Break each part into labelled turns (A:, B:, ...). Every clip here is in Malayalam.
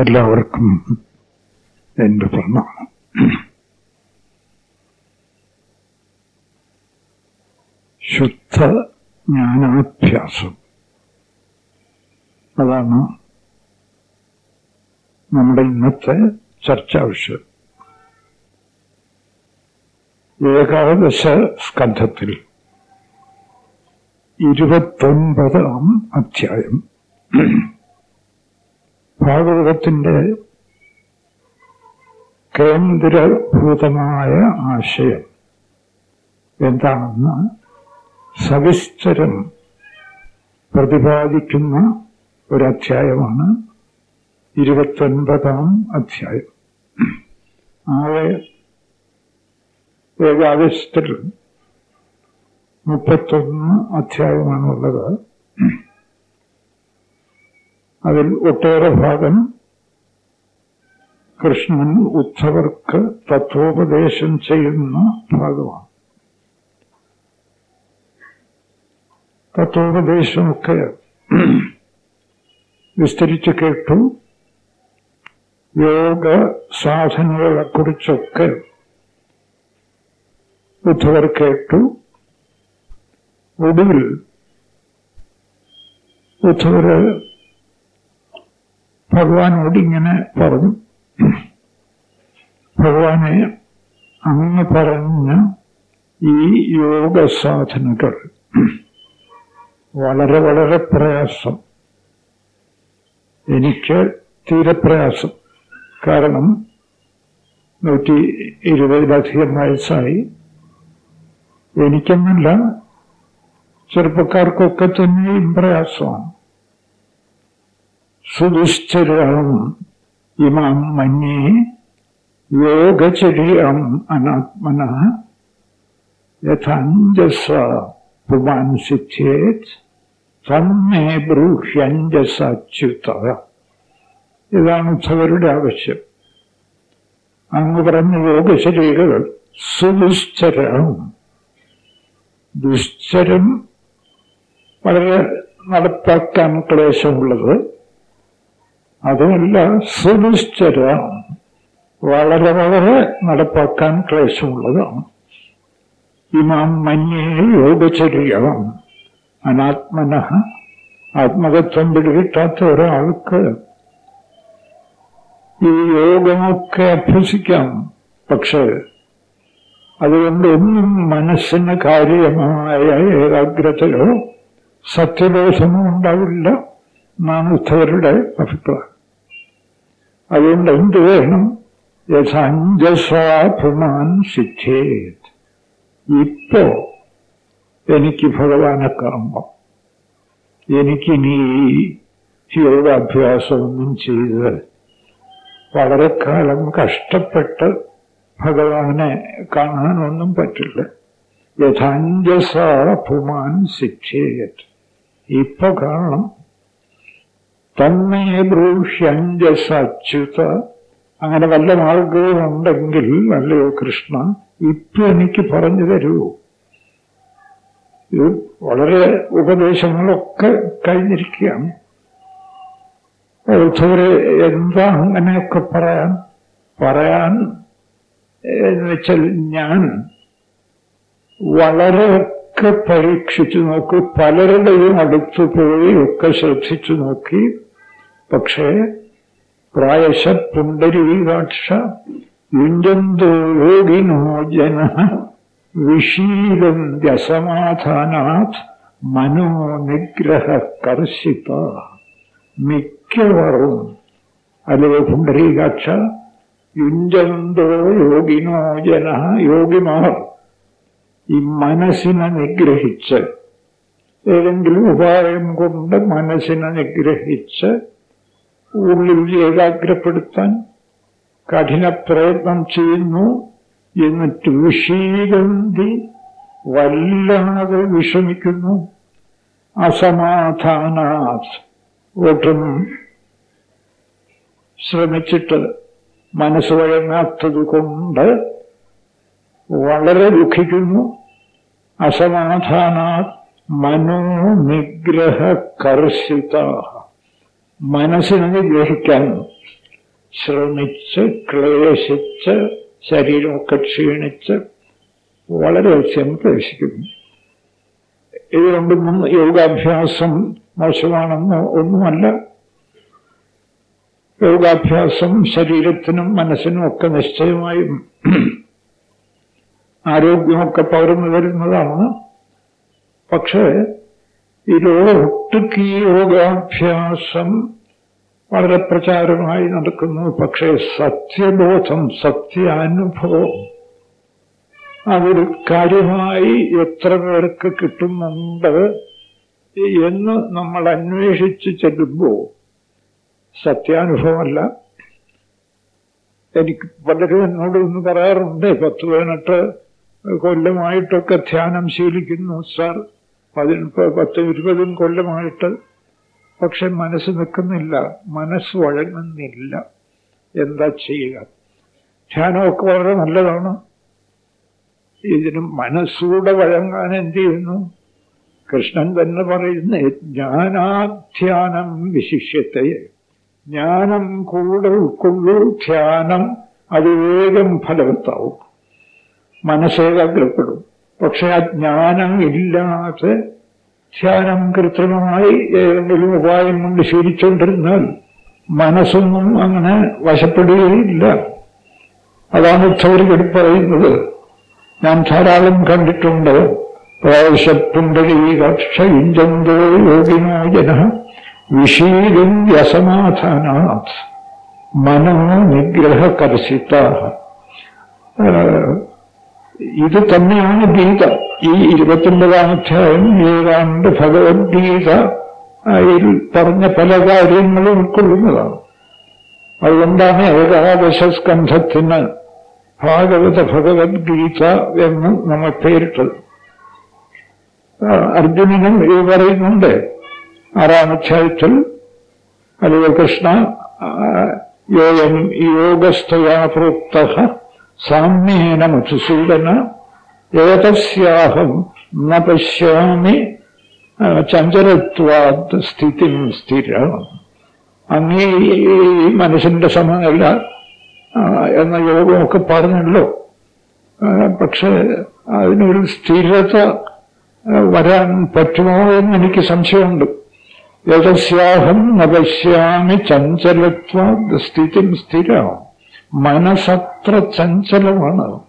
A: എല്ലാവർക്കും എന്റെ പ്രണാമം. ശുദ്ധ ജ്ഞാനാഭ്യാസം. അതാണ് നമ്മുടെ ഇന്നത്തെ ചർച്ചാ വിഷയം. ഏകാദശ സ്കന്ധത്തിൽ ഇരുപത്തൊൻപതാം അധ്യായം. ഭാഗവതത്തിന്റെ കേന്ദ്രഭൂതമായ ആശയം എന്താണെന്ന് സവിസ്തരം പ്രതിപാദിക്കുന്ന ഒരധ്യായമാണ് ഇരുപത്തൊൻപതാം അധ്യായം. ആകെ ഏകാദശത്തിൽ മുപ്പത്തൊന്ന് അധ്യായമാണുള്ളത്. അതിൽ ഒട്ടേറെ ഭാഗം കൃഷ്ണൻ ഉദ്ധവർക്ക് തത്വോപദേശം ചെയ്യുന്ന ഭാഗമാണ്. തത്വോപദേശമൊക്കെ വിസ്തരിച്ച് കേട്ടു. യോഗ സാധനകളെക്കുറിച്ചൊക്കെ ഉദ്ധവർ കേട്ടു. ഒടുവിൽ ഉദ്ധവര് ഭഗവാനോട് ഇങ്ങനെ പറഞ്ഞു. ഭഗവാനെ അങ്ങ് പറഞ്ഞ ഈ യോഗ സാധനകൾ വളരെ വളരെ പ്രയാസം. എനിക്ക് തീരെ പ്രയാസം. കാരണം നൂറ്റി ഇരുപതിലധികം വയസ്സായി. എനിക്കെന്നല്ല ചെറുപ്പക്കാർക്കൊക്കെ തന്നെയും പ്രയാസമാണ്. സുദുശ്ചരം ഇമാം മന്യേ യോഗചര്യം അനാത്മന. യഥാഞ്ജസ പുമാൻ സിദ്ധ്യേത് ബ്രൂഹ്യഞ്ജസ അച്യുത ഇതാണ് ഉദ്ധവരുടെ ആവശ്യം. അങ്ങ് പറഞ്ഞ യോഗശരീരകൾ സുദുശ്ചരം ദുശ്ചരം. വളരെ നടപ്പാക്കാൻ ക്ലേശമുള്ളത് അതുമല്ല സുനിശ്ചര വളരെ വളരെ നടപ്പാക്കാൻ ക്ലേശമുള്ളതാണ്. ഇമാം മന്യേ യോഗചര്യം. അനാത്മന ആത്മതത്വം പിടികിട്ടാത്ത ഒരാൾക്ക് ഈ യോഗമൊക്കെ അഭ്യസിക്കാം. പക്ഷേ അതുകൊണ്ട് ഒന്നും മനസ്സിന് കാര്യമായ ഏകാഗ്രതയോ സത്യദോഷമോ ഉണ്ടാവില്ല എന്നാണ് ഉദ്ധവരുടെ അഭിപ്രായം. അതുകൊണ്ട് എന്ത് വേണം? യഥാഞ്ജസ്വാഭിമാൻ സിദ്ധേത്. ഇപ്പോ എനിക്ക് ഭഗവാനെ കാണണം. എനിക്കിനി യോഗാഭ്യാസമൊന്നും ചെയ്ത് വളരെ കാലം കഷ്ടപ്പെട്ട് ഭഗവാനെ കാണാനൊന്നും പറ്റില്ല. യഥാഞ്ജസ്വാഭിമാൻ ശിക്ഷേയത് ഇപ്പൊ കാണണം. തന്നെ ബ്രൂഷ്യഞ്ജസച്യുത അങ്ങനെ വല്ല മാർഗവും ഉണ്ടെങ്കിൽ കൃഷ്ണ? ഇപ്പൊ എനിക്ക് പറഞ്ഞു തരൂ. ഇത് വളരെ ഉപദേശങ്ങളൊക്കെ കഴിഞ്ഞിരിക്കുകയാണ്. ഉദ്ധവരെ എന്താ അങ്ങനെയൊക്കെ പറയാൻ? പറയാൻ എന്ന് വെച്ചാൽ ഞാൻ വളരെയൊക്കെ പരീക്ഷിച്ചു നോക്കി പലരുടെയും അടുത്ത് പോയി ഒക്കെ ശ്രദ്ധിച്ചു നോക്കി പക്ഷേ പ്രായശ പുണ്ടരീകാക്ഷ യുഞ്ചന്തോ യോഗിനോ ജന വിഷീരന്ത്യസമാധാനാത് മനോനിഗ്രഹ കർഷിത മിക്കവറും അല്ലേ പുണ്ടരീകാക്ഷ യുഞ്ചന്തോ യോഗിനോ ജന യോഗിമാർ ഈ മനസ്സിനെ നിഗ്രഹിച്ച് ഏതെങ്കിലും ഉപായം കൊണ്ട് മനസ്സിനെ നിഗ്രഹിച്ച് ഉള്ളിൽ ഏകാഗ്രപ്പെടുത്താൻ കഠിന പ്രയത്നം ചെയ്യുന്നു എന്നിട്ട് വിഷീകന്തി വല്ലാതെ വിഷമിക്കുന്നു. അസമാധാനാത്. ഒട്ടും ശ്രമിച്ചിട്ട് മനസ്സ് വഴങ്ങാത്തത് കൊണ്ട് വളരെ ദുഃഖിക്കുന്നു. അസമാധാനാ മനോനിഗ്രഹ കർഷിത മനസ്സിനെ ഗ്രഹിക്കാൻ ശ്രമിച്ച് ക്ലേശിച്ച് ശരീരമൊക്കെ ക്ഷീണിച്ച് വളരെ വളരെയധികം ക്ലേശിക്കുന്നു ഇതുകൊണ്ടൊന്നും യോഗാഭ്യാസം മോശമാണെന്നോ ഒന്നുമല്ല. യോഗാഭ്യാസം ശരീരത്തിനും മനസ്സിനും ഒക്കെ നിശ്ചയമായും ആരോഗ്യമൊക്കെ പകർന്നു വരുന്നതാണ് പക്ഷേ ഈ ലോകമൊട്ടുക്ക് ഈ യോഗാഭ്യാസം വളരെ പ്രചാരമായി നടക്കുന്നു. പക്ഷേ സത്യബോധം സത്യാനുഭവം അതൊരു കാര്യമായി എത്ര പേർക്ക് കിട്ടുന്നുണ്ട് എന്ന് നമ്മൾ അന്വേഷിച്ച് ചെല്ലുമ്പോൾ സത്യാനുഭവമല്ല. എനിക്ക് പലരും എന്നോട് ഒന്ന് പറയാറുണ്ട് പത്ത് പതിനെട്ട് കൊല്ലമായിട്ടൊക്കെ ധ്യാനം ശീലിക്കുന്നു സാർ. പതിനെട്ട് പത്ത് ഇരുപതും കൊല്ലമായിട്ട് പക്ഷെ മനസ്സ് നിൽക്കുന്നില്ല. മനസ്സ് വഴങ്ങുന്നില്ല. എന്താ ചെയ്യുക? ധ്യാനമൊക്കെ വളരെ നല്ലതാണ്. ഇതിന് മനസ്സൂടെ വഴങ്ങാൻ എന്ത് ചെയ്യുന്നു? കൃഷ്ണൻ തന്നെ പറയുന്ന ജ്ഞാനാധ്യാനം വിശിഷ്യത്തെ. ജ്ഞാനം കൂടെ ഉൾക്കൊള്ളൂ ധ്യാനം അത് വേഗം ഫലവത്താവും. മനസ്സേകാഗ്രപ്പെടും. പക്ഷെ ആ ജ്ഞാനം ഇല്ലാതെ ധ്യാനം കൃത്രിമമായി ഏതെങ്കിലും ഉപായം കൊണ്ട് ശീലിച്ചുകൊണ്ടിരുന്നാൽ മനസ്സൊന്നും അങ്ങനെ വശപ്പെടുകയില്ല. അതാണ് ഉദ്ധവരികട് പറയുന്നത്. ഞാൻ ധാരാളം കണ്ടിട്ടുണ്ട്. പ്രാവശ്യപ്പുണ്ടരീകക്ഷയിഞ്ചന്തോ യോഗിനോ ജന വിഷീലും വ്യസമാധാനാത് മനോ നിഗ്രഹകർഷിത ഇത് തന്നെയാണ് ഗീത. ഈ ഇരുപത്തൊമ്പതാം അധ്യായം ഏതാണ്ട് ഭഗവത്ഗീത പറഞ്ഞ പല കാര്യങ്ങളും ഉൾക്കൊള്ളുന്നതാണ്. അതുകൊണ്ടാണ് ഏകാദശ സ്കന്ധത്തിന് ഭാഗവത ഭഗവത്ഗീത എന്ന് നമ്മൾ പേരിട്ടത്. അർജുനനും ഇത് പറയുന്നുണ്ട്. ആറാം അധ്യായത്തിൽ അല്ലെങ്കിൽ കൃഷ്ണ യോഗം യോഗസ്ഥയാ പ്രോക്ത സാമ്യേന മധുസൂദന ഏതസ്യാഹം ന പശ്യാമി ചഞ്ചലത്വാത് സ്ഥിതി സ്ഥിര. അങ്ങേ മനസ്സിന്റെ സമയമല്ല എന്ന യോഗമൊക്കെ പറഞ്ഞല്ലോ. പക്ഷെ അതിനൊരു സ്ഥിരത വരാൻ പറ്റുമോ എന്ന് എനിക്ക് സംശയമുണ്ട്. യഥസ്യാഹം നപശ്യാമി ചഞ്ചലത്വ സ്ഥിതി സ്ഥിര. മനസ്സത്ര ചഞ്ചലമാണ്.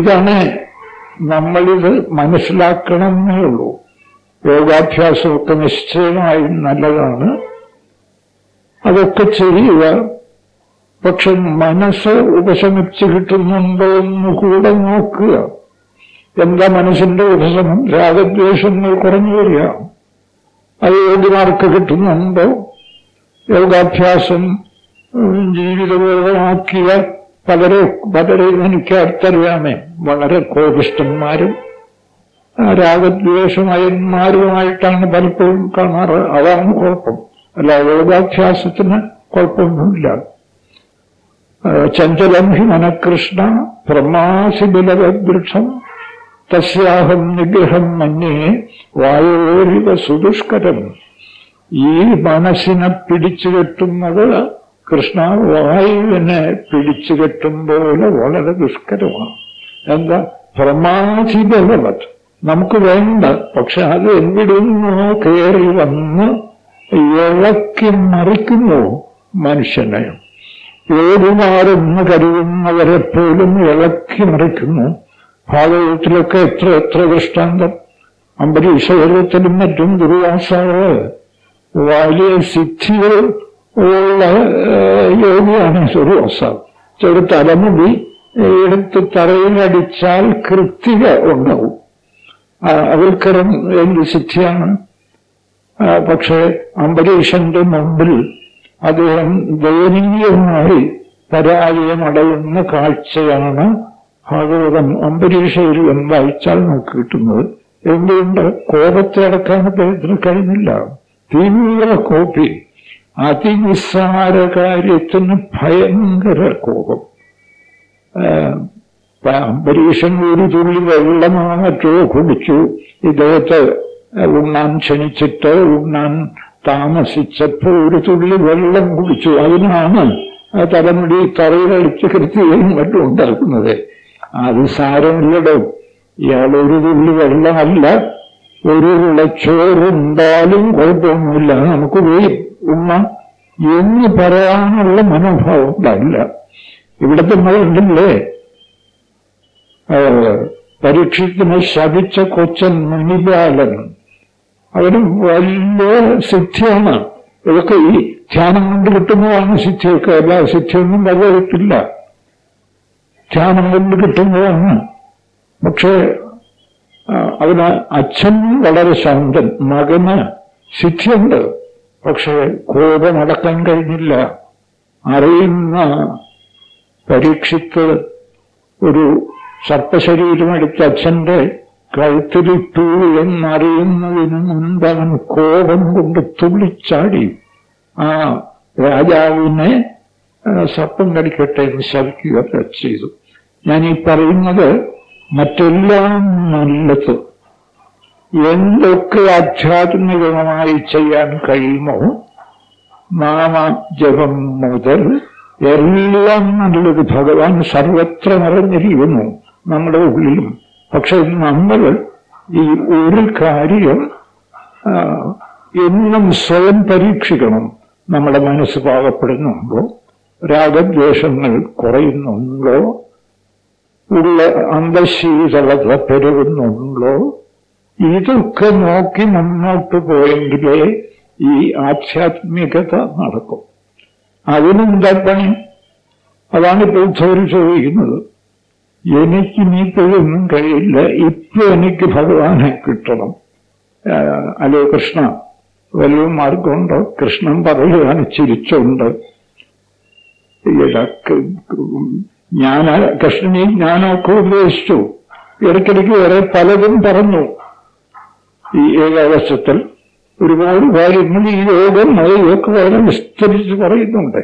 A: ഇതാണ് നമ്മളിത് മനസ്സിലാക്കണമെന്നേ ഉള്ളൂ. യോഗാഭ്യാസമൊക്കെ നിശ്ചയമായും നല്ലതാണ്. അതൊക്കെ ചെയ്യുക. പക്ഷെ മനസ്സ് ഉപശമിച്ച് കിട്ടുന്നുണ്ടോ എന്ന് കൂടെ നോക്കുക. എന്താ മനസ്സിന്റെ ഉപശമം രാഗദ്വേഷങ്ങൾ കുറഞ്ഞു വരിക. അത് യോഗിമാർക്ക് കിട്ടുന്നുണ്ടോ? യോഗാഭ്യാസം ജീവിതപൂർവമാക്കിയ പലരെ പലരെയും എനിക്ക് അടുത്തറിയാമേ വളരെ കോപിഷ്ടന്മാരും രാഗദ്വേഷമയന്മാരുമായിട്ടാണ് പലപ്പോഴും കാണാറ്. അതാണ് കുഴപ്പം. അല്ല യോഗാഭ്യാസത്തിന് കുഴപ്പമൊന്നുമില്ല. ചഞ്ചലം ഹി മനകൃഷ്ണ പ്രമാസിബലവൃക്ഷം തസ്യാഹം നിഗ്രഹം മന്യേ വായോരിവ സുദുഷ്കരം ഈ മനസ്സിനെ പിടിച്ചു കെട്ടുന്നത് കൃഷ്ണ വായുവിനെ പിടിച്ചു കെട്ടും പോലെ വളരെ ദുഷ്കരമാണ്. എന്താ? പ്രമാധിബലവത് നമുക്ക് വേണ്ട പക്ഷെ അത് എവിടുന്നോ കയറി വന്ന് ഇളക്കി മറിക്കുന്നു മനുഷ്യനെ. ഏതുമാരെന്ന് കരുതുന്നവരെ പോലും ഇളക്കി മറിക്കുന്നു. ഭാഗവതത്തിലൊക്കെ എത്ര എത്ര ദൃഷ്ടാന്തം. അംബരീഷകരത്തിലും മറ്റും ദുർവാസാവ് വലിയ സിദ്ധികൾ ഉള്ള യോഗിയാണ് സൂര്യോത്സവം ചെറു തലമുടി എടുത്ത് തറയിലടിച്ചാൽ കൃത്തിക ഉണ്ടാവും. അവൽക്കരം എന്ത് സിദ്ധിയാണ്? പക്ഷെ അംബരീഷന്റെ മുമ്പിൽ അദ്ദേഹം ദയനീയമായി പരാജയമടയുന്ന കാഴ്ചയാണ് ഭാഗവതം അംബരീഷയിൽ വായിച്ചാൽ നമുക്ക് കിട്ടുന്നത് എന്തുകൊണ്ട്? കോപത്തെ അടക്കാൻ അദ്ദേഹത്തിന് കഴിഞ്ഞില്ല. തീവ്ര കോപി. അതിനിസ്സാര കാര്യത്തിന് ഭയങ്കര കോപം. അംബരീഷൻ ഒരു തുള്ളി വെള്ളമോ കുടിച്ചു. ഇദ്ദേഹത്തെ ഉണ്ണാൻ ക്ഷണിച്ചിട്ട് ഉണ്ണാൻ താമസിച്ചപ്പോൾ ഒരു തുള്ളി വെള്ളം കുടിച്ചു. അതിനാണ് തലമുടി തറയിലടിച്ച് കൃത്യവും മറ്റും ഉണ്ടാക്കുന്നത്. അത് സാരമില്ലടോ ഇയാൾ ഒരു തുള്ളി വെള്ളമല്ല. ഒരു വിളച്ചോറുണ്ടാലും കുഴപ്പമൊന്നുമില്ല. നമുക്ക് പോയി ഉമ്മ എന്ന് പറയാനുള്ള മനോഭാവം ഉണ്ടായില്ല. ഇവിടുത്തെ മകളുണ്ടല്ലേ? പരീക്ഷത്തിന് ശപിച്ച കൊച്ചൻ മണിപാലൻ അവന് വലിയ സിദ്ധിയാണ്. ഇതൊക്കെ ഈ ധ്യാനം കൊണ്ട് കിട്ടുന്നതാണ് സിദ്ധിയൊക്കെ. എല്ലാ സിദ്ധിയൊന്നും വളരെ ധ്യാനം കൊണ്ട് കിട്ടുന്നതാണ്. പക്ഷേ അവന് അച്ഛൻ വളരെ ശാന്തൻ മകന് സിദ്ധിയുണ്ട്. പക്ഷേ കോപമടക്കാൻ കഴിഞ്ഞില്ല. അറിയുന്ന പരീക്ഷിത്ത് ഒരു സർപ്പശരീരം എടുത്ത് അച്ഛന്റെ കഴുത്തിലിട്ടു എന്നറിയുന്നതിന് മുൻപ് അവൻ കോപം കൊണ്ട് തുള്ളിച്ചാടി. ആ രാജാവിനെ സർപ്പം കടിക്കട്ടെ എന്ന് ശവിക്കുക ചെയ്തു. ഈ പറയുന്നത് മറ്റെല്ലാം നല്ലത്. എന്തൊക്കെ ആധ്യാത്മികമായി ചെയ്യാൻ കഴിയുമോ നാമജപം മുതൽ എല്ലാം നല്ലത് ഭഗവാൻ സർവത്ര നിറഞ്ഞിരിക്കുന്നു നമ്മുടെ ഉള്ളിലും. പക്ഷെ നമ്മൾ ഈ ഒരു കാര്യം എന്നും സ്വയം പരീക്ഷിക്കണം. നമ്മുടെ മനസ്സ് പാകപ്പെടുന്നുണ്ടോ? രാഗദ്വേഷങ്ങൾ കുറയുന്നുണ്ടോ? ഉള്ള അന്തശീതളത പെരുകുന്നുണ്ടോ? ഇതൊക്കെ നോക്കി മുന്നോട്ട് പോയെങ്കിലേ ഈ ആധ്യാത്മികത നടക്കും. അതിനെന്താ പണി അതാണ് ഇപ്പോൾ ചോദിക്കുന്നത്. എനിക്ക് ഇനിയിപ്പോഴൊന്നും കഴിയില്ല. ഇപ്പൊ എനിക്ക് ഭഗവാനെ കിട്ടണം. അല്ലേ കൃഷ്ണ. വലിയ മാർഗമുണ്ടോ? കൃഷ്ണൻ പറയുകയാണ് ചിരിച്ചുണ്ട് ഞാൻ കൃഷ്ണനെ ഞാനൊക്കെ ഉപദേശിച്ചു ഇടയ്ക്കിടയ്ക്ക് വേറെ പലതും പറഞ്ഞു. ഈ ഏകാദശത്തിൽ ഒരുപാട് കാര്യങ്ങൾ ഈ യോഗം മതയൊക്കെ വളരെ വിസ്തരിച്ച് പറയുന്നുണ്ട്.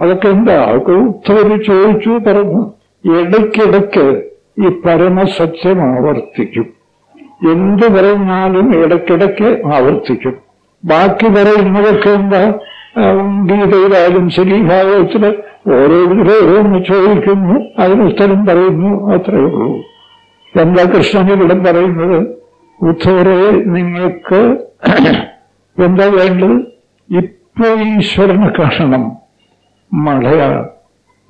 A: അതൊക്കെ എന്താ? അതൊക്കെ ഉത്തരവ് ചോദിച്ചു പറഞ്ഞു. ഇടയ്ക്കിടയ്ക്ക് ഈ പരമസത്യം ആവർത്തിക്കും. എന്ത് പറഞ്ഞാലും ഇടയ്ക്കിടയ്ക്ക് ആവർത്തിക്കും. ബാക്കി പറയുന്നതൊക്കെ എന്താ? ഗീതയിലായാലും ശരി ഭാഗവത്തിൽ ഓരോരുത്തരെ ഓരോന്ന് ചോദിക്കുന്നു അതിന് ഉത്തരം പറയുന്നു അത്രയേ ഉള്ളൂ. എന്താ കൃഷ്ണൻ ഇവിടെ പറയുന്നത്? ഉദ്ധവരെ നിങ്ങൾക്ക് എന്താ വേണ്ടത്? ഇപ്പൊ ഈശ്വരനെ കാണണം. മഴയാണ്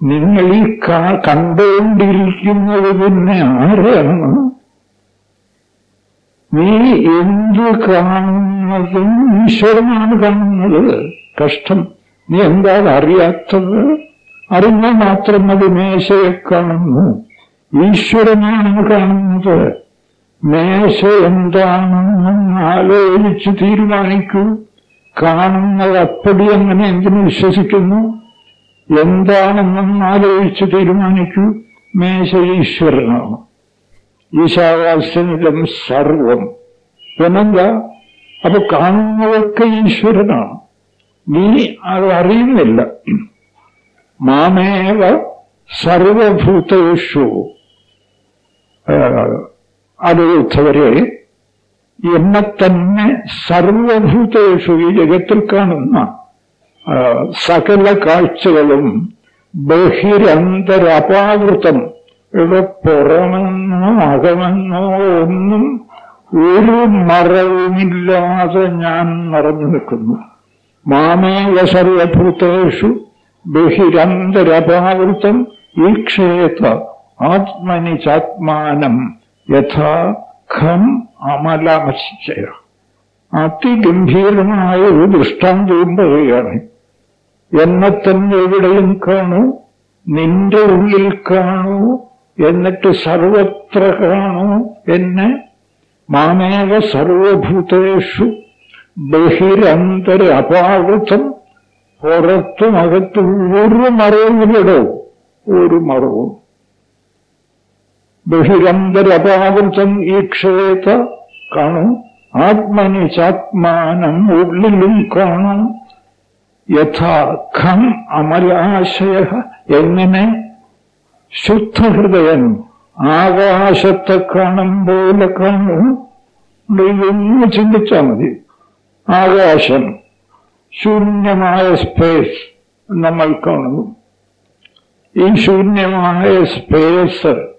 A: നിങ്ങൾ ഈ കണ്ടുകൊണ്ടിരിക്കുന്നത് പിന്നെ ആരാണ്? നീ എന്ത് കാണുന്നതും ഈശ്വരനാണ് കാണുന്നത്. കഷ്ടം. നീ എന്താ അറിയാത്തത്? അറിഞ്ഞാൽ മാത്രം അത് മേശയെ കാണുന്നു. ഈശ്വരനാണ് കാണുന്നത്. മേശ എന്താണെന്ന് ആലോചിച്ച് തീരുമാനിക്കൂ കാണുന്നത് അപ്പടി അങ്ങനെ എന്തിനു വിശ്വസിക്കുന്നു? എന്താണെന്നും ആലോചിച്ച് തീരുമാനിക്കൂ മേശ ഈശ്വരനാണ് ഈശാവാസ്യനിലം സർവം. പിന്നെന്താ? അപ്പൊ കാണുന്നതൊക്കെ ഈശ്വരനാണ്. നീ അത് അറിയുന്നില്ല. മാമേവ സർവഭൂതേഷു. അതുവരെ എന്നെ തന്നെ സർവഭൂതേഷു ഈ ജഗത്തിൽ കാണുന്ന സകല കാഴ്ചകളും ബഹിരന്തരപാവൃതം ഇവിടെ പുറമെന്നോ അകമെന്നോ ഒന്നും ഒരു മറവുമില്ലാതെ ഞാൻ നിറഞ്ഞു നിൽക്കുന്നു. മാമേവ സർവഭൂതേഷു ബഹിരന്തരപാവൃതം ഈക്ഷേത ആത്മനി ചാത്മാനം യഥാ ഖം അമലമശ്ചയ. അതിഗംഭീരമായ ഒരു ദൃഷ്ടാന്തവും പറയുകയാണ്. എന്നെ തന്നെ എവിടെയും കാണൂ നിന്റെ ഉള്ളിൽ കാണൂ എന്നിട്ട് സർവത്ര കാണൂ എന്നെ മാമേക സർവഭൂതേഷു ബഹിരന്തര അപാകൃതം പുറത്തും അകത്തും ഒരു മറവുമില്ലടോ ഒരു മറവും. ബഹിരന്തരപാവൃതം ഈക്ഷേത. കാണും. ആത്മനി ചാത്മാനം ഉള്ളിലും കാണും. യഥാർത്ഥം അമലാശയ എങ്ങനെ? ശുദ്ധഹൃദയൻ ആകാശത്തെ കാണും പോലെ കാണും. ഇതൊന്ന് ചിന്തിച്ചാൽ മതി. ആകാശം ശൂന്യമായ സ്പേസ് നമ്മൾ കാണുന്നു. ഈ ശൂന്യമായ സ്പേസ്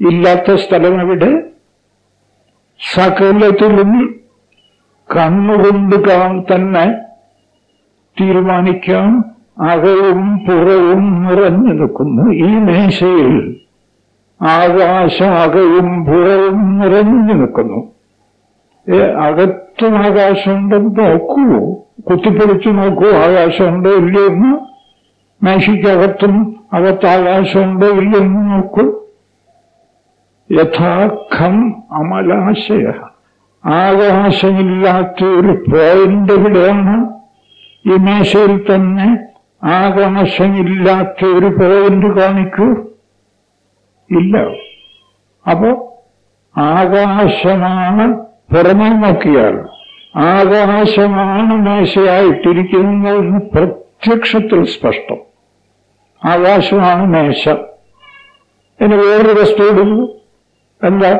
A: ഇല്ലാത്ത സ്ഥലം എവിടെ സകലത്തിലും കണ്ണുകൊണ്ട് തന്നെ തീരുമാനിക്കാം. അകവും പുറവും നിറഞ്ഞു നിൽക്കുന്നു ഈ മേശയിൽ. ആകാശാകവും പുറവും നിറഞ്ഞു നിൽക്കുന്നു. അകത്തും ആകാശമുണ്ടെന്ന് നോക്കൂ കുത്തിപ്പൊളിച്ചു നോക്കൂ ആകാശമുണ്ടോ ഇല്ലയോ മേശയ്ക്കകത്തും അകത്ത് ആകാശമുണ്ടോ നോക്കൂ. യഥാഖം അമലാശയ. ആകാശമില്ലാത്ത ഒരു പോയിന്റ് എവിടെയാണ് ഈ മേശയിൽ തന്നെ ആകാശമില്ലാത്ത ഒരു പോയിന്റ് കാണിക്കൂ. ഇല്ല. അപ്പോ ആകാശമാണ് പുറമെ നോക്കിയാൽ ആകാശമാണ് മേശയായിട്ടിരിക്കുന്നതെന്ന് പ്രത്യക്ഷത്തിൽ സ്പഷ്ടം. ആകാശമാണ് മേശ. എന്നെ വേറൊരു വസ്തു എടുക്കൂ എന്താ?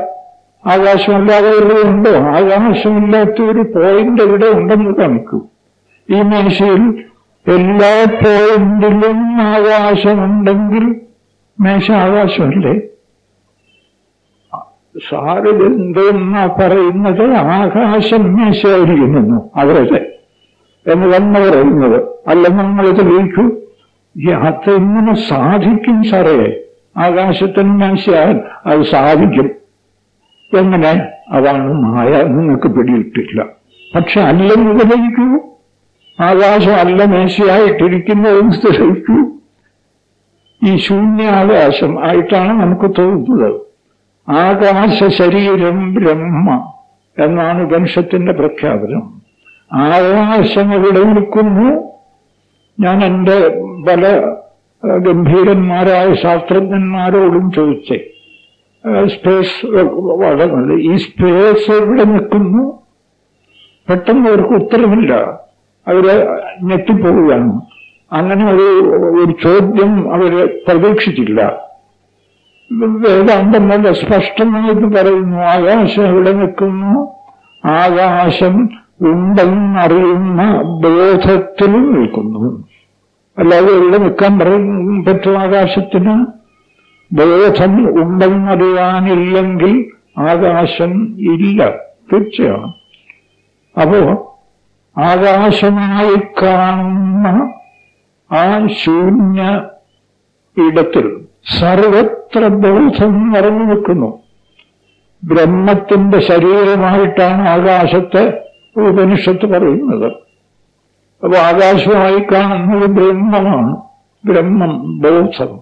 A: ആകാശമല്ലാതെ ഉണ്ടോ? ആകാശമില്ലാത്ത ഒരു പോയിന്റ് എവിടെ ഉണ്ടെന്ന് കാണിക്കൂ ഈ മേശയിൽ എല്ലാ പോയിന്റിലും ആകാശമുണ്ടെങ്കിൽ മേശ ആകാശമല്ലേ സാറിലെന്തെന്ന പറയുന്നത്? ആകാശം മേശയായിരിക്കുന്നു അവരുടെ എന്ന് തന്നെ പറയുന്നത്. അല്ല നമ്മൾ തെളിയിക്കൂ ഈ അതെങ്ങനെ സാധിക്കും സാറേ. ആകാശത്തിന് മനസ്സിലാൻ അത് സാധിക്കും. എങ്ങനെ? അതാണ് മായ. നിങ്ങൾക്ക് പിടിയിട്ടില്ല. പക്ഷെ അല്ലെന്ന് തെളിയിക്കൂ ആകാശം അല്ല മേശയായിട്ടിരിക്കുന്നതെന്ന് തെളിയിക്കൂ ഈ ശൂന്യാകാശം ആയിട്ടാണ് നമുക്ക് തോന്നുന്നത്. ആകാശ ശരീരം ബ്രഹ്മ എന്നാണ് ഉപനിഷത്തിന്റെ പ്രഖ്യാപനം. ആകാശം എവിടെ നിൽക്കുന്നു? ഞാൻ എന്റെ പല ഗംഭീരന്മാരായ ശാസ്ത്രജ്ഞന്മാരോടും ചോദിച്ചേ സ്പേസ് വളരെ ഈ സ്പേസ് എവിടെ നിൽക്കുന്നു? പെട്ടെന്ന് അവർക്ക് ഉത്തരമില്ല. അവർ ഞെട്ടിപ്പോവുകയാണ്. അങ്ങനെ ഒരു ഒരു ചോദ്യം അവർ പ്രതീക്ഷിച്ചില്ല. വേദാന്തം നല്ല സ്പഷ്ടമായിട്ട് പറയുന്നു ആകാശം എവിടെ നിൽക്കുന്നു? ആകാശം ഉണ്ടെന്നറിയുന്ന ബോധത്തിലും നിൽക്കുന്നു. അല്ലാതെ എവിടെ നിൽക്കാൻ പറയും? പറ്റും ആകാശത്തിന് ബോധം ഉണ്ടെന്നറിയാനില്ലെങ്കിൽ ആകാശം ഇല്ല. തീർച്ചയാണ് അപ്പോ ആകാശമായി കാണുന്ന ആ ശൂന്യ ഇടത്തിൽ സർവത്ര ബോധം നിറഞ്ഞു നിൽക്കുന്നു. ബ്രഹ്മത്തിന്റെ ശരീരമായിട്ടാണ് ആകാശത്തെ ഉപനിഷത്ത് പറയുന്നത്. അപ്പൊ ആകാശമായി കാണുന്നത് ബ്രഹ്മമാണ്. ബ്രഹ്മം ബോധം.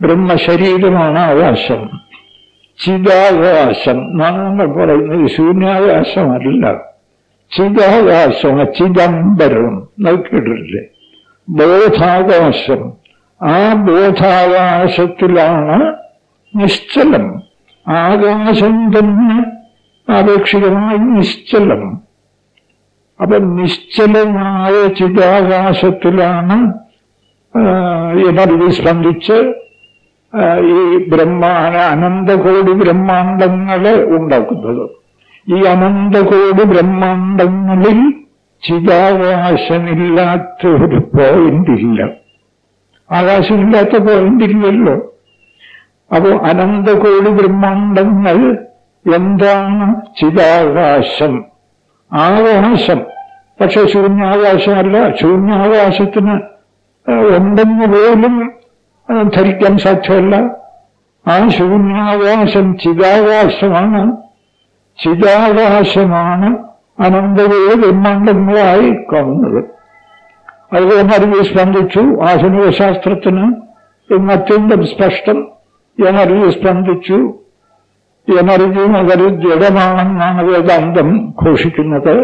A: ബ്രഹ്മശരീരമാണ് ആകാശം. ചിതാകാശം. എന്നാണ് നമ്മൾ പറയുന്നത് ശൂന്യാകാശമല്ല. ചിതാകാശം ചിദംബരം നോക്കിയിട്ടില്ലേ? ബോധാകാശം. ആ ബോധാകാശത്തിലാണ് നിശ്ചലം. ആകാശം തന്നെ ആപേക്ഷികമായി നിശ്ചലം. അപ്പൊ നിശ്ചലമായ ചിതാകാശത്തിലാണ് എനർജി സ്പന്ദിച്ച് ഈ ബ്രഹ്മാന അനന്തകോടി ബ്രഹ്മാണ്ടങ്ങളെ ഉണ്ടാക്കുന്നത്. ഈ അനന്തകോടി ബ്രഹ്മാണ്ടങ്ങളിൽ ചിതാകാശമില്ലാത്ത ഒരു പോയിന്റ് ഇല്ല. ആകാശമില്ലാത്ത പോയിന്റ് ഇല്ലല്ലോ. അപ്പോ അനന്തകോടി ബ്രഹ്മാണ്ടങ്ങൾ എന്താണ് ചിതാകാശം? ആകാശം. പക്ഷെ ശൂന്യാകാശമല്ല. ശൂന്യാകാശത്തിന് ഉണ്ടെന്ന് പോലും ധരിക്കാൻ സാധ്യമല്ല. ആ ശൂന്യാകാശം ചിതാകാശമാണ്. ചിതാകാശമാണ് അനന്തകോടി ബ്രഹ്മാണ്ടങ്ങളായി കാണുന്നത്. അതുപോലെ അറിവ് സ്പന്ദിച്ചു. ആധുനിക ശാസ്ത്രത്തിന് ഇന്ന് അത്യന്തം സ്പഷ്ടം. എനർജി സ്പന്ദിച്ചു. എനർജി മുതൽ ജഡമാണെന്നാണ് വേദാന്തം ഘോഷിക്കുന്നത്.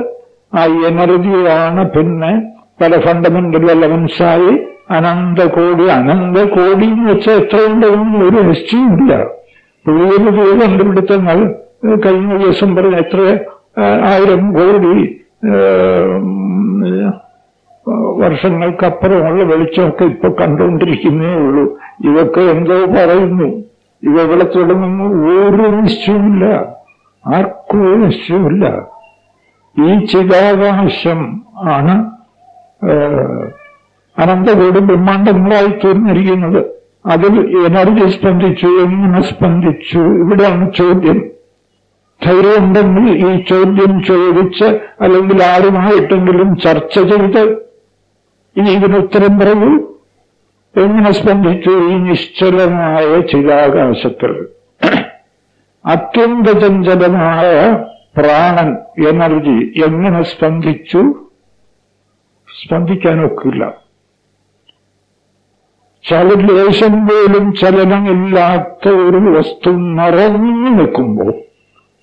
A: ആ എനർജിയാണ് പിന്നെ പല ഫണ്ടമെന്റൽ എലമെന്റ്സായി അനന്തകോടി. അനന്തകോടി എന്ന് വെച്ചാൽ എത്രയുണ്ടെന്നും ഒരു നിശ്ചയമില്ല പുതിയ പുതിയ കണ്ടുപിടുത്തങ്ങൾ കഴിഞ്ഞ ദിവസം പറഞ്ഞ എത്ര ആയിരം കോടി വർഷങ്ങൾക്കപ്പുറമുള്ള വെളിച്ചമൊക്കെ ഇപ്പൊ കണ്ടുകൊണ്ടിരിക്കുന്നേ ഉള്ളൂ. ഇതൊക്കെ എന്തോ പറയുന്നു. ഇത് എവിടെ തുടങ്ങുന്നു ഒരു നിശ്ചയമില്ല ആർക്കും ഒരു നിശ്ചയമില്ല ഈ ചിതാകാശം ആണ് അനന്തകോടി ബ്രഹ്മാണ്ടങ്ങളായി തീർന്നിരിക്കുന്നത് അതിൽ എനർജി സ്പന്ദിച്ചു എങ്ങനെ സ്പന്ദിച്ചു ഇവിടെയാണ് ചോദ്യം. ധൈര്യമുണ്ടെങ്കിൽ ഈ ചോദ്യം ചോദിച്ച് അല്ലെങ്കിൽ ആരുമായിട്ടെങ്കിലും ചർച്ച ചെയ്ത് ഇനി ഇതിനുത്തരം പറയൂ. എങ്ങനെ സ്പന്ദിച്ചു? ഈ നിശ്ചലമായ ചിതാകാശത്തിൽ അത്യന്തചഞ്ചലമായ പ്രാണൻ എനർജി എങ്ങനെ സ്പന്ദിച്ചു? സ്പന്ദിക്കാനൊക്കില്ല ചലലേശം പോലും ചലനമില്ലാത്ത ഒരു വസ്തു നിറഞ്ഞു നിൽക്കുമ്പോൾ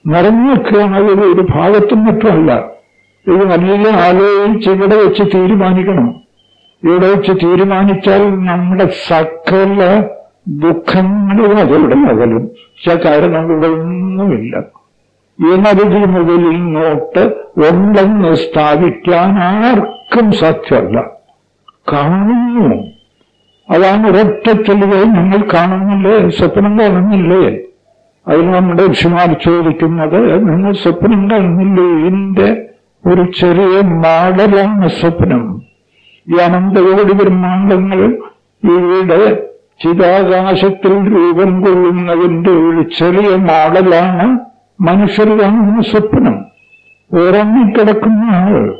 A: നിറഞ്ഞു നിൽക്കുകയാണ് ഒരു ഭാഗത്തും മറ്റുമല്ല. ഇത് നല്ല ആലോചിച്ച് ഇവിടെ വെച്ച് തീരുമാനിക്കണം. ഇവിടെ വെച്ച് തീരുമാനിച്ചാൽ നമ്മുടെ സകല ദുഃഖങ്ങളും അതോടെ അകലും പക്ഷെ ഒന്നുമില്ല എനർജി മുതൽ ഇങ്ങോട്ട് ഉണ്ടെന്ന് സ്ഥാപിക്കാൻ ആർക്കും സാധ്യമല്ല. കാണുന്നു. അതാണ് ഒരൊറ്റ തെളിവ് നിങ്ങൾ കാണുന്നില്ലേ? സ്വപ്നം കാണുന്നില്ലേ? അതിന് നമ്മുടെ ഋഷിമാർ ചോദിക്കുന്നത് നിങ്ങൾ സ്വപ്നം കാണുന്നില്ലേ? ഇതിന്റെ ഒരു ചെറിയ മാടലാണ് സ്വപ്നം. ഈ അനന്തകോടി ബ്രഹ്മാണ്ടങ്ങൾ ഇവിടെ ചിതാകാശത്തിൽ രൂപം കൊള്ളുന്നതിന്റെ ഒരു ചെറിയ മോഡലാണ് മനുഷ്യർ സ്വപ്നം. ഉറങ്ങിക്കിടക്കുന്ന ആൾ.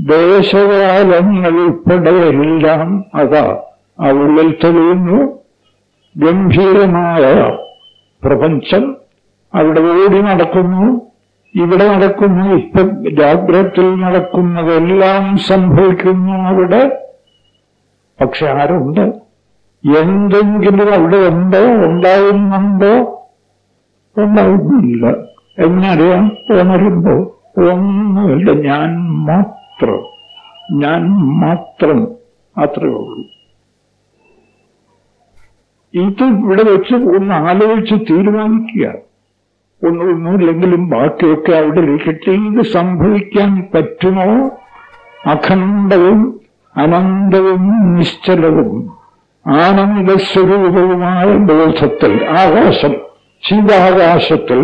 A: ദേശകാലങ്ങൾ ഉൾപ്പെടെ എല്ലാം അതാ അവളിൽ തെളിയുന്നു. ഗംഭീരമായ പ്രപഞ്ചം അവിടെ ഓടി നടക്കുന്നു. ഇവിടെ നടക്കുന്ന ഇപ്പം ജാഗ്രത്തിൽ നടക്കുന്നതെല്ലാം സംഭവിക്കുന്നു അവിടെ. പക്ഷെ ആരുണ്ട്? എന്തെങ്കിലും അവിടെ ഉണ്ടോ? ഉണ്ടാവുന്നുണ്ടോ? ഉണ്ടാവുന്നില്ല. എങ്ങനെയറിയാം ഉണരുമ്പോ ഒന്നുമില്ല. ഞാൻ മാത്രം. ഞാൻ മാത്രം. അത്രയേ ഉള്ളൂ. ഇത് ഇവിടെ വെച്ച് ഒന്ന് ആലോചിച്ച് തീരുമാനിക്കുക ഒന്നൊന്നുമില്ലെങ്കിലും ബാക്കിയൊക്കെ അവിടെ ലിഖിച്ചത് സംഭവിക്കാൻ പറ്റുമോ? അഖണ്ഡവും അനന്തവും നിശ്ചലവും ആനന്ദസ്വരൂപവുമായ ബോധത്തിൽ ആകാശം ചിതാകാശത്തിൽ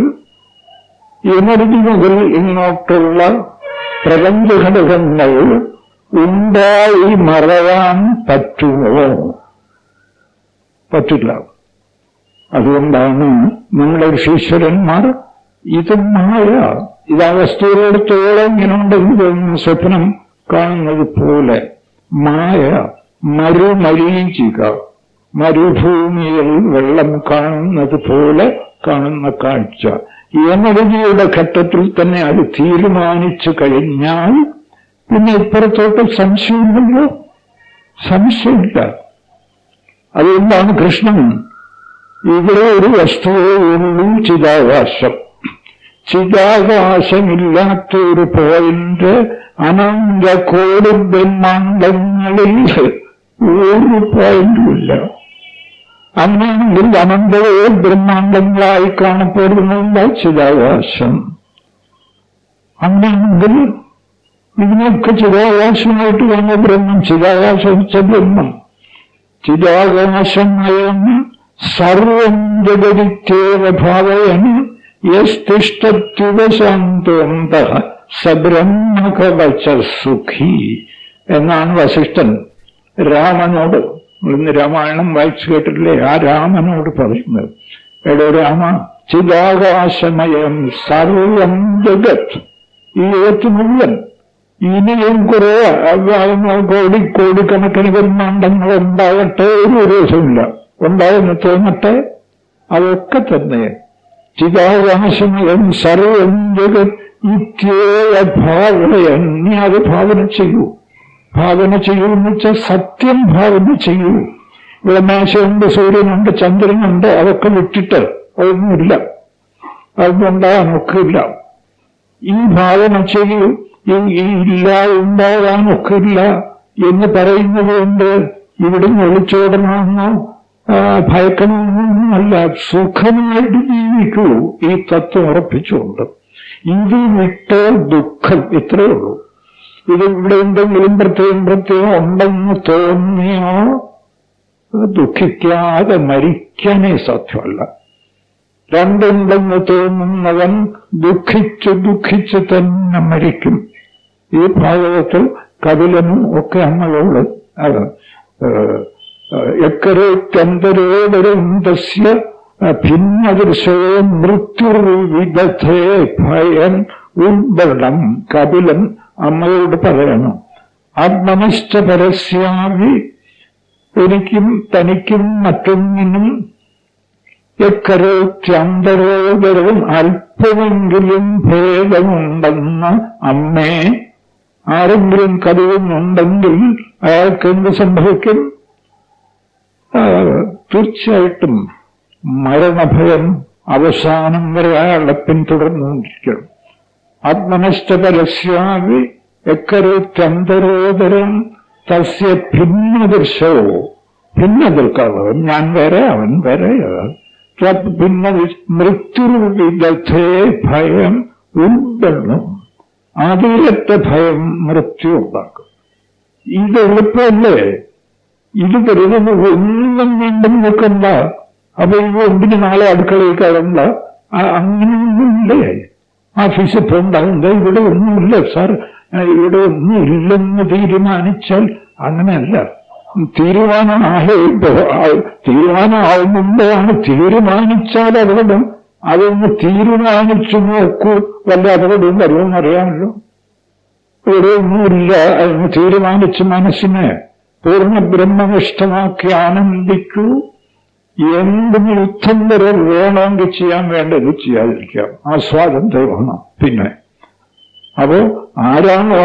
A: എനർജി മുതൽ ഇങ്ങോട്ടുള്ള പ്രപഞ്ചഘടകങ്ങൾ ഉണ്ടായി മറയാൻ പറ്റുമോ? പറ്റില്ല. അതുകൊണ്ടാണ് നിങ്ങളുടെ ഋഷീശ്വരന്മാർ ഇത് മായ ഇത് ആ വസ്തുവിനടുത്തോളം ഇങ്ങനെ ഉണ്ടെങ്കിൽ സ്വപ്നം കാണുന്നത് പോലെ മായ മരുമരീചിക മരുഭൂമിയിൽ വെള്ളം കാണുന്നത് പോലെ കാണുന്ന കാഴ്ച. എനർജിയുടെ ഘട്ടത്തിൽ തന്നെ അത് തീരുമാനിച്ചു കഴിഞ്ഞാൽ പിന്നെ ഇപ്പുറത്തോട്ട് സംശയമില്ലല്ലോ? സംശയമില്ല. അതുകൊണ്ടാണ് കൃഷ്ണൻ ഇവിടെ ഒരു വസ്തുവേ ഉള്ളൂ ചിതാകാശം ചിതാകാശമില്ലാത്ത ഒരു പോയിന്റ് അനന്ത കോടി ബ്രഹ്മാണ്ടങ്ങളിൽ ഒരു പോയിന്റുമില്ല അങ്ങനെയെങ്കിൽ അനന്തവേ ബ്രഹ്മാണ്ടങ്ങളായി കാണപ്പെടുന്നില്ല ചിതാകാശം അങ്ങനെയെങ്കിൽ ഇതിനൊക്കെ ചിതാകാശമായിട്ട് വന്ന ബ്രഹ്മം ചിതാകാശം വെച്ച ബ്രഹ്മം. ചിതാകാശമയം സർവം ജഗതിക്കേവ ഭാവയൻ യസ്തിഷ്ടത്യുപശാന്തോന്ത സബ്രഹ്മകവച സുഖി എന്നാണ് വസിഷ്ഠൻ രാമനോട്. ഇന്ന് രാമായണം വായിച്ചു കേട്ടിട്ടില്ലേ? ആ രാമനോട് പറയുന്നത്. എടോ രാമ ചിതാകാശമയം സർവം ജഗത്. ഈ ജഗത്ത് മുഴുവൻ ഇനിയും കുറെ കോടി കോടിക്കണക്കിന് ബ്രഹ്മാണ്ടങ്ങൾ ഉണ്ടാകട്ടെ ഒരു ദിവസമില്ല ഉണ്ടായെന്ന് തോന്നട്ടെ അതൊക്കെ തന്നെ. ചിതാകാശങ്ങളും സർവം ജഗത് നീ അത് ഭാവന ചെയ്യൂ. ഭാവന ചെയ്യൂ എന്ന് വെച്ചാൽ സത്യം ഭാവന ചെയ്യൂ. ഇവിടെ മേശയുണ്ട് സൂര്യനുണ്ട് ചന്ദ്രനുണ്ട് അതൊക്കെ വിട്ടിട്ട് അതൊന്നുമില്ല. അതൊന്നുണ്ടാകാനൊക്കില്ല ഈ ഭാവന ചെയ്യൂ. ഈ ഇല്ല ഉണ്ടാകാനൊക്കില്ല എന്ന് പറയുന്നത് കൊണ്ട് ഇവിടുന്ന് ഒളിച്ചോടണമെന്നോ ഭയക്കണമെന്നൊന്നുമല്ല സുഖമായിട്ട് ജീവിക്കൂ. ഈ തത്വം ഉറപ്പിച്ചുകൊണ്ട്. ഇത് വിട്ട് ദുഃഖം ഇത്രയേ ഉള്ളൂ. ഇത് ഇവിടെ എന്തെങ്കിലും പ്രത്യേകം പ്രത്യേകം ഉണ്ടെന്ന് തോന്നിയോ ദുഃഖിക്കാതെ മരിക്കാനേ സാധ്യമല്ല. രണ്ടുണ്ടെന്ന് തോന്നുന്നവൻ ദുഃഖിച്ച് ദുഃഖിച്ച് തന്നെ മരിക്കും. ഈ ഭാഗവത്തിൽ കപിലനും ഒക്കെ നമ്മളോട് അത് എക്കരോത്യന്തരോദരം തസ്യ ഭിന്നദൃശോ മൃത്യുർവിദധേ ഭയൻ ഉൾബലം കപിലൻ അമ്മയോട് പറയണം. ആത്മനിഷ്ഠ പരസ്യാവി എനിക്കും തനിക്കും മറ്റൊന്നിനും എക്കരോത്യന്തരോദരവും അല്പമെങ്കിലും ഭേദമുണ്ടെന്ന് അമ്മേ. ആരെങ്കിലും കരുതുന്നുണ്ടെങ്കിൽ അയാൾക്ക് എന്ത് സംഭവിക്കും? തീർച്ചയായിട്ടും മരണഭയം അവസാനം വരെ അയാളെ പിന്തുടർന്നുകൊണ്ടിരിക്കണം. ആത്മനഷ്ടപരസ്യാവി പരസ്യാവി എക്കരോത്യന്തരോദരം തസ്യ ഭിന്നദൃശവോ ഭിന്നതൽക്കാവ് ഞാൻ വേറെ അവൻ വേറെ ഭിന്ന മൃത്യുവിദേ ഭയം ഉണ്ടെന്നും ആദ്യത്തെ ഭയം മൃത്യു ഉണ്ടാക്കും ഇത് എളുപ്പമല്ലേ? ഇത് കരുതുന്നത് ഒന്നും വീണ്ടും നിൽക്കണ്ട അപ്പൊ ഇത് എന്തിന് നാളെ അടുക്കളയിൽ കയറണ്ട അങ്ങനെയൊന്നുമില്ലേ. ഓഫീസിൽ ഉണ്ടാകണ്ട ഇവിടെ ഒന്നുമില്ല സാർ. ഇവിടെ ഒന്നുമില്ലെന്ന് തീരുമാനിച്ചാൽ അങ്ങനെയല്ല. തീരുമാനമായ തീരുമാനമാവുമ്പോഴാണ് തീരുമാനിച്ചാൽ അപകടം. അതൊന്ന് തീരുമാനിച്ചു നോക്കൂ. വല്ല അപകടവും വരുമെന്നറിയാമല്ലോ ഇവിടെ ഒന്നുമില്ല. അതൊന്ന് തീരുമാനിച്ച് മനസ്സിനെ പൂർണ ബ്രഹ്മനിഷ്ഠമാക്കി ആനന്ദിക്കൂ. എന്തും യുദ്ധം വരെ വേണമെങ്കിൽ ചെയ്യാൻ വേണ്ടത് ചെയ്യാതിരിക്കാം ആ സ്വാതന്ത്ര്യമാണ് പിന്നെ അപ്പോ ആരാണോ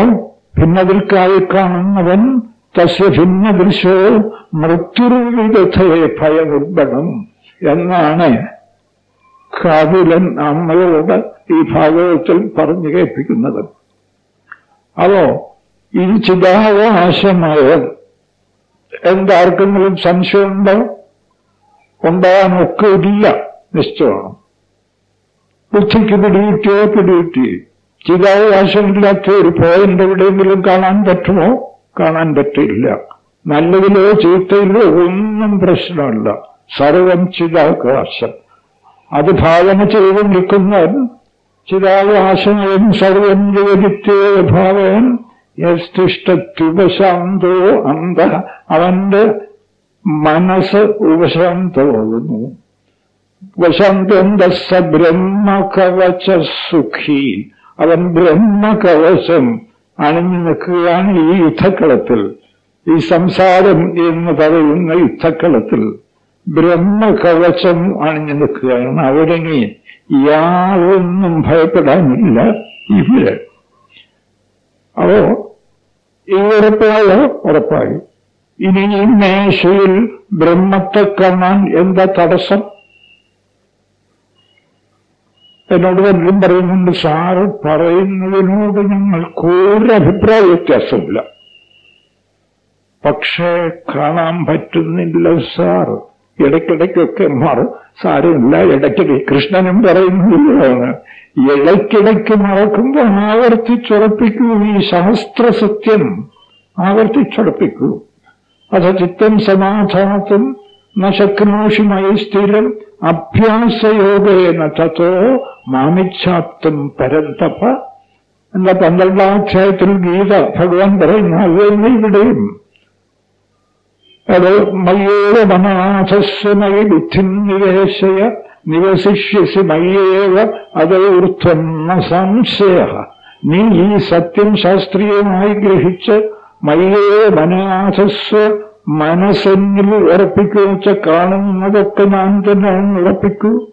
A: ഭിന്നതിൽക്കായി കാണുന്നവൻ തസ്യ ഭിന്ന ദൃശ്യവും മൃത്യുർവിദധയെ ഭയമുർബണം എന്നാണ് കാതിലൻ അമ്മയോട് ഈ ഭാഗവത്തിൽ പറഞ്ഞു കേൾപ്പിക്കുന്നത്. അപ്പോ ഇത് ചിതാവകാശമായാൽ എന്താർക്കെങ്കിലും സംശയമുണ്ടോ? ഉണ്ടാകാനൊക്കെ ഇല്ല നിശ്ചയമാണ്. ബുദ്ധിക്ക് പിടികിട്ടിയോ പിടികിട്ടി ചിതാവകാശമില്ലാത്ത ഒരു പോയിന്റ് എവിടെയെങ്കിലും കാണാൻ പറ്റുമോ? കാണാൻ പറ്റില്ല. നല്ലതിലോ ചീത്തയിലോ ഒന്നും പ്രശ്നമല്ല. സർവം ചിതാവകാശം അത് ഭാവന ചെയ്ത് നിൽക്കുന്നവൻ ചിതാവകാശങ്ങളും സർവം ജോലിത്തേ ഭാവൻ. യസ്തിഷ്ടത്യുപശാന്തോ അന്ത അവന്റെ മനസ്സ് ഉപശാന്തമാകുന്നു. ഉപശാന്തന്തസ ബ്രഹ്മകവച സുഖി. അവൻ ബ്രഹ്മകവശം അണിഞ്ഞു നിൽക്കുകയാണ് ഈ യുദ്ധക്കളത്തിൽ. ഈ സംസാരം എന്ന് പറയുന്ന യുദ്ധക്കളത്തിൽ ബ്രഹ്മകവചം അണിഞ്ഞു നിൽക്കുകയാണ്. അവിടെ യാതൊന്നും ഭയപ്പെടാനില്ല ഇവിടെ അപ്പോ ഈ ഉറപ്പായോ. ഇനി ഈ മേശയിൽ ബ്രഹ്മത്തെ കാണാൻ എന്താ തടസ്സം? എന്നോട് പലരും പറയുന്നുണ്ട് സാറ് പറയുന്നതിനോട് ഞങ്ങൾക്ക് ഒരു അഭിപ്രായ വ്യത്യാസമില്ല പക്ഷേ കാണാൻ പറ്റുന്നില്ല സാർ. ഇടയ്ക്കിടയ്ക്കൊക്കെ മാറും. സാരമില്ല ഇടയ്ക്കിടയ്ക്ക് കൃഷ്ണനും പറയുന്നതാണ് ഇടയ്ക്കിടയ്ക്ക് മറക്കുമ്പോൾ ആവർത്തിച്ചുറപ്പിക്കൂ ഈ ശാസ്ത്ര സത്യം ആവർത്തിച്ചുറപ്പിക്കൂ. അഥ ചിത്തം സമാധാനത്തും നശക്നോഷിമയ സ്ഥിരം അഭ്യാസയോഗേന തത്തോ മാമിച്ഛാപ്തം പരന്തപ. എന്താ പന്ത്രണ്ടാം അധ്യായത്തിൽ ഗീത ഭഗവാൻ പറയുന്നു അത് തന്നെ ഇവിടെയും. അത് മയ്യേവ മനാഥസ്വമയ ബുദ്ധിം നിവേശയ നിവസിഷ്യസി മയ്യേവ അത് ഊർധ്വം സംശയ. നീ ഈ സത്യം ശാസ്ത്രീയമായി ഗ്രഹിച്ച് മയ്യേ മനാഥസ്വ മനസ്സെന്നിൽ ഉറപ്പിക്കൂ വെച്ച കാണുന്നതൊക്കെ ഞാൻ തന്നെ ഉറപ്പിക്കൂ.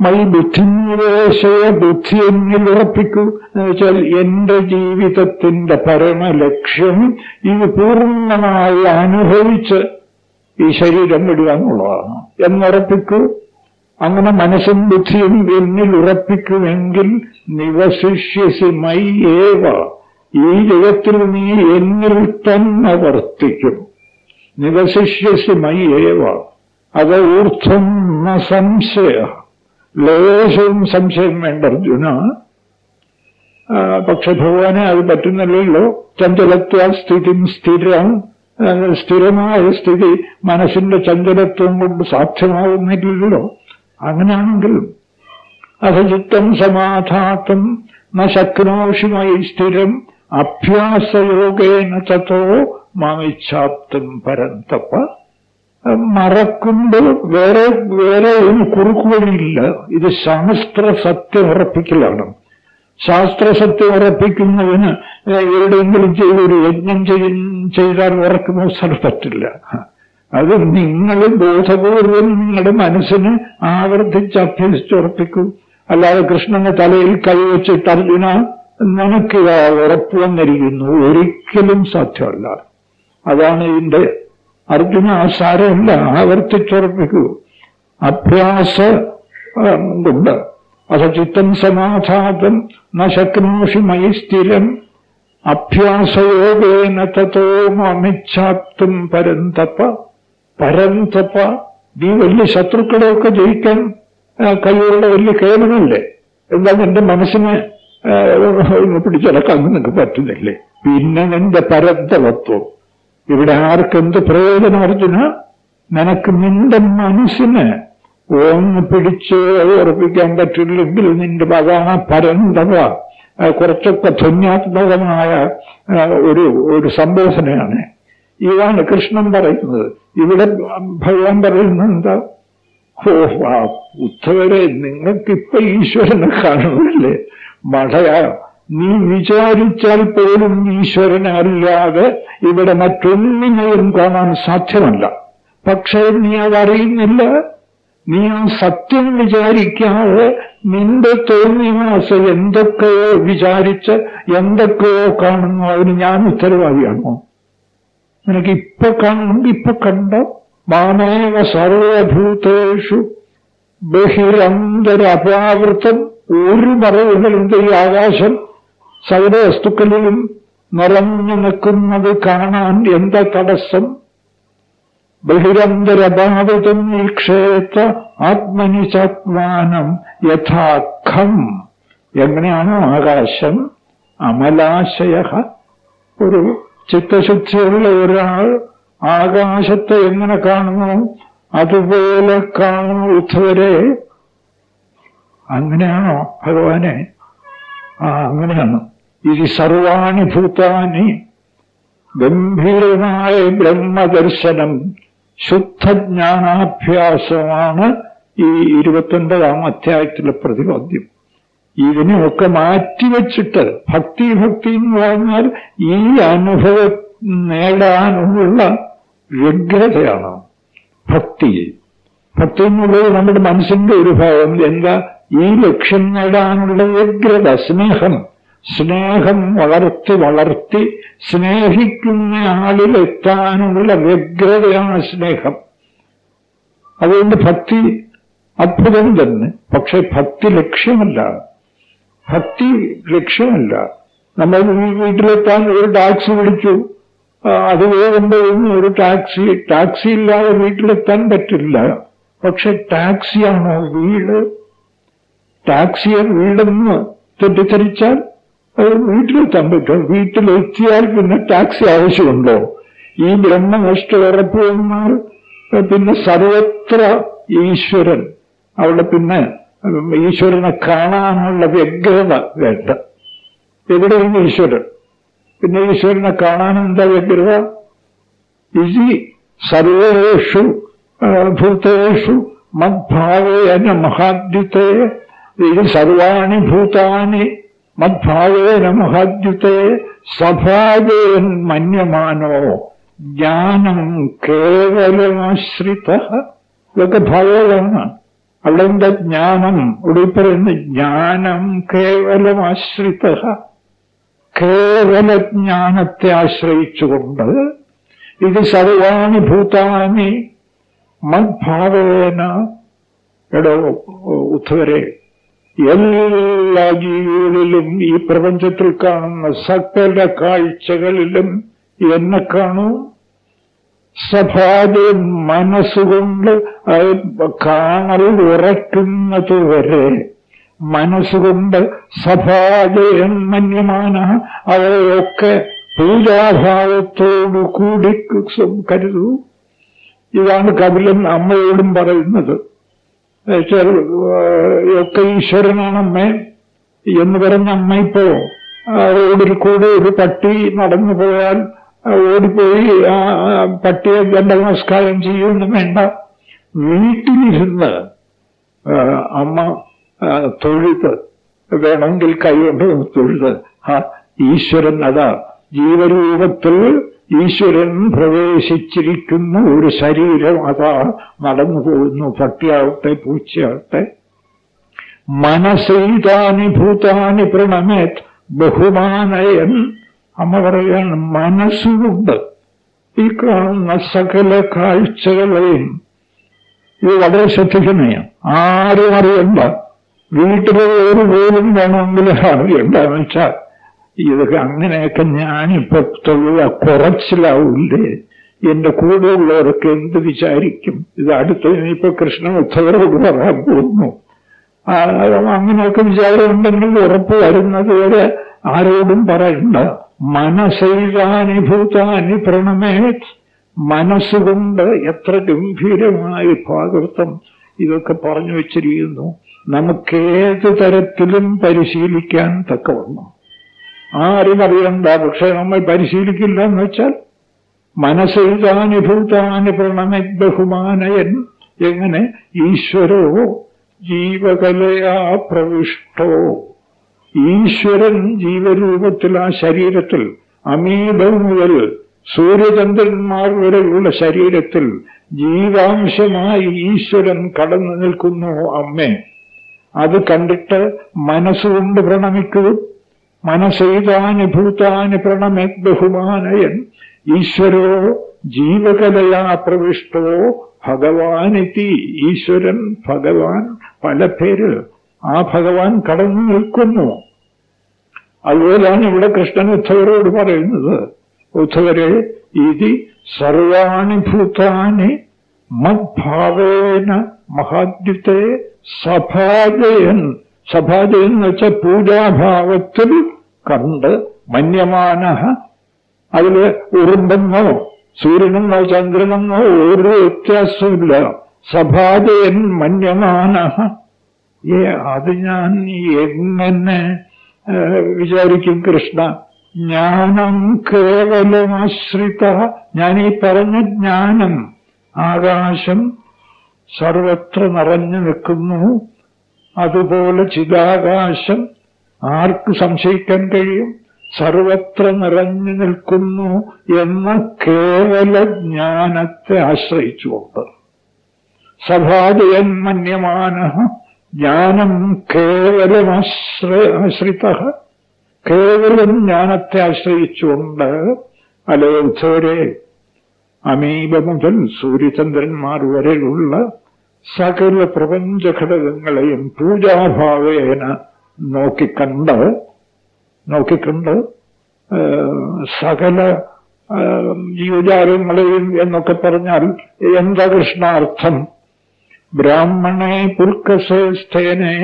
A: മൈ ബുദ്ധിനിവേശയ ബുദ്ധി എന്നിൽ ഉറപ്പിക്കൂ. എന്ന് വെച്ചാൽ എന്റെ ജീവിതത്തിന്റെ പരമലക്ഷ്യം ഇത് പൂർണമായി അനുഭവിച്ച് ഈ ശരീരം വിടുക എന്നുള്ളതാണ് എന്നുറപ്പിക്കൂ. അങ്ങനെ മനസ്സും ബുദ്ധിയും എന്നിൽ ഉറപ്പിക്കുമെങ്കിൽ നിവശിഷ്യസി മൈ ഏവ. ഈ ജഗത്തിൽ നീ എന്നിൽ തന്നെ വർത്തിക്കും. നിവശിഷ്യസി മൈ ഏവ. അത് ഊർധ്വം സംശയ. ലേശവും സംശയം വേണ്ട അർജുന. പക്ഷെ ഭഗവാനെ അത് പറ്റുന്നില്ലല്ലോ. ചഞ്ചലത്വ സ്ഥിതി സ്ഥിരം. സ്ഥിരമായ സ്ഥിതി മനസ്സിന്റെ ചഞ്ചലത്വം കൊണ്ട് സാധ്യമാകുന്നില്ലല്ലോ അങ്ങനെയാണെങ്കിൽ അധചിത്തം സമാധാത്തം ന ശക്നോഷിമയി സ്ഥിരം അഭ്യാസയോഗേന തത്തോ മാമിച്ഛാപ്തം പരന്തപ്പ മറക്കുമ്പോൾ വേറെ വേറെ ഒരു കുറുക്കുവഴിയില്ല. ഇത് ശാസ്ത്ര സത്യം ഉറപ്പിക്കലാണ്. ശാസ്ത്രസത്യം ഉറപ്പിക്കുന്നതിന് എവിടെയെങ്കിലും ചെയ്തൊരു യജ്ഞം ചെയ്താൽ ഉറക്കുന്ന സ്ഥലം പറ്റില്ല അത് നിങ്ങൾ ബോധപൂർവം നിങ്ങളുടെ മനസ്സിന് ആവർത്തിച്ച് അഭ്യസിച്ചുറപ്പിക്കൂ അല്ലാതെ കൃഷ്ണന്റെ തലയിൽ കൈവച്ചിട്ട് അർജുന നിനക്ക് ഉറപ്പ് വന്നിരിക്കുന്നു. ഒരിക്കലും സാധ്യമല്ല. അതാണ് ഇതിന്റെ അർജുന സാരമല്ല. ആവർത്തിച്ചുറപ്പിക്കൂ അഭ്യാസ കൊണ്ട് അസചിത്തം സമാധാതം നശക്നോഷി ശക്നോഷി മയി സ്ഥിരം. അഭ്യാസയോഗേന തോ മമിച്ഛാപ്തും പരന്തപ്പ പരന്തപ്പ നീ വലിയ ശത്രുക്കളെയൊക്കെ ജയിക്കാൻ കഴിവുള്ള വലിയ കേവലമല്ലേ എന്താ നിന്റെ മനസ്സിനെ പിടിച്ചടക്കാൻ നിനക്ക് പറ്റുന്നില്ലേ? പിന്നെ നിന്റെ പരന്തവത്വം ഇവിടെ ആർക്കെന്ത് പ്രയോജനം അർജുന? നിനക്ക് നിന്റെ മനസ്സിന് ഒന്ന് പിടിച്ച് ഉറപ്പിക്കാൻ പറ്റില്ലെങ്കിൽ നിന്റെ അതാണ് പരന്തവ കുറച്ചൊക്കെ ധന്യാത്മകമായ ഒരു ഒരു സംബോധനയാണ് ഇതാണ് കൃഷ്ണൻ പറയുന്നത്. ഇവിടെ ഭഗവാൻ പറയുന്നത് എന്താ? ഓ ആ ഉദ്ധവരെ നിങ്ങൾക്കിപ്പൊ ഈശ്വരനെ കാണുന്നില്ലേ മഴയാ നീ വിചാരിച്ചാൽ പോലും ഈശ്വരനല്ലാതെ ഇവിടെ മറ്റൊന്നിനെയും കാണാൻ സാധ്യമല്ല. പക്ഷേ നീ അതറിയുന്നില്ല. നീ ആ സത്യം വിചാരിക്കാതെ നിന്റെ തോന്നിവാസ എന്തൊക്കെയോ വിചാരിച്ച് എന്തൊക്കെയോ കാണുന്നു. അതിന് ഞാൻ ഉത്തരവാദിയാണോ? നിനക്ക് ഇപ്പൊ കാണുമെങ്കിൽ ഇപ്പൊ കണ്ട? മാമേവ സർവഭൂതേഷു ബഹിരന്തര അപാവൃത്തം ഒരു മറവുകളുണ്ട് ഈ ആകാശം സകല വസ്തുക്കളിലും നിറഞ്ഞു നിൽക്കുന്നത് കാണാൻ എന്താ തടസ്സം? ബഹിരന്തരഭാവതം നിക്ഷേത്ത ആത്മനി ചാത്മാനം യഥാഖം എങ്ങനെയാണോ ആകാശം? അമലാശയ ഒരു ചിത്തശുദ്ധിയുള്ള ഒരാൾ ആകാശത്തെ എങ്ങനെ കാണുന്നു? അതുപോലെ കാണുന്നു ഉദ്ധവരെ അങ്ങനെയാണോ ഭഗവാനെ? ആ അങ്ങനെയാണ്. ഇത് സർവാണി ഭൂതാനി. ഗംഭീരമായ ബ്രഹ്മദർശനം. ശുദ്ധജ്ഞാനാഭ്യാസമാണ് ഈ ഇരുപത്തൊൻപതാം അധ്യായത്തിലെ പ്രതിപാദ്യം. ഇതിനെയൊക്കെ മാറ്റിവെച്ചിട്ട് ഭക്തി ഭക്തി എന്ന് പറഞ്ഞാൽ ഈ അനുഭവം നേടാനുള്ള വ്യഗ്രതയാണ് ഭക്തി. ഭക്തി എന്നുള്ളത് നമ്മുടെ മനസ്സിന്റെ ഒരു ഭാഗം. എന്താ ഈ ലക്ഷ്യം നേടാനുള്ള വ്യഗ്രത സ്നേഹം. സ്നേഹം വളർത്തി വളർത്തി സ്നേഹിക്കുന്ന ആളിലെത്താനുള്ള വ്യഗ്രതയാണ് സ്നേഹം. അതുകൊണ്ട് ഭക്തി അത്ഭുതം തന്നെ. പക്ഷെ ഭക്തി ലക്ഷ്യമല്ല. ഭക്തി ലക്ഷ്യമല്ല. നമ്മൾ വീട്ടിലെത്താൻ ഒരു ടാക്സി വിളിച്ചു. അത് വേഗം ഒരു ടാക്സി ടാക്സി ഇല്ലാതെ വീട്ടിലെത്താൻ പറ്റില്ല. പക്ഷെ ടാക്സിയാണോ വീട്? ടാക്സിയെ വീടെന്ന് തെറ്റിദ്ധരിച്ചാൽ വീട്ടിലെത്താൻ പറ്റും വീട്ടിലെത്തിയാൽ പിന്നെ ടാക്സി ആവശ്യമുണ്ടോ? ഈ ബ്രഹ്മനിഷ്ഠ ഉറപ്പ് പിന്നെ സർവത്ര ഈശ്വരൻ അവിടെ പിന്നെ ഈശ്വരനെ കാണാനുള്ള വ്യഗ്രത വേണ്ട. എവിടെയാണ് ഈശ്വരൻ? പിന്നെ ഈശ്വരനെ കാണാൻ എന്താ വ്യഗ്രത? ഇതി സർവേഷു ഭൂതേഷു മദ്ഭാവേന മഹാദ്യുത്തെ ഇത് സർവാണി ഭൂതാനി മദ്ഭാവേന മഹാദ്യുത്തെ സഭാവേൻ മന്യമാനോ. ജ്ഞാനം കേവലമാശ്രിത. ഇതൊക്കെ ഭാവമാണ് അവിടെ ജ്ഞാനം ഇവിടെ പറയുന്ന ജ്ഞാനം കേവലമാശ്രിത. കേവല ജ്ഞാനത്തെ ആശ്രയിച്ചുകൊണ്ട് ഇത് സർവാണി ഭൂതാനി മദ്ഭാവേന. എടോ ഉദ്ധവരെ എല്ലാ ജീവികളിലും ഈ പ്രപഞ്ചത്തിൽ കാണുന്ന സകല കാഴ്ചകളിലും എന്നെ കാണൂ. സഭാതെ മനസ്സുകൊണ്ട് കാണൽ ഉറയ്ക്കുന്നത് വരെ മനസ്സുകൊണ്ട് സഭാജയൻ മന്യമാന അവയൊക്കെ പൂജാഭാവത്തോടു കൂടി കരുതൂ. ഇതാണ് കപിലൻ അമ്മയോടും പറയുന്നത്. ഒക്കെ ഈശ്വരനാണ് അമ്മ എന്ന് പറഞ്ഞ അമ്മ ഇപ്പോ റോഡിൽ കൂടെ ഒരു പട്ടി നടന്നു പോയാൽ ഓടിപ്പോയി ആ പട്ടിയെ ദണ്ഡ നമസ്കാരം ചെയ്യുമെന്ന് വേണ്ട. വീട്ടിലിരുന്ന് അമ്മ തൊഴുത് വേണമെങ്കിൽ കൈകൊണ്ട് തൊഴുത്. ആ ഈശ്വരൻ അതാ ജീവരൂപത്തിൽ ഈശ്വരൻ പ്രവേശിച്ചിരിക്കുന്ന ഒരു ശരീരം അതാ നടന്നു പോകുന്നു. ഭക്തിയാവട്ടെ പൂച്ചയാവട്ടെ. മനസ്സെയ്താനി ഭൂതാനി പ്രണമേത് ബഹുമാനയൻ. അമ്മ പറയാണ് മനസ്സുകൊണ്ട് ഈ കാണുന്ന സകല കാഴ്ചകളെയും ഇത് വളരെ ശ്രദ്ധിക്കുന്നതാണ് ആരും അറിയണ്ട. വീട്ടിലെ ഒരു പോലും വേണമെങ്കിൽ അറിയണ്ടെന്ന് വെച്ചാൽ ഇതൊക്കെ അങ്ങനെയൊക്കെ ഞാനിപ്പോ തൊഴില കുറച്ചിലാവൂലേ. എന്റെ കൂടെയുള്ളവരൊക്കെ എന്ത് വിചാരിക്കും? ഇത് അടുത്ത് ഇനിയിപ്പോ കൃഷ്ണൻ ഉദ്ധവരോട് പറയാൻ പോകുന്നു. അങ്ങനെയൊക്കെ വിചാരമുണ്ടെങ്കിൽ ഉറപ്പ് വരുന്നത് വരെ ആരോടും പറയണ്ട. മനസൈതാനി ഭൂതാനി പ്രണമേ മനസ്സുകൊണ്ട് എത്ര ഗംഭീരമായ ഭാഗവതം ഇതൊക്കെ പറഞ്ഞു വെച്ചിരിക്കുന്നു. നമുക്കേത് തരത്തിലും പരിശീലിക്കാൻ തക്കവണ്ണം. ആരും അറിവറിയണ്ട പക്ഷെ നമ്മൾ പരിശീലിക്കില്ല എന്ന് വെച്ചാൽ മനസ്സിൽ താനുഭൂതാനു പ്രണമി ബഹുമാനയൻ എങ്ങനെ ഈശ്വരോ ജീവകലയാ പ്രവിഷ്ടോ. ഈശ്വരൻ ജീവരൂപത്തിൽ ആ ശരീരത്തിൽ അമീബം മുതൽ സൂര്യചന്ദ്രന്മാർ വരെയുള്ള ശരീരത്തിൽ ജീവാംശമായി ഈശ്വരൻ കടന്നു നിൽക്കുന്നു അമ്മേ. അത് കണ്ടിട്ട് മനസ്സുകൊണ്ട് പ്രണമിക്കൂ. മനസ്സൈതാനി ഭൂതാനി പ്രണമെ ബഹുമാനയൻ ഈശ്വരോ ജീവകലയാ പ്രവിഷ്ടോ ഭഗവാനിതി ഈശ്വരൻ ഭഗവാൻ പല പേര് ആ ഭഗവാൻ കടന്നു നിൽക്കുന്നു. അതുപോലാണ് ഇവിടെ കൃഷ്ണൻ ഉദ്ധവരോട് പറയുന്നത്. ഉദ്ധവരെ ഇതി സർവാണി ഭൂതാനി മദ്ഭാവേന മഹാദ്യുത്തെ സഭാജയൻ. സഭാജയൻ എന്ന് വെച്ചാൽ പൂജാഭാവത്തിൽ കണ്ട് മന്യമാന അതിൽ ഉറുമ്പെന്നോ സൂര്യനെന്നോ ചന്ദ്രനെന്നോ ഒരു വ്യത്യാസമില്ല സഭാജയൻ മന്യമാന ഏ അത് ഞാൻ എങ്ങനെ വിചാരിക്കും കൃഷ്ണ? ജ്ഞാനം കേവലമാശ്രിത. ഞാൻ ഈ പറഞ്ഞ ജ്ഞാനം ആകാശം സർവത്ര നിറഞ്ഞു നിൽക്കുന്നു. അതുപോലെ ചിതാകാശം ആർക്ക് സംശയിക്കാൻ കഴിയും? സർവത്ര നിറഞ്ഞു നിൽക്കുന്നു എന്ന കേവല ജ്ഞാനത്തെ ആശ്രയിച്ചുകൊണ്ട്. സഭാജയൻ മന്യമാന ജ്ഞാനം കേവലമാശ്ര ആശ്രിത. കേവലം ജ്ഞാനത്തെ ആശ്രയിച്ചുകൊണ്ട് അലോത്സവരെ അമീബ മുതൽ സൂര്യചന്ദ്രന്മാർ വരെയുള്ള സകല പ്രപഞ്ച ഘടകങ്ങളെയും പൂജാഭാവേന നോക്കിക്കണ്ട് നോക്കിക്കണ്ട് സകല ജീവജാലങ്ങളെയും എന്നൊക്കെ പറഞ്ഞാൽ എന്താ കൃഷ്ണാർത്ഥം? ബ്രാഹ്മണേ പുൽക്കസേ സ്ഥേനെ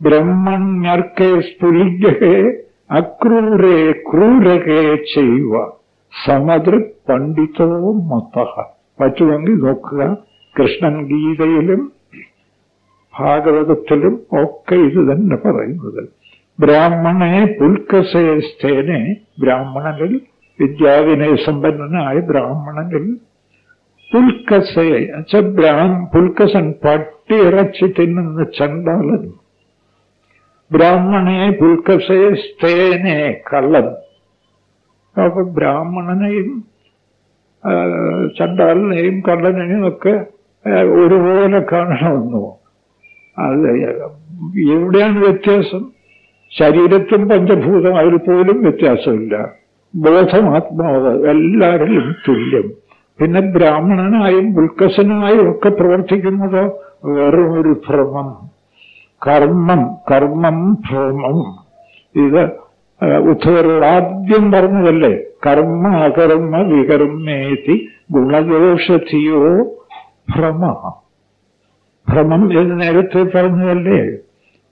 A: ബ്രഹ്മണ്യർക്കേ സ്ഫുലിംഗേ അക്രൂരേ ക്രൂരകേ ചെയ്യുക സമദൃക് പണ്ഡിതോ മത. പറ്റുമെങ്കിൽ നോക്കുക. കൃഷ്ണൻ ഗീതയിലും ഭാഗവതത്തിലും ഒക്കെ ഇത് തന്നെ പറയുന്നത്. ബ്രാഹ്മണെ പുൽക്കസേനെ ബ്രാഹ്മണനിൽ വിദ്യാവിനയ സമ്പന്നനായ ബ്രാഹ്മണനിൽ പുൽക്കസേ ബ്രാഹ്മ പുൽക്കസൻ പട്ടി ഇറച്ചി തിന്നുന്ന ചണ്ടാലൻ. ബ്രാഹ്മണെ പുൽക്കസേ സ്ഥേനെ കള്ളൻ. അപ്പൊ ബ്രാഹ്മണനെയും ആ, ചണ്ടാലിനെയും കള്ളനെയും ഒക്കെ ഒരുപോലെ കാണണമെന്നോ? അത് എവിടെയാണ് വ്യത്യാസം? ശരീരത്തും പഞ്ചഭൂതം അതിൽ പോലും വ്യത്യാസമില്ല. ബോധം ആത്മാവ് എല്ലാവരിലും തുല്യം. പിന്നെ ബ്രാഹ്മണനായും ഉൽക്കസനായും ഒക്കെ പ്രവർത്തിക്കുന്നത് വെറും ഒരു ഭ്രമം. കർമ്മം കർമ്മം ഭ്രമം. ഇത് ഉദ്ധവരോട് ആദ്യം പറഞ്ഞതല്ലേ? കർമ്മ അകർമ്മ വികർമ്മേതി ഗുണദോഷധിയോ ഭ്രമ. ഭ്രമം എന്ന് നേരത്തെ പറഞ്ഞതല്ലേ?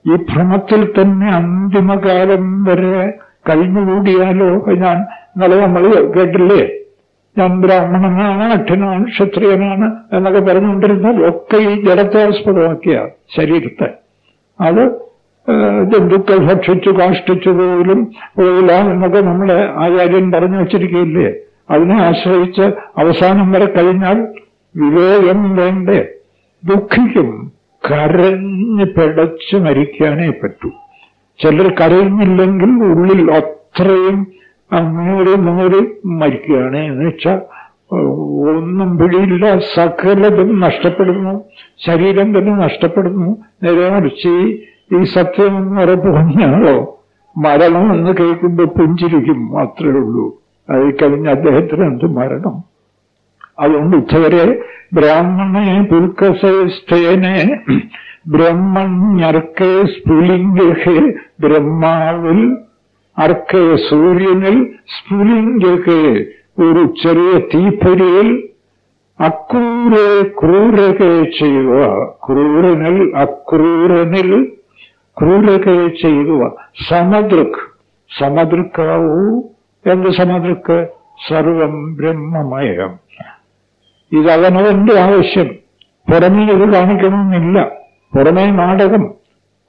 A: ഈ ഭ്രമത്തിൽ തന്നെ അന്തിമകാലം വരെ കഴിഞ്ഞുകൂടിയാലോ? ഞാൻ ഇന്നലെ നമ്മൾ കേട്ടില്ലേ? ഞാൻ ബ്രാഹ്മണനാണ് അട്ടനാണ് ക്ഷത്രിയനാണ് എന്നൊക്കെ പറഞ്ഞുകൊണ്ടിരുന്നാൽ ഒക്കെ ഈ ജഡത്തെ ആസ്പദമാക്കിയ ശരീരത്തെ. അത് ജന്തുക്കൾ ഭക്ഷിച്ചു കാഷ്ടിച്ചു പോലും പോയില്ല എന്നൊക്കെ നമ്മളെ ആചാര്യൻ പറഞ്ഞു വച്ചിരിക്കുകയില്ലേ? അതിനെ ആശ്രയിച്ച് അവസാനം വരെ കഴിഞ്ഞാൽ വിവേകം വേണ്ടേ? ദുഃഖിക്കും. കരഞ്ഞ് പിടച്ച് മരിക്കാനേ പറ്റൂ. ചിലർ കരയുന്നില്ലെങ്കിൽ ഉള്ളിൽ അത്രയും അങ്ങോട്ട് നൂറ് മരിക്കുകയാണ്. എന്ന് വെച്ചാൽ ഒന്നും പിടിയില്ല. സകലതും നഷ്ടപ്പെടുന്നു. ശരീരം തന്നെ നഷ്ടപ്പെടുന്നു. നേരെ മറിച്ച് ഈ- സത്യം എന്ന് പറയുമ്പോൾ മരണം എന്ന് കേൾക്കുമ്പോൾ പുഞ്ചിരിക്കും. മാത്രമേ ഉള്ളൂ. അത് കഴിഞ്ഞ് അദ്ദേഹത്തിന് എന്ത് മരണം? അതുകൊണ്ട് ഉച്ചവരെ ബ്രാഹ്മണേ പുൽക്കസേനെ ബ്രഹ്മണ്യർക്കേ സ്ഫുലിംഗഹേ ബ്രഹ്മാവിൽ അർക്കേ സൂര്യനിൽ സ്ഫുലിംഗഹേ ഒരു ചെറിയ തീപ്പൊരിയിൽ അക്രൂരെ ക്രൂരകെ ചെയ്യുക. ക്രൂരനിൽ അക്രൂരനിൽ ക്രൂരകെ ചെയ്യുക. സമദൃക് സമദൃക്കാവൂ. എന്ത് സമദൃക്ക് സർവം ബ്രഹ്മമയം. ഇത് അവനവന്റെ ആവശ്യം. പുറമേ ഇത് കാണിക്കണമെന്നില്ല. പുറമേ നാടകം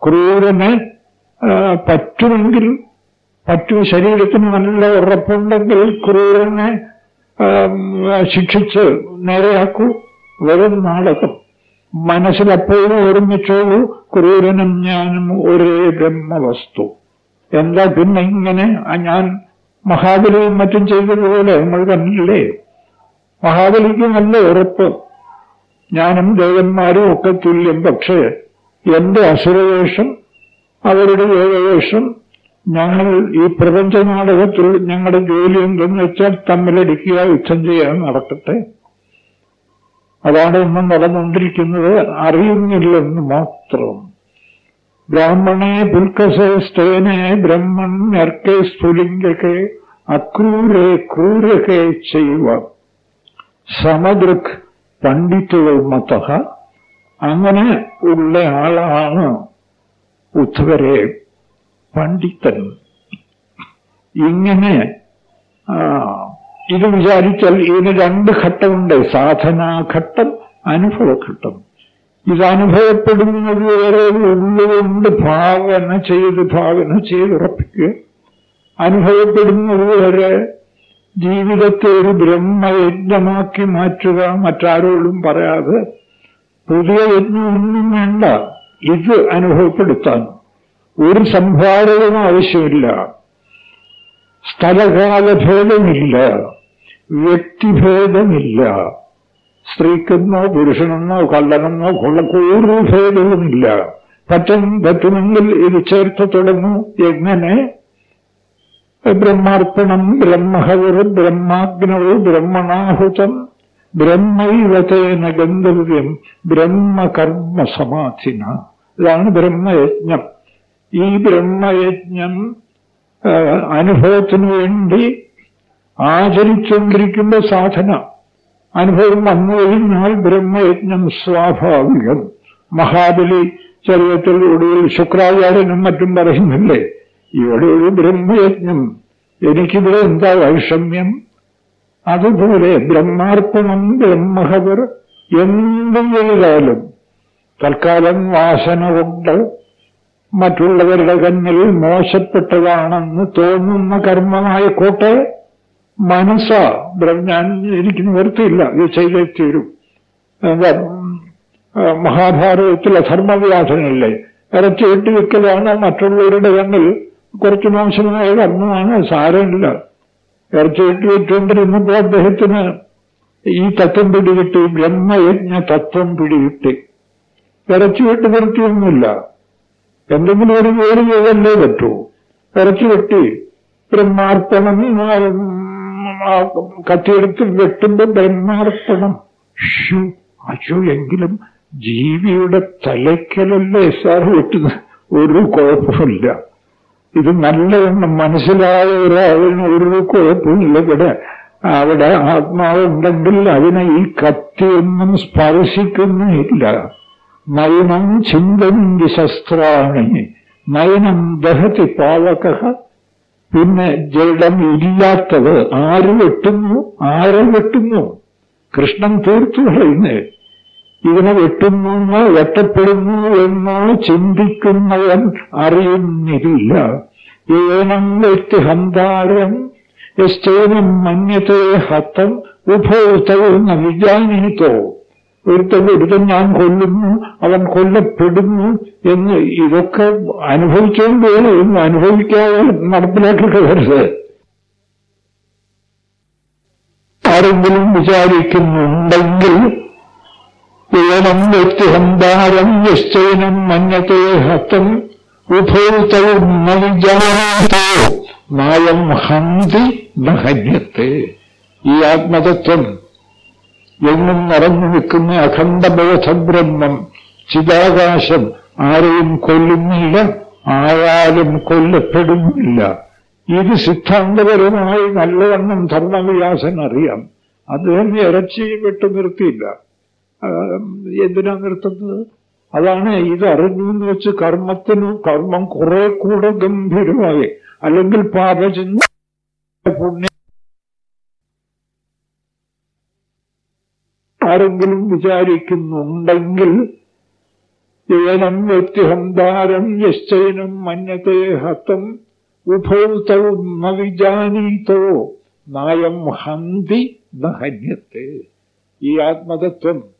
A: ക്രൂരന് പറ്റുമെങ്കിൽ പറ്റും ശരീരത്തിന് നല്ല ഉറപ്പുണ്ടെങ്കിൽ ക്രൂരനെ ശിക്ഷിച്ച് നേരെയാക്കൂ. വെറും നാടകം. മനസ്സിലപ്പോഴും ഒരുമിച്ചോളൂ. ക്രൂരനും ഞാനും ഒരേ ബ്രഹ്മവസ്തു. എന്താ പിന്നെ ഇങ്ങനെ? ഞാൻ മഹാബലിയും മറ്റും ചെയ്തതുപോലെ നമ്മൾ കണ്ടില്ലേ മഹാബലിക്ക് നല്ല ഉറപ്പ്. ഞാനും ദേവന്മാരും ഒക്കെ തുല്യം. പക്ഷേ എന്റെ അസുരവേഷം അവരുടെ ദേവവേഷം ഞങ്ങൾ ഈ പ്രപഞ്ച നാടകത്തിൽ ഞങ്ങളുടെ ജോലി എന്തെന്ന് വെച്ചാൽ തമ്മിലടിക്കുക യുദ്ധം ചെയ്യാൻ നടക്കട്ടെ. അതാണ് ഇന്നും നടന്നുകൊണ്ടിരിക്കുന്നത്. അറിയുന്നില്ലെന്ന് മാത്രം. ബ്രാഹ്മണേ പുൽക്കസേ സ്തേനെ ബ്രഹ്മൺ നർക്കെ സ്ഫുലിംഗക്കെ അക്രൂരെ ക്രൂരക്കെ ചെയ്യുക സമദൃക് പണ്ഡിറ്റുകൾ മത്തഹ അങ്ങനെ ഉള്ള ആളാണ് ഉദ്ധവരെ പണ്ഡിതൻ ഇങ്ങനെ ഇത് വിചാരിച്ചാൽ ഇതിന് രണ്ട് ഘട്ടമുണ്ട്. സാധനാഘട്ടം അനുഭവഘട്ടം. ഇത് അനുഭവപ്പെടുന്നത് വരെ ഉള്ളുകൊണ്ട് ഭാവന ചെയ്ത് ഭാവന ചെയ്ത് ഉറപ്പിക്കുക അനുഭവപ്പെടുന്നത് വരെ ജീവിതത്തെ ഒരു ബ്രഹ്മയജ്ഞമാക്കി മാറ്റുക മറ്റാരോടും പറയാതെ പുതിയ യജ്ഞമൊന്നും വേണ്ട. ഇത് അനുഭവപ്പെടുത്താൻ ഒരു സംഭാരവും ആവശ്യമില്ല. സ്ഥലകാലഭേദമില്ല. വ്യക്തിഭേദമില്ല. സ്ത്രീക്കെന്നോ പുരുഷനെന്നോ കള്ളനെന്നോ കൊള്ളക്കൂറു ഭേദവുമില്ല. പറ്റും പറ്റുമെങ്കിൽ ഇത് ചേർത്ത് തുടങ്ങൂ എങ്ങനെ ബ്രഹ്മാർപ്പണം ബ്രഹ്മഹവർ ബ്രഹ്മാഗ്നവർ ബ്രഹ്മണാഹുതം ബ്രഹ്മൈവചേന ഗന്ധവ്യം ബ്രഹ്മകർമ്മ സമാധിന ഇതാണ് ബ്രഹ്മയജ്ഞം. ഈ ബ്രഹ്മയജ്ഞം അനുഭവത്തിനു വേണ്ടി ആചരിച്ചുകൊണ്ടിരിക്കുന്ന സാധന. അനുഭവം വന്നു കഴിഞ്ഞാൽ ബ്രഹ്മയജ്ഞം സ്വാഭാവികം. മഹാബലി ചരിത്രത്തിൽ ഒടുവിൽ ശുക്രാചാര്യനും മറ്റും പറയുന്നില്ലേ? ഇവിടെ ഒരു ബ്രഹ്മയജ്ഞം. എനിക്കിവിടെ എന്താ വൈഷമ്യം? അതുപോലെ ബ്രഹ്മാർപ്പണം ബ്രഹ്മഹവർ എന്തും ചെയ്താലും തൽക്കാലം വാസന കൊണ്ട് മറ്റുള്ളവരുടെ കണ്ണിൽ മോശപ്പെട്ടതാണെന്ന് തോന്നുന്ന കർമ്മമായിക്കോട്ടെ മനസ്സാ. ഞാൻ എനിക്ക് നിവർത്തിയില്ല. ഇത് ചെയ്തേ തീരും. മഹാഭാരതത്തിലെ ധർമ്മവ്യാധനല്ലേ ഇറച്ചി വിട്ടുവെക്കലാണ് മറ്റുള്ളവരുടെ കണ്ണിൽ കുറച്ച് മോശമായ കർമ്മമാണ്. സാരമില്ല. ഇറച്ചി വെട്ടി വെച്ചുകൊണ്ടിരുന്നപ്പോൾ അദ്ദേഹത്തിന് ഈ തത്വം പിടികിട്ടി. ബ്രഹ്മയജ്ഞ തത്വം പിടികിട്ടി. ഇറച്ചി വെട്ടി നിർത്തിയൊന്നുമില്ല. എന്തെങ്കിലും ഒരു ജോലി ചെയ്തല്ലേ പറ്റൂ. ഇറച്ചി വെട്ടി. ബ്രഹ്മാർപ്പണം കത്തിയെടുത്ത് വെട്ടുമ്പോ ബ്രഹ്മാർപ്പണം. അശു എങ്കിലും ജീവിയുടെ തലയ്ക്കലല്ലേ സാർ വെട്ടുന്നത്? ഒരു കുഴപ്പമില്ല ഇത് നല്ലവണ്ണം മനസ്സിലായ ഒരാളിന് ഒരു കുഴപ്പമില്ല. ഇവിടെ അവിടെ ആത്മാവുണ്ടെങ്കിൽ അതിനെ ഈ കത്തിയൊന്നും സ്പർശിക്കുന്നില്ല. നയനം ചിന്തന്തി ശസ്ത്രാണി. നയനം ദഹത്തി പാവക. പിന്നെ ജഡം ഇല്ലാത്തത് ആര് വെട്ടുന്നു? ആരെ വെട്ടുന്നു? കൃഷ്ണൻ തീർത്തു കളയുന്നേ ഇതിനെ വെട്ടുന്നു വെട്ടപ്പെടുന്നു എന്നോ ചിന്തിക്കുന്നവൻ അറിയുന്നില്ല. ഏനം വ്യക്തി ഹന്താരം യശ്ചേനം മന്യത്തെ ഹത്തം ഉഭവത്തവും വിജാനീതോ ഒരുത്തൻ ഒരുത്തൻ ഞാൻ കൊല്ലുന്നു അവൻ കൊല്ലപ്പെടുന്നു എന്ന് ഇതൊക്കെ അനുഭവിക്കേണ്ടി ഒന്ന് അനുഭവിക്കാതെ നടപ്പിലാക്കി കളരുത് ആരെങ്കിലും വിചാരിക്കുന്നുണ്ടെങ്കിൽ ഏനം വ്യക്തിഹന്താരം നിശ്ചയനം മഞ്ഞത്തെ ഹത്തം ഉഭൂതവും നായം ഹന്തി മഹന്യത്തെ. ഈ ആത്മതത്വം എങ്ങും നിറഞ്ഞു നിൽക്കുന്ന അഖണ്ഡബോധബ്രഹ്മം ചിതാകാശം ആരെയും കൊല്ലുന്നില്ല ആരാലും കൊല്ലപ്പെടുന്നില്ല. ഇത് സിദ്ധാന്തപരമായി നല്ലവണ്ണം ധർമ്മവിലാസൻ അറിയാം അദ്ദേഹം ഇറച്ചി വിട്ടു നിർത്തിയില്ല. എന്തിനാ നിർത്തുന്നത്? അതാണ് ഇത് അറിഞ്ഞു എന്ന് വെച്ച് കർമ്മത്തിന് കർമ്മം കുറെ കൂടെ ഗംഭീരമായി. അല്ലെങ്കിൽ പാപചിന്ത പുണ്യ ആരെങ്കിലും വിചാരിക്കുന്നുണ്ടെങ്കിൽ ഏനം ധാരം യശ്ചൈനം മന്യത്തെ ഹത്തം ഉഭൗതവും ന വിജാനീതോ നായം ഹന്തി നഹന്യത്തെ. ഈ ആത്മതത്വം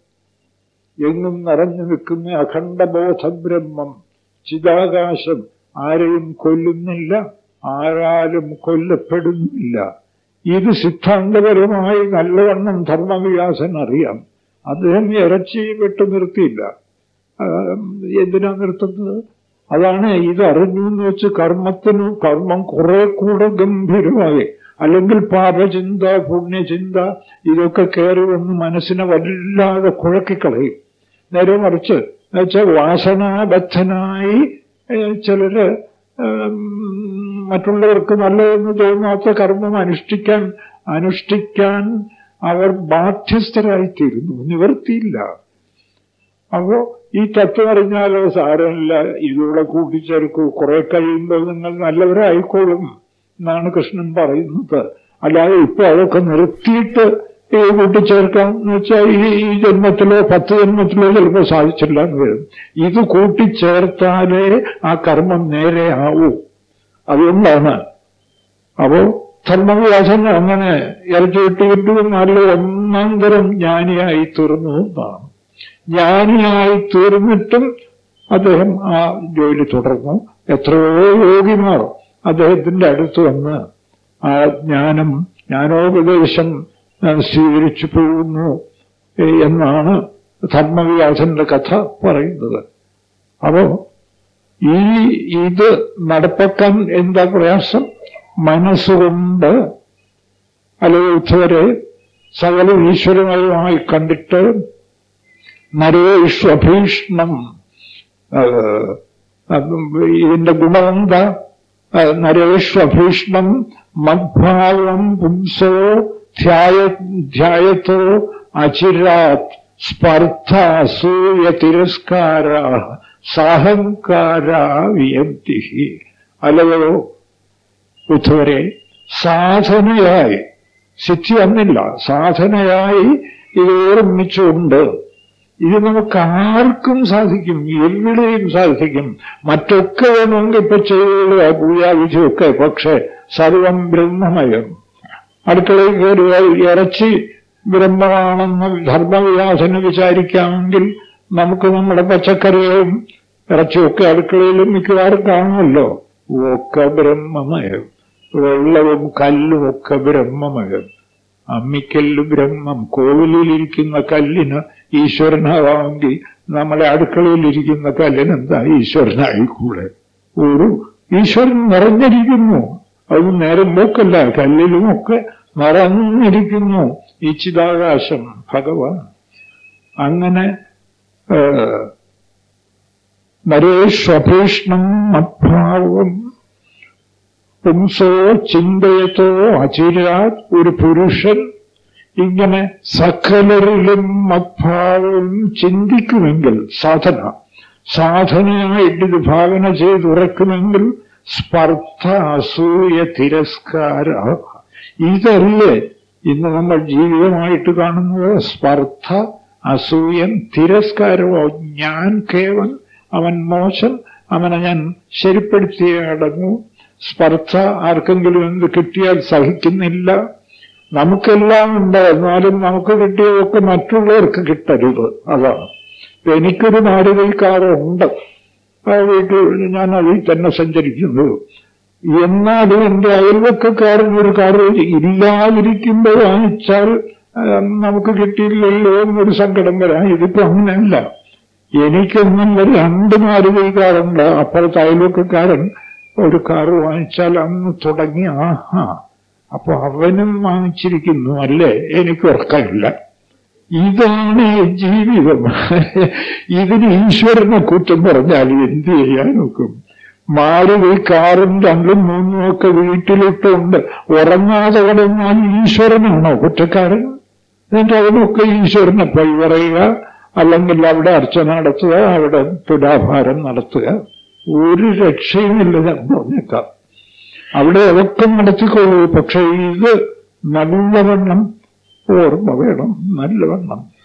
A: എങ്ങും നിറഞ്ഞു നിൽക്കുന്ന അഖണ്ഡബോധബ്രഹ്മം. ചിതാകാശം ആരെയും കൊല്ലുന്നില്ല ആരാലും കൊല്ലപ്പെടുന്നില്ല. ഇത് സിദ്ധാന്തപരമായി നല്ലവണ്ണം ധർമ്മവ്യാസൻ അറിയാം. അദ്ദേഹം ഇറച്ചി വിട്ടു നിർത്തിയില്ല. എന്തിനാ നിർത്തുന്നത്? അതാണ് ഇത് അറിഞ്ഞു എന്ന് വെച്ച് കർമ്മത്തിനു കർമ്മം കുറെ കൂടെ ഗംഭീരമായി. അല്ലെങ്കിൽ പാപചിന്ത പുണ്യചിന്ത ഇതൊക്കെ കയറി വന്ന് മനസ്സിനെ വല്ലാതെ കുഴക്കിക്കളയും. നേരെ മറിച്ച് എന്നുവെച്ചാൽ വാസനാബദ്ധനായി ചിലര് മറ്റുള്ളവർക്ക് നല്ലതെന്ന് തോന്നാത്ത കർമ്മം അനുഷ്ഠിക്കാൻ അനുഷ്ഠിക്കാൻ അവർ ബാധ്യസ്ഥരായിത്തീരുന്നു. നിവർത്തിയില്ല അപ്പോ ഈ തത്വം അറിഞ്ഞാലോ സാരമില്ല. ഇതുകൂടെ കൂട്ടിച്ചേർക്കൂ. കുറെ കഴിയുമ്പോൾ നിങ്ങൾ നല്ലവരായിക്കോളും എന്നാണ് കൃഷ്ണൻ പറയുന്നത്. അല്ലാതെ ഇപ്പൊ അതൊക്കെ നിർത്തിയിട്ട് കൂട്ടിച്ചേർക്കാം എന്ന് വെച്ചാൽ ഈ ജന്മത്തിലോ പത്ത് ജന്മത്തിലോ ചിലപ്പോൾ സാധിച്ചില്ല എന്ന് വരും. ഇത് കൂട്ടിച്ചേർത്താലേ ആ കർമ്മം നേരെ ആവൂ. അതുകൊണ്ടാണ്. അപ്പോ ധർമ്മവ്യാസൻ അങ്ങനെ ഇറച്ചി വിട്ടുവിട്ടു നല്ല ഒന്നാന്തരം തരം ജ്ഞാനിയായി തീർന്നു എന്നാണ്. ജ്ഞാനിയായി തീർന്നിട്ടും അദ്ദേഹം ആ ജോലി തുടർന്നു. എത്രയോ യോഗിമാർ അദ്ദേഹത്തിന്റെ അടുത്ത് വന്ന് ആ ജ്ഞാനം ജ്ഞാനോപദേശം സ്വീകരിച്ചു പോകുന്നു എന്നാണ് ധർമ്മവ്യാസന്റെ കഥ പറയുന്നത്. അപ്പോ ഈ ഇത് നടപ്പാക്കാൻ എന്താ പ്രയാസം? മനസ്സുകൊണ്ട് അല്ലെങ്കിൽ ഉദ്ധവരെ സകല ഈശ്വരങ്ങളുമായി കണ്ടിട്ട് നരേഷ്വഭീഷണം ഇതിന്റെ ഗുണമെന്താ നരേഷ്വഭീഷണം മദ്ഭാവം പുംസോ ധ്യായ ധ്യായത്തോ അചിരാത് സ്പർദ്ധ അസൂയ തിരസ്കാര സാഹങ്കാര വിയന്തി അല്ലയോ? ഉദ്ധവരെ സാധനയായി. സിദ്ധി വന്നില്ല. സാധനയായി ഇത് ഓർമ്മിച്ചുകൊണ്ട് ഇത് നമുക്ക് ആർക്കും സാധിക്കും എവിടെയും സാധിക്കും. മറ്റൊക്കെ വേണമെങ്കിൽ ഇപ്പൊ ചെയ്യുക പൂജാവിധിയൊക്കെ. പക്ഷെ സർവം ബ്രഹ്മമയം. അടുക്കളയിൽ കയറിയാൽ ഇറച്ചി ബ്രഹ്മമാണെന്ന് ധർമ്മവിലാസന് വിചാരിക്കാമെങ്കിൽ നമുക്ക് നമ്മുടെ പച്ചക്കറികളും ഇറച്ചിയൊക്കെ അടുക്കളയിലും മിക്കവാറും കാണുമല്ലോ. ഒക്കെ ബ്രഹ്മമയം. വെള്ളവും കല്ലും ഒക്കെ ബ്രഹ്മമയം. അമ്മിക്കല്ല് ബ്രഹ്മം. കോവിലിലിരിക്കുന്ന കല്ലിന് ഈശ്വരനാവാമെങ്കിൽ നമ്മുടെ അടുക്കളയിലിരിക്കുന്ന കല്ലിനെന്താ ഈശ്വരനായിക്കൂടെ? ഒരു ഈശ്വരൻ നിറഞ്ഞിരിക്കുന്നു. അത് നേരം മൂക്കല്ല കല്ലിലുമൊക്കെ നിറഞ്ഞിരിക്കുന്നു ഈ ചിതാകാശം ഭഗവാൻ. അങ്ങനെ നരേഷ്വഭീഷ്ണം മദ്ഭാവം പുംസോ ചിന്തയത്തോ അചിരാത് ഒരു പുരുഷൻ ഇങ്ങനെ സകലരിലും മദ്ഭാവം ചിന്തിക്കുമെങ്കിൽ സാധന സാധനയായിട്ട് ഇത് ഭാവന ചെയ്തുറക്കുമെങ്കിൽ സ്പർദ്ധ അസൂയ തിരസ്കാര. ഇതല്ലേ ഇന്ന് നമ്മൾ ജീവിതമായിട്ട് കാണുന്നത്? സ്പർദ്ധ അസൂയൻ തിരസ്കാരമോ ഞാൻ കേവൻ അവൻ മോശം അവനെ ഞാൻ ശരിപ്പെടുത്തിയേ അടങ്ങൂ. സ്പർദ്ധ ആർക്കെങ്കിലും എന്ത് കിട്ടിയാൽ സഹിക്കുന്നില്ല. നമുക്കെല്ലാം ഉണ്ട്. എന്നാലും നമുക്ക് കിട്ടിയതൊക്കെ മറ്റുള്ളവർക്ക് കിട്ടരുത്. അതാണ്. എനിക്കൊരു നാടുകൾക്കാറുണ്ട് ആ വീട്ടിൽ ഞാൻ അതിൽ തന്നെ സഞ്ചരിക്കുന്നു. എന്നാലും എന്റെ അയൽവക്കക്കാരൻ ഒരു കാറ് ഇല്ലാതിരിക്കുമ്പോൾ വാങ്ങിച്ചാൽ നമുക്ക് കിട്ടിയില്ലല്ലോ എന്നൊരു സങ്കടം വരാം ഇതിപ്പോ അങ്ങനെയല്ല എനിക്കൊന്നും രണ്ട് മാരുതിക്കാരുണ്ട് അപ്പുറത്ത് അയൽവക്കക്കാരൻ ഒരു കാറ് വാങ്ങിച്ചാൽ അന്ന് തുടങ്ങി. ആഹാ. അപ്പൊ അവനും വാങ്ങിച്ചിരിക്കുന്നു അല്ലേ? എനിക്ക് ഉറക്കമില്ല. ഇതാണ് ജീവിതം. ഇതിന് ഈശ്വരനെ കുറ്റം പറഞ്ഞാൽ എന്ത് ചെയ്യാൻ നോക്കും? മാരുതി കാറും രണ്ടും മൂന്നും ഒക്കെ വീട്ടിലിട്ടുണ്ട്. ഉറങ്ങാതെ കിടന്നാൽ ഈശ്വരനാണോ കുറ്റക്കാരൻ? എന്നിട്ട് അതിനൊക്കെ ഈശ്വരനെ പൈ പറയുക അല്ലെങ്കിൽ അവിടെ അർച്ചന നടത്തുക അവിടെ തുലാഭാരം നടത്തുക. ഒരു രക്ഷയുമില്ല പറഞ്ഞേക്കാം. അവിടെ അതൊക്കെ നടത്തിക്കൊള്ളൂ പക്ഷെ ഇത് നല്ലവണ്ണം ഓർമ്മ വേണം നല്ലവണ്ണം.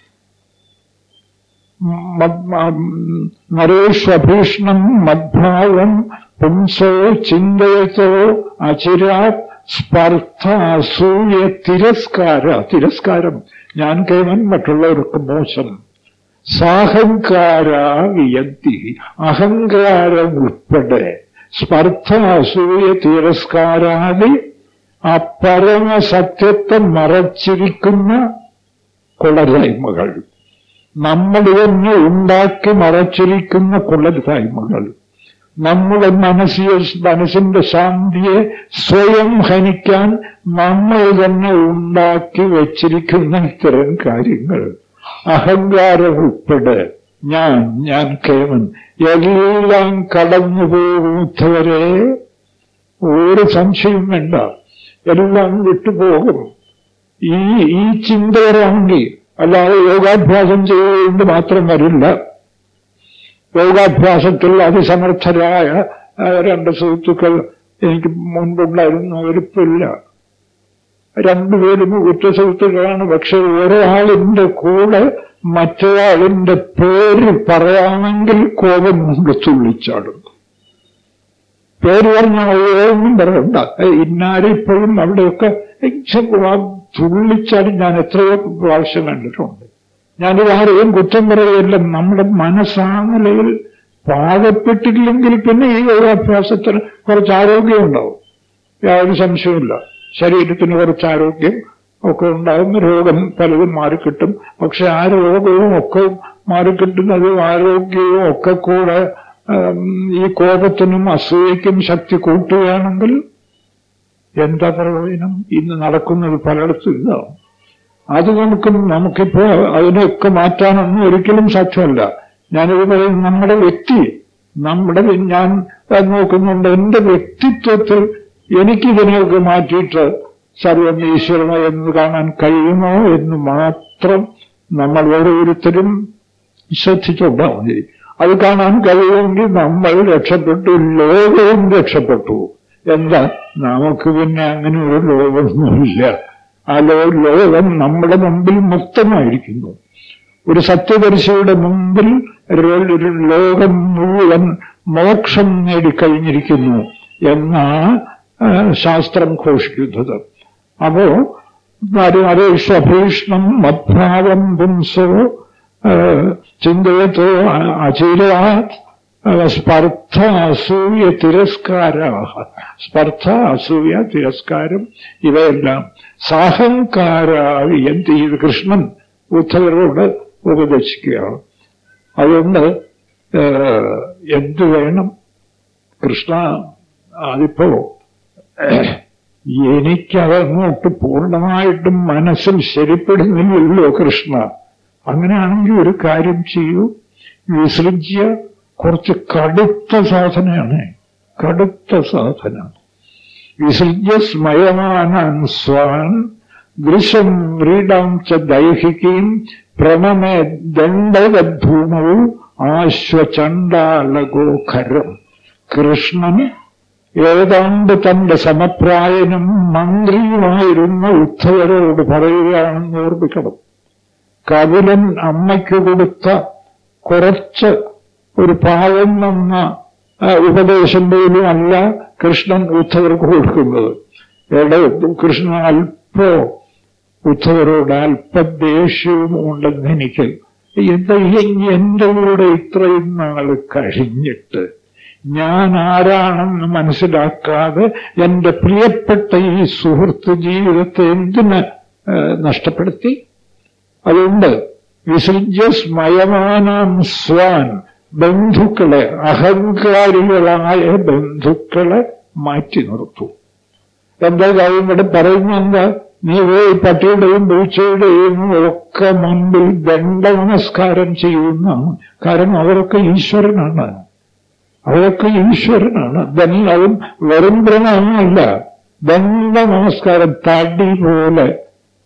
A: നരേഷഭീഷണം മദ്ഭാവം പുംസോ ചിന്തയത്തോ അചിരാത് സ്പർദ്ധ അസൂയ തിരസ്കാര തിരസ്കാരം. ഞാൻ കേവൻ മറ്റുള്ളവർക്ക് മോശം. സാഹങ്കാര അഹങ്കാരം ഉൾപ്പെടെ. സ്പർദ്ധ അസൂയ തിരസ്കാരാദി ആ പരമ സത്യത്തെ മറച്ചിരിക്കുന്ന കുളരായ്മകൾ നമ്മൾ തന്നെ ഉണ്ടാക്കി മറച്ചിരിക്കുന്ന കുളരായ്മകൾ നമ്മുടെ മനസ്സിയെ മനസ്സിന്റെ ശാന്തിയെ സ്വയം ഹനിക്കാൻ നമ്മൾ തന്നെ ഉണ്ടാക്കി വച്ചിരിക്കുന്ന ഇത്തരം കാര്യങ്ങൾ. അഹങ്കാരം ഉൾപ്പെടെ ഞാൻ ഞാൻ കേവൻ എല്ലാം കടന്നു പോകുന്നവരെ ഒരു സംശയം വേണ്ട. എല്ലാം വിട്ടുപോകും. ഈ ഈ ചിന്ത അല്ലാതെ യോഗാഭ്യാസം ചെയ്തുകൊണ്ട് മാത്രം വരില്ല. യോഗാഭ്യാസത്തിൽ അതിസമർത്ഥരായ രണ്ട് സുഹൃത്തുക്കൾ എനിക്ക് മുൻപുണ്ടായിരുന്നു അവരിപ്പില്ല രണ്ടുപേരും ഉറ്റ സുഹൃത്തുക്കളാണ് പക്ഷെ ഒരാളിന്റെ കൂടെ മറ്റൊരാളിന്റെ പേര് പറയാമെങ്കിൽ കോപം കൊണ്ട് തുള്ളിച്ചാടും. പേര് പറഞ്ഞാൽ ഒന്നും പറയണ്ട. ഇന്നാരിപ്പോഴും അവിടെയൊക്കെ തുള്ളിച്ചാടി ഞാൻ എത്രയോ പ്രാവശ്യം കണ്ടിട്ടുണ്ട്. ഞാനിത് ആരെയും കുറ്റം പറയുകയല്ല. നമ്മുടെ മനസ്സാ നിലയിൽ പാകപ്പെട്ടില്ലെങ്കിൽ പിന്നെ ഈ യോഗാഭ്യാസത്തിന് കുറച്ച് ആരോഗ്യം ഉണ്ടാവും. യാതൊരു സംശയമില്ല ശരീരത്തിന് കുറച്ച് ആരോഗ്യം ഒക്കെ ഉണ്ടാകും രോഗം പലതും മാറിക്കിട്ടും. പക്ഷെ ആ രോഗവും ഒക്കെ മാറിക്കിട്ടുന്നതും ആരോഗ്യവും ഒക്കെ കൂടെ ഈ കോപത്തിനും അസൂയയ്ക്കും ശക്തി കൂട്ടുകയാണെങ്കിൽ എന്താ പ്രയോജനം? ഇന്ന് നടക്കുന്നത് പലയിടത്തും ഇതാണ് അത് നമുക്ക് നമുക്കിപ്പോ അതിനെയൊക്കെ മാറ്റാനൊന്നും ഒരിക്കലും സാധ്യമല്ല. ഞാനിത് പറയും നമ്മുടെ വ്യക്തി നമ്മുടെ ഞാൻ നോക്കുന്നുണ്ട് എന്റെ വ്യക്തിത്വത്തിൽ എനിക്കിതിനെയൊക്കെ മാറ്റിയിട്ട് സർവം ഈശ്വരനോ എന്ന് കാണാൻ കഴിയുമോ എന്ന് മാത്രം നമ്മൾ ഓരോരുത്തരും ശ്രദ്ധിച്ചുണ്ടാ മതി. അത് കാണാൻ കഴിയുമെങ്കിൽ നമ്മൾ രക്ഷപ്പെട്ടു ലോകവും രക്ഷപ്പെട്ടു. എന്താ? നമുക്ക് പിന്നെ അങ്ങനെ ഒരു ലോകമൊന്നുമില്ല. ആ ലോകം നമ്മുടെ മുമ്പിൽ മുക്തമായിരിക്കുന്നു ഒരു സത്യദർശിയുടെ മുമ്പിൽ ലോകം മുഴുവൻ മോക്ഷം നേടിക്കഴിഞ്ഞിരിക്കുന്നു എന്നാണ് ശാസ്ത്രം ഘോഷിക്കുന്നത്. അപ്പോ നരേഷഭീഷണം മദ്ഭാവം പുംസോ ചിന്തയത്തോ അചിരാ സ്പർദ്ധ അസൂയ തിരസ്കാര സ്പർദ്ധ അസൂയ തിരസ്കാരം ഇവയെല്ലാം സാഹങ്കാരാവി എന്ത് ചെയ്ത് കൃഷ്ണൻ ഉദ്ധവരോട് ഉപദേശിക്കുകയാണ്. അതുകൊണ്ട് എന്ത് വേണം? കൃഷ്ണ അതിപ്പോ എനിക്കതങ്ങോട്ട് പൂർണമായിട്ടും മനസ്സിൽ ശരിപ്പെടുന്നില്ലല്ലോ കൃഷ്ണ. അങ്ങനെയാണെങ്കിൽ ഒരു കാര്യം ചെയ്യൂ. വിസൃജ്യ കുറച്ച് കടുത്ത സാധനയാണ്. കടുത്ത സാധന. വിസൃജ്യ സ്മയമാനാൻ സ്വാൻ ദൃശം വ്രീഡാം ച ദൈഹികീം പ്രണമേ ദണ്ഡവദ്ധൂമവും ആശ്വചണ്ഡാലഗോഖരം കൃഷ്ണന് ഏതാണ്ട് തന്റെ സമപ്രായനും മന്ത്രിയുമായിരുന്ന ഉദ്ധവരോട് പറയുകയാണെന്ന് ഓർമ്മിക്കണം. കപിലൻ അമ്മയ്ക്ക് കൊടുത്ത കുറച്ച് ഒരു പാവം വന്ന ഉപദേശം പോലും അല്ല കൃഷ്ണൻ ഉദ്ധവർക്ക് കൊടുക്കുന്നത്. എവിടെ കൃഷ്ണൻ അല്പോ ഉദ്ധവരോട് അല്പദേഷ്യവും ഉണ്ടെന്ന് എനിക്ക് എന്താ എന്റെ കൂടെ ഇത്രയും നാൾ കഴിഞ്ഞിട്ട് ഞാൻ ആരാണെന്ന് മനസ്സിലാക്കാതെ എന്റെ പ്രിയപ്പെട്ട ഈ സുഹൃത്ത് ജീവിതത്തെ എന്തിന് നഷ്ടപ്പെടുത്തി? അതുകൊണ്ട് വിസൃജ്യസ്മയമാനാം സ്വാൻ. ബന്ധുക്കളെ അഹങ്കാരികളായ ബന്ധുക്കളെ മാറ്റി നിർത്തൂ. എന്താ കാര്യം? ഇവിടെ പറയുന്നത് നീ പോയി പട്ടിയുടെയും പൂച്ചയുടെയും ഒക്കെ മുൻപിൽ ദണ്ഡ നമസ്കാരം ചെയ്യുന്ന കാരണം അവരൊക്കെ ഈശ്വരനാണ്. അവരൊക്കെ ഈശ്വരനാണ്. ദണ്ഡവും വെറും ദണ്ഡ നമസ്കാരം തടി പോലെ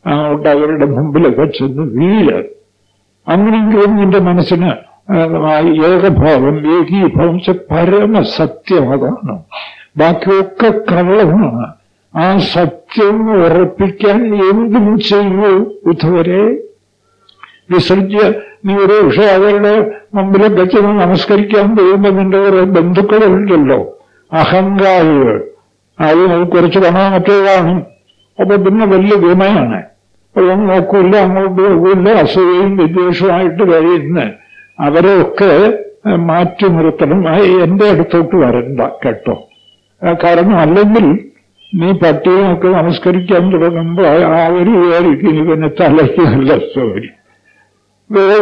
A: അങ്ങോട്ട് അവരുടെ മുമ്പിലൊക്കെ ചെന്ന് വീഴ്. അങ്ങനെയെങ്കിലും നിന്റെ മനസ്സിന് ഏകഭാവം ഏകീഭാവം പരമസത്യം അതാണ് ബാക്കിയൊക്കെ കള്ളമാണ്. ആ സത്യം ഉറപ്പിക്കാൻ എന്തും ചെയ്യൂ ഉദ്ധവരെ. വിസർജ്യ നീ ഒരു പക്ഷെ അവരുടെ മുമ്പിലൊക്കെ ചെന്ന് നമസ്കരിക്കാൻ പോകുമ്പോൾ നിന്റെ കുറെ ബന്ധുക്കളുണ്ടല്ലോ. അഹങ്കാരികൾ. അത് കുറച്ച് പണം മറ്റേ കാണും. അപ്പൊ പിന്നെ വലിയ ഗുണയാണ് അതൊന്നും നോക്കൂല അങ്ങോട്ട് പോകില്ല അസൂയയും വിദ്വേഷമായിട്ട് കഴിയുന്ന അവരെയൊക്കെ മാറ്റി നിർത്തണം. എന്റെ അടുത്തോട്ട് വരണ്ട കേട്ടോ. കാരണം അല്ലെങ്കിൽ നീ പട്ടിയൊക്കെ നമസ്കരിക്കാൻ തുടങ്ങുമ്പോൾ അവർ വിചാരിക്കും ഇവന് തലയ്ക്ക് നല്ല സൗകര്യം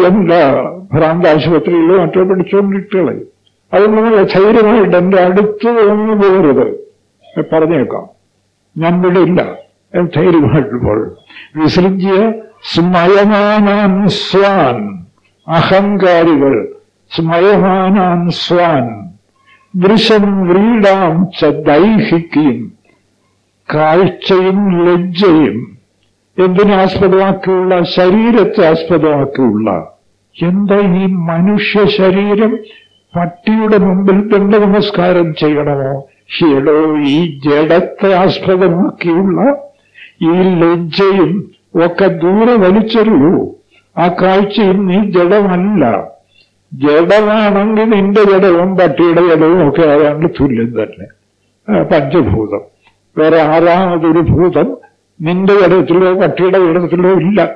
A: എന്താ ഭ്രാന്താശുപത്രിയിലോ മറ്റോ പിടിച്ചുകൊണ്ടിട്ടുള്ളത് അത് നിങ്ങൾ ധൈര്യമായിട്ട് എന്റെ അടുത്ത് ഒന്ന് പോകരുത്. പറഞ്ഞേക്കാം. ഞാൻ ഇവിടെ ഇല്ല. ധൈര്യമായിട്ട് പോകും വിസൃജ്യ സ്മയമാനാൻ സ്വാൻ. അഹങ്കാരികൾ സ്മയമാനാൻ സ്വാൻ. ദൃശം വ്രീഡാം ച ദൈഹിക്കും. കാഴ്ചയും ലജ്ജയും. എന്തിനാസ്പദമാക്കിയുള്ള ശരീരത്തെ ആസ്പദമാക്കിയുള്ള. എന്താ ഈ മനുഷ്യ ശരീരം? പട്ടിയുടെ മുമ്പിൽ ദണ്ഡ നമസ്കാരം ചെയ്യണമോ? എടോ ഈ ജഡത്തെ ആസ്പദമാക്കിയുള്ള ഈ ലജ്ജയും ഒക്കെ ദൂരെ വലിച്ചെറിയൂ. ആ കാഴ്ചയും നീ ജഡമല്ല ജഡമാണെങ്കിൽ നിന്റെ ജഡവും പട്ടിയുടെ ജഡവും ഒക്കെ ഏതാണ്ട് തുല്യം തന്നെ. പഞ്ചഭൂതം. വേറെ ആറാമതൊരു ഭൂതം? നിന്റെ ജഡത്തിലോ പട്ടിയുടെ ജഡത്തിലോ ഇല്ല.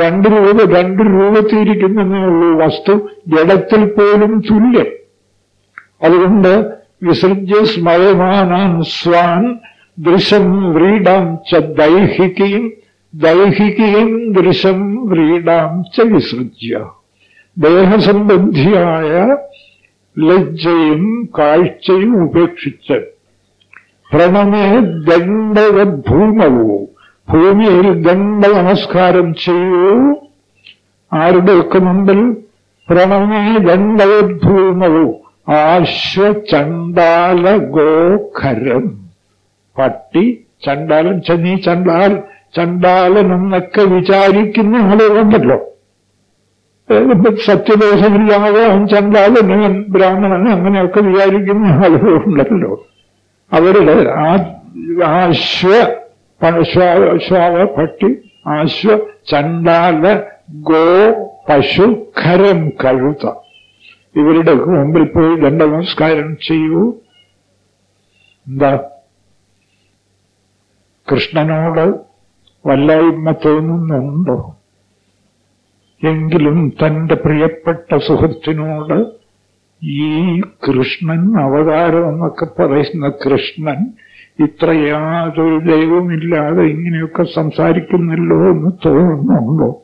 A: രണ്ട് രൂപ രണ്ട് രൂപത്തിരിക്കുന്നതേ വസ്തു. ജഡത്തിൽ പോലും തുല്യം. അതുകൊണ്ട് വിസർജ്യ സ്മയമാനാൻ സ്വാൻ ദൃശം വ്രീഡാം ച ദൈഹികയും ദൈഹികയും ദൃശം വ്രീഡാം ച വിസൃജ്യ. ദേഹസംബന്ധിയായ ലജ്ജയും കാഴ്ചയും ഉപേക്ഷിച്ച് പ്രണമേ ദണ്ഡവദ്ഭൂമവോ. ഭൂമിയിൽ ദണ്ഡ നമസ്കാരം ചെയ്യൂ. ആരുടെയൊക്കെ മുമ്പിൽ പ്രണമേ ദണ്ഡവദ്ഭൂമവോ? ആശ്വചണ്ടാല ഗോഖരം പട്ടി ചണ്ടാലൻ ചെന്നീ ചണ്ടാൽ ചണ്ടാലൻ എന്നൊക്കെ വിചാരിക്കുന്ന ആളുകളുണ്ടല്ലോ സത്യദോഷം അവൻ ചണ്ടാലൻ ബ്രാഹ്മണൻ അങ്ങനെയൊക്കെ വിചാരിക്കുന്ന ആളുകളുണ്ടല്ലോ അവരുടെ ആശ്വ ശ്വാവ പട്ടി ആശ്വ ചണ്ടാല ഗോ പശു ഖരം കഴുത. ഇവരുടെ മുമ്പിൽ പോയി ദണ്ഡ നമസ്കാരം ചെയ്യൂ. എന്താ? കൃഷ്ണനോട് വല്ലായ്മ തോന്നുന്നുണ്ടോ? എങ്കിലും തന്റെ പ്രിയപ്പെട്ട സുഹൃത്തിനോട് ഈ കൃഷ്ണൻ അവതാരം എന്നൊക്കെ പറയുന്ന കൃഷ്ണൻ ഇത്ര യാതൊരു ദൈവമില്ലാതെ ഇങ്ങനെയൊക്കെ സംസാരിക്കുന്നല്ലോ എന്ന് തോന്നുന്നുണ്ടോ?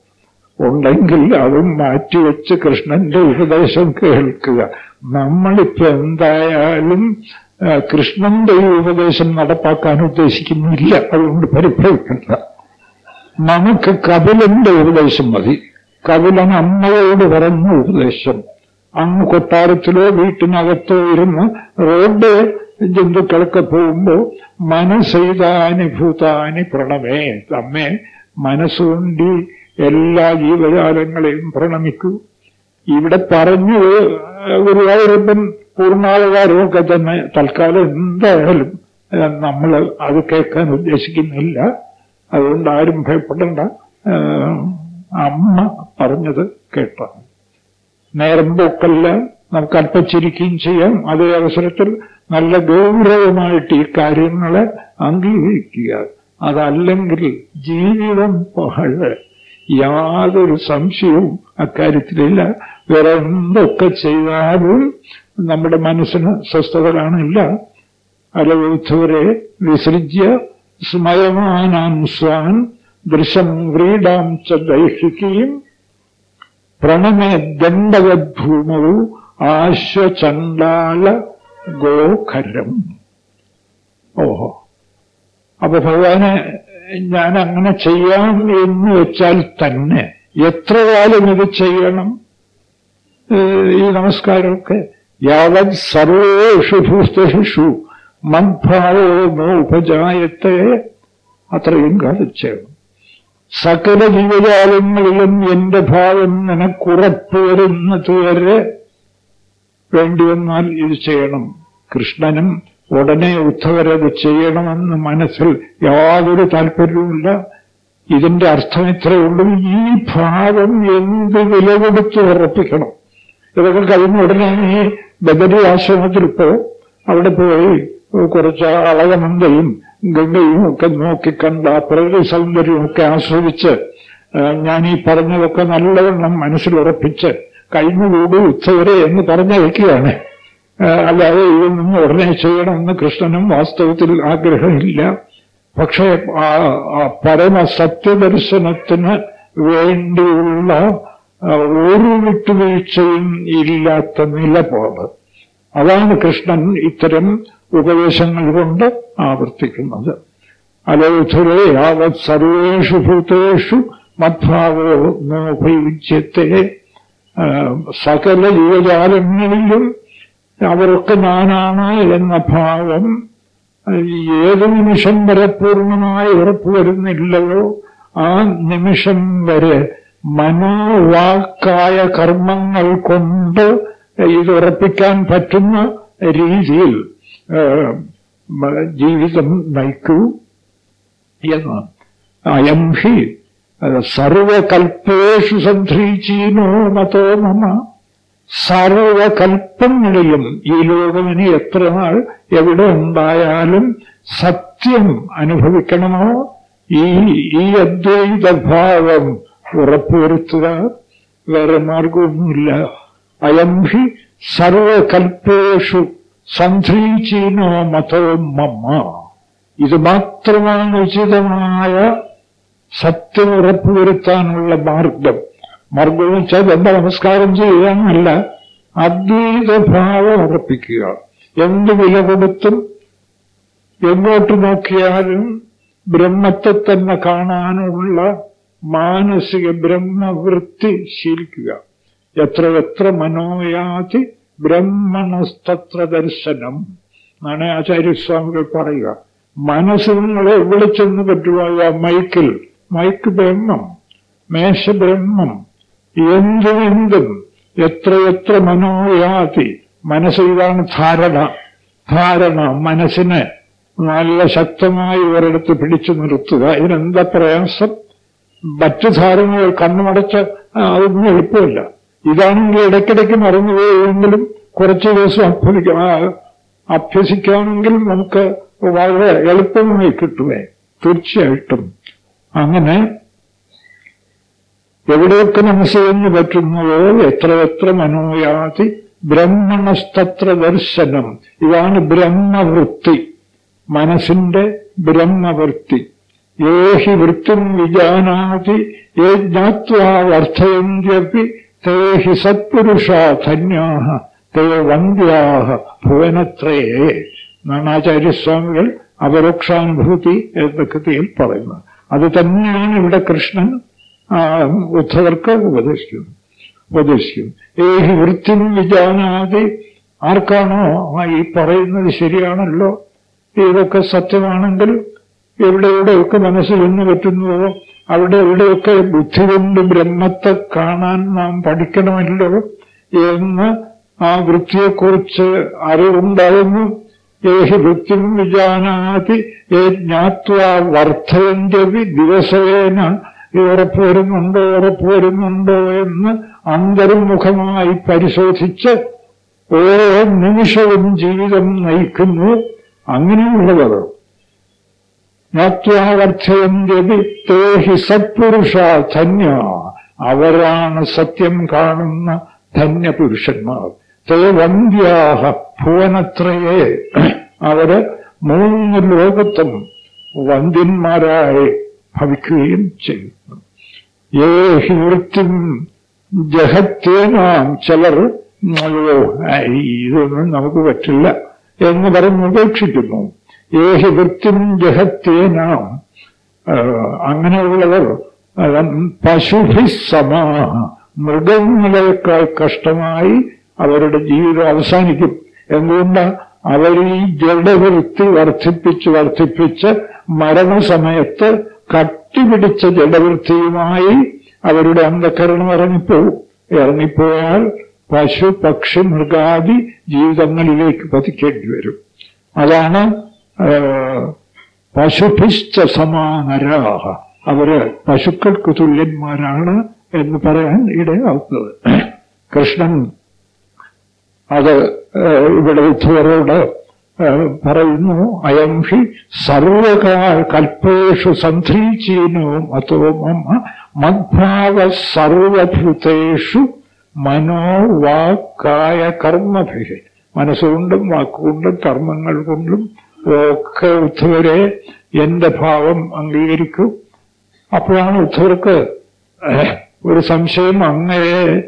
A: ഉണ്ടെങ്കിൽ അതും മാറ്റിവെച്ച് കൃഷ്ണന്റെ ഉപദേശം കേൾക്കുക. നമ്മളിപ്പോ എന്തായാലും കൃഷ്ണന്റെ ഈ ഉപദേശം നടപ്പാക്കാൻ ഉദ്ദേശിക്കുന്നില്ല. അതുകൊണ്ട് പരിഭ്രമിക്കണ്ട. നമുക്ക് കപിലന്റെ ഉപദേശം മതി. കപിലൻ അമ്മയോട് പറഞ്ഞ ഉപദേശം. അങ്ങ് കൊട്ടാരത്തിലോ വീട്ടിനകത്തോ ഇരുന്ന് റോഡ് ജന്തുക്കളൊക്കെ പോകുമ്പോ മനസ്സെയ്താനി ഭൂതാനി പ്രണമേ. അമ്മേ മനസ്സുകൊണ്ടി എല്ലാ ജീവജാലങ്ങളെയും പ്രണമിക്കൂ. ഇവിടെ പറഞ്ഞു ഗുരുവായൂരപ്പൻ പൂർണാധികാരമൊക്കെ തന്നെ തൽക്കാലം എന്തായാലും നമ്മൾ അത് കേൾക്കാൻ ഉദ്ദേശിക്കുന്നില്ല. അതുകൊണ്ട് ആരും ഭയപ്പെടേണ്ട. അമ്മ പറഞ്ഞത് കേട്ടോ. നേരം പോക്കല്ല നമുക്ക് അല്പച്ചിരിക്കുകയും ചെയ്യാം. അതേ അവസരത്തിൽ നല്ല ഗൗരവമായിട്ട് ഈ കാര്യങ്ങളെ അംഗീകരിക്കുക. അതല്ലെങ്കിൽ ജീവിതം പഹഴ്. യാതൊരു സംശയവും അക്കാര്യത്തിലില്ല. വേറെ എന്തൊക്കെ ചെയ്താലും നമ്മുടെ മനസ്സിന് സ്വസ്ഥത കാണില്ല വിസൃജ്യ സ്മയമാനാം സ്വാൻ ദൃശം വ്രീഡാം ച ദൈഹിക്കുകയും പ്രണമേ ദണ്ഡവദ്ഭൂമവു ആശ്വചണ്ടാല ഗോഖരം. ഓഹോ. അപ്പൊ ഭഗവാനെ ഞാൻ അങ്ങനെ ചെയ്യാം എന്ന് വെച്ചാൽ തന്നെ. എത്ര കാലം ഇത് ചെയ്യണം? ഈ നമസ്കാരമൊക്കെ യാവത് സർവേഷു ഭൂസ്തേഷു മദ്ഭാവോ നോപജായത്തെ അത്രയും കാണിച്ചു സകല ജീവജാലങ്ങളിലും എന്റെ ഭാവം നിനക്കുറപ്പ് വരുന്നത് വരെ വേണ്ടി വന്നാൽ ഇത് ചെയ്യണം. കൃഷ്ണനും ഉടനെ ഉദ്ധവരത് ചെയ്യണമെന്ന് മനസ്സിൽ യാതൊരു താല്പര്യവുമില്ല. ഇതിന്റെ അർത്ഥം ഇത്രയുള്ളൂ ഈ ഭാവം എന്ത് വില കൊടുത്ത് ഉറപ്പിക്കണം? ഇതൊക്കെ കഴിഞ്ഞ ഉടനെ ഈ ബദരി ആശ്രമത്തിൽ പോ അവിടെ പോയി കുറച്ച് അളകനന്ദയും ഗംഗയും ഒക്കെ നോക്കിക്കണ്ട പ്രകൃതി സൗന്ദര്യവും ഒക്കെ ആസ്വദിച്ച് ഞാൻ ഈ പറഞ്ഞതൊക്കെ നല്ലവണ്ണം മനസ്സിലുറപ്പിച്ച് കഴിഞ്ഞുകൂടി ഉച്ചവരെ എന്ന് ആ, അല്ലാതെ ഇതിൽ നിന്ന് ഉടനെ ചെയ്യണമെന്ന് കൃഷ്ണനും വാസ്തവത്തിൽ ആഗ്രഹമില്ല. പക്ഷേ പരമസത്യദർശനത്തിന് വേണ്ടിയുള്ള ഒരു വിട്ടുവീഴ്ചയും ഇല്ലാത്ത നിലപാട്. അതാണ് കൃഷ്ണൻ ഇത്തരം ഉപദേശങ്ങൾ കൊണ്ട് ആവർത്തിക്കുന്നത്. അലോധുരേ യാവത് സർവേഷു ഭൂതേഷു മദ്ഭാവോ നോപയുജ്യത്തെ സകല യുവജാലങ്ങളിലും അവരൊക്കെ ഞാനാണ് എന്ന ഭാവം ഏത് നിമിഷം വരെ പൂർണമായി ഉറപ്പുവരുന്നില്ലയോ ആ നിമിഷം വരെ മനോവാക്കായ കർമ്മങ്ങൾ കൊണ്ട് ഇത് ഉറപ്പിക്കാൻ പറ്റുന്ന രീതിയിൽ ജീവിതം നയിക്കൂ എന്ന് അയം ഹി സർവകൽപ്പേഷു സന്ധ്രീചീനോ മതോ മമ. സർവകൽപ്പങ്ങളിലും ഈ ലോകമിനി എത്ര നാൾ എവിടെ ഉണ്ടായാലും സത്യം അനുഭവിക്കണമോ? ഈ അദ്വൈതഭാവം ഉറപ്പുവരുത്തുക. വേറെ മാർഗമൊന്നുമില്ല. അയം ഹി സർവകൽപ്പേഷു സന്ധീചീനോ മതോ മമ്മ. ഇത് മാത്രമാണ് ഉചിതമായ സത്യം ഉറപ്പുവരുത്താനുള്ള മാർഗം. മാർഗം വെച്ചാൽ എന്താ നമസ്കാരം ചെയ്യാനല്ല അദ്വൈതഭാവം ഉറപ്പിക്കുക. എന്ത് വില കൊടുത്തും എങ്ങോട്ട് നോക്കിയാലും ബ്രഹ്മത്തെ തന്നെ കാണാനുള്ള മാനസിക ബ്രഹ്മവൃത്തി ശീലിക്കുക. എത്ര എത്ര മനോയാതി ബ്രഹ്മണസ്തത്ര ദർശനം. എന്നാണ് ആചാര്യസ്വാമികൾ പറയുക. മനസ്സ് നിങ്ങളെ വിളിച്ചെന്ന് പറ്റുക മൈക്കിൽ. മൈക്ക് ബ്രഹ്മം. മേശ ബ്രഹ്മം എന്തും എന്തും എത്ര എത്ര മനോയാതി മനസ്സ് ഇതാണ് ധാരണ. ധാരണ മനസ്സിനെ നല്ല ശക്തമായി ഒരിടത്ത് പിടിച്ചു നിർത്തുക. ഇതിനെന്താ പ്രയാസം? മറ്റു സാധനങ്ങൾ കണ്ണുമടച്ച് അതൊന്നും എളുപ്പമില്ല. ഇതാണെങ്കിൽ ഇടയ്ക്കിടയ്ക്ക് മറന്നുപോയെങ്കിലും കുറച്ചു ദിവസം അഭ്യസിക്കാം. അഭ്യസിക്കുകയാണെങ്കിൽ നമുക്ക് വളരെ എളുപ്പമായി കിട്ടുമേ തീർച്ചയായിട്ടും. അങ്ങനെ എവിടെയൊക്കെ മനസ്സിലെന്ന് പറ്റുന്നുവോ എത്ര എത്ര മനോയാതി ബ്രഹ്മണസ്തത്ര ദർശനം. ഇതാണ് ബ്രഹ്മവൃത്തി. മനസ്സിന്റെ ബ്രഹ്മവൃത്തി. ഏഹി വൃത്തിം വിജാനാതി ഏ ജ്ഞാത്വാർത്ഥയന്ത്യപി തേ ഹി സത്പുരുഷാ ധന്യാഹ തേ വന്ദ്യാഹ ഭുവനത്രയേ നാണാചാര്യസ്വാമികൾ അപരോക്ഷാനുഭൂതി എന്ന കൃതിയിൽ പറയുന്നത് അത് തന്നെയാണ് ഇവിടെ കൃഷ്ണൻ ഉദ്ധവർക്ക് ഉപദേശിക്കുന്നത് ഉപദേശിക്കും ഏഹി വൃത്തിം വിജാനാതി ആർക്കാണോ ഈ പറയുന്നത് ശരിയാണല്ലോ? ഇതൊക്കെ സത്യമാണെങ്കിൽ എവിടെ എവിടെയൊക്കെ മനസ്സിൽ നിന്ന് പറ്റുന്നുവോ അവിടെ എവിടെയൊക്കെ ബുദ്ധി കൊണ്ട് ബ്രഹ്മത്തെ കാണാൻ നാം പഠിക്കണമല്ലോ എന്ന് ആ വൃത്തിയെക്കുറിച്ച് അറിവുണ്ടാകുന്നു. ഏഹി വൃത്തിം വിജാനാതി ഏ ജ്ഞാത്വാ വർദ്ധയന്റവി ദിവസേന. ഉറപ്പുവരുന്നുണ്ടോ ഉറപ്പുവരുന്നുണ്ടോ എന്ന് അന്തർമുഖമായി പരിശോധിച്ച് ഓരോ നിമിഷവും ജീവിതം നയിക്കുന്നു. അങ്ങനെയുള്ളവർ ജ്ഞാത്വാവർദ്ധയന്റവി തേഹി സത്പുരുഷ ധന്യ. അവരാണ് സത്യം കാണുന്ന ധന്യപുരുഷന്മാർ തേ വന്ധ്യാഹ ഭുവനത്രയെ. അവർ മൂന്ന് ലോകത്തും വന്ധ്യന്മാരായി ഭവിക്കുകയും ചെയ്യുന്നു ഏഹി വൃത്തിം ജഹത്തേനാം ചിലർ അയ്യോ ഇതൊന്നും നമുക്ക് പറ്റില്ല എന്ന് പറഞ്ഞ് ഉപേക്ഷിക്കുന്നു. ഏഹി വൃത്തിം ജഹത്തേനാം അങ്ങനെയുള്ളവർ പശുഭി സമാ. മൃഗങ്ങളെക്കാൾ കഷ്ടമായി അവരുടെ ജീവിതം അവസാനിക്കും. എന്തുകൊണ്ട്? അവർ ഈ ജഡവൃത്തി വർദ്ധിപ്പിച്ച് വർദ്ധിപ്പിച്ച് മരണസമയത്ത് കട്ടിപിടിച്ച ജഡവൃത്തിയുമായി അവരുടെ അന്ധകരണം ഇറങ്ങിപ്പോവും. ഇറങ്ങിപ്പോയാൽ പശു പക്ഷി മൃഗാദി ജീവിതങ്ങളിലേക്ക് പതിക്കേണ്ടി വരും. അതാണ് പശുഭിശ്ച സമാനരാഹ. അവർ പശുക്കൾക്ക് തുല്യന്മാരാണ് എന്ന് പറയാൻ ഇടയാവുന്നത് കൃഷ്ണൻ അത് ഇവിടെ ഉദ്ധവരോട് പറയുന്നു അയം ഹി സർവകാൽ കൽപ്പേഷു സന്ധീചീനോ അതോ മമ മദ്ഭാവ സർവഭൂതേഷു മനോവാക്കായ കർമ്മഭി മനസ്സുകൊണ്ടും വാക്കുകൊണ്ടും കർമ്മങ്ങൾ കൊണ്ടും ഒക്കെ ഉദ്ധവരെ എന്റെ ഭാവം അംഗീകരിക്കും. അപ്പോഴാണ് ഉദ്ധവർക്ക് ഒരു സംശയം അങ്ങയെ.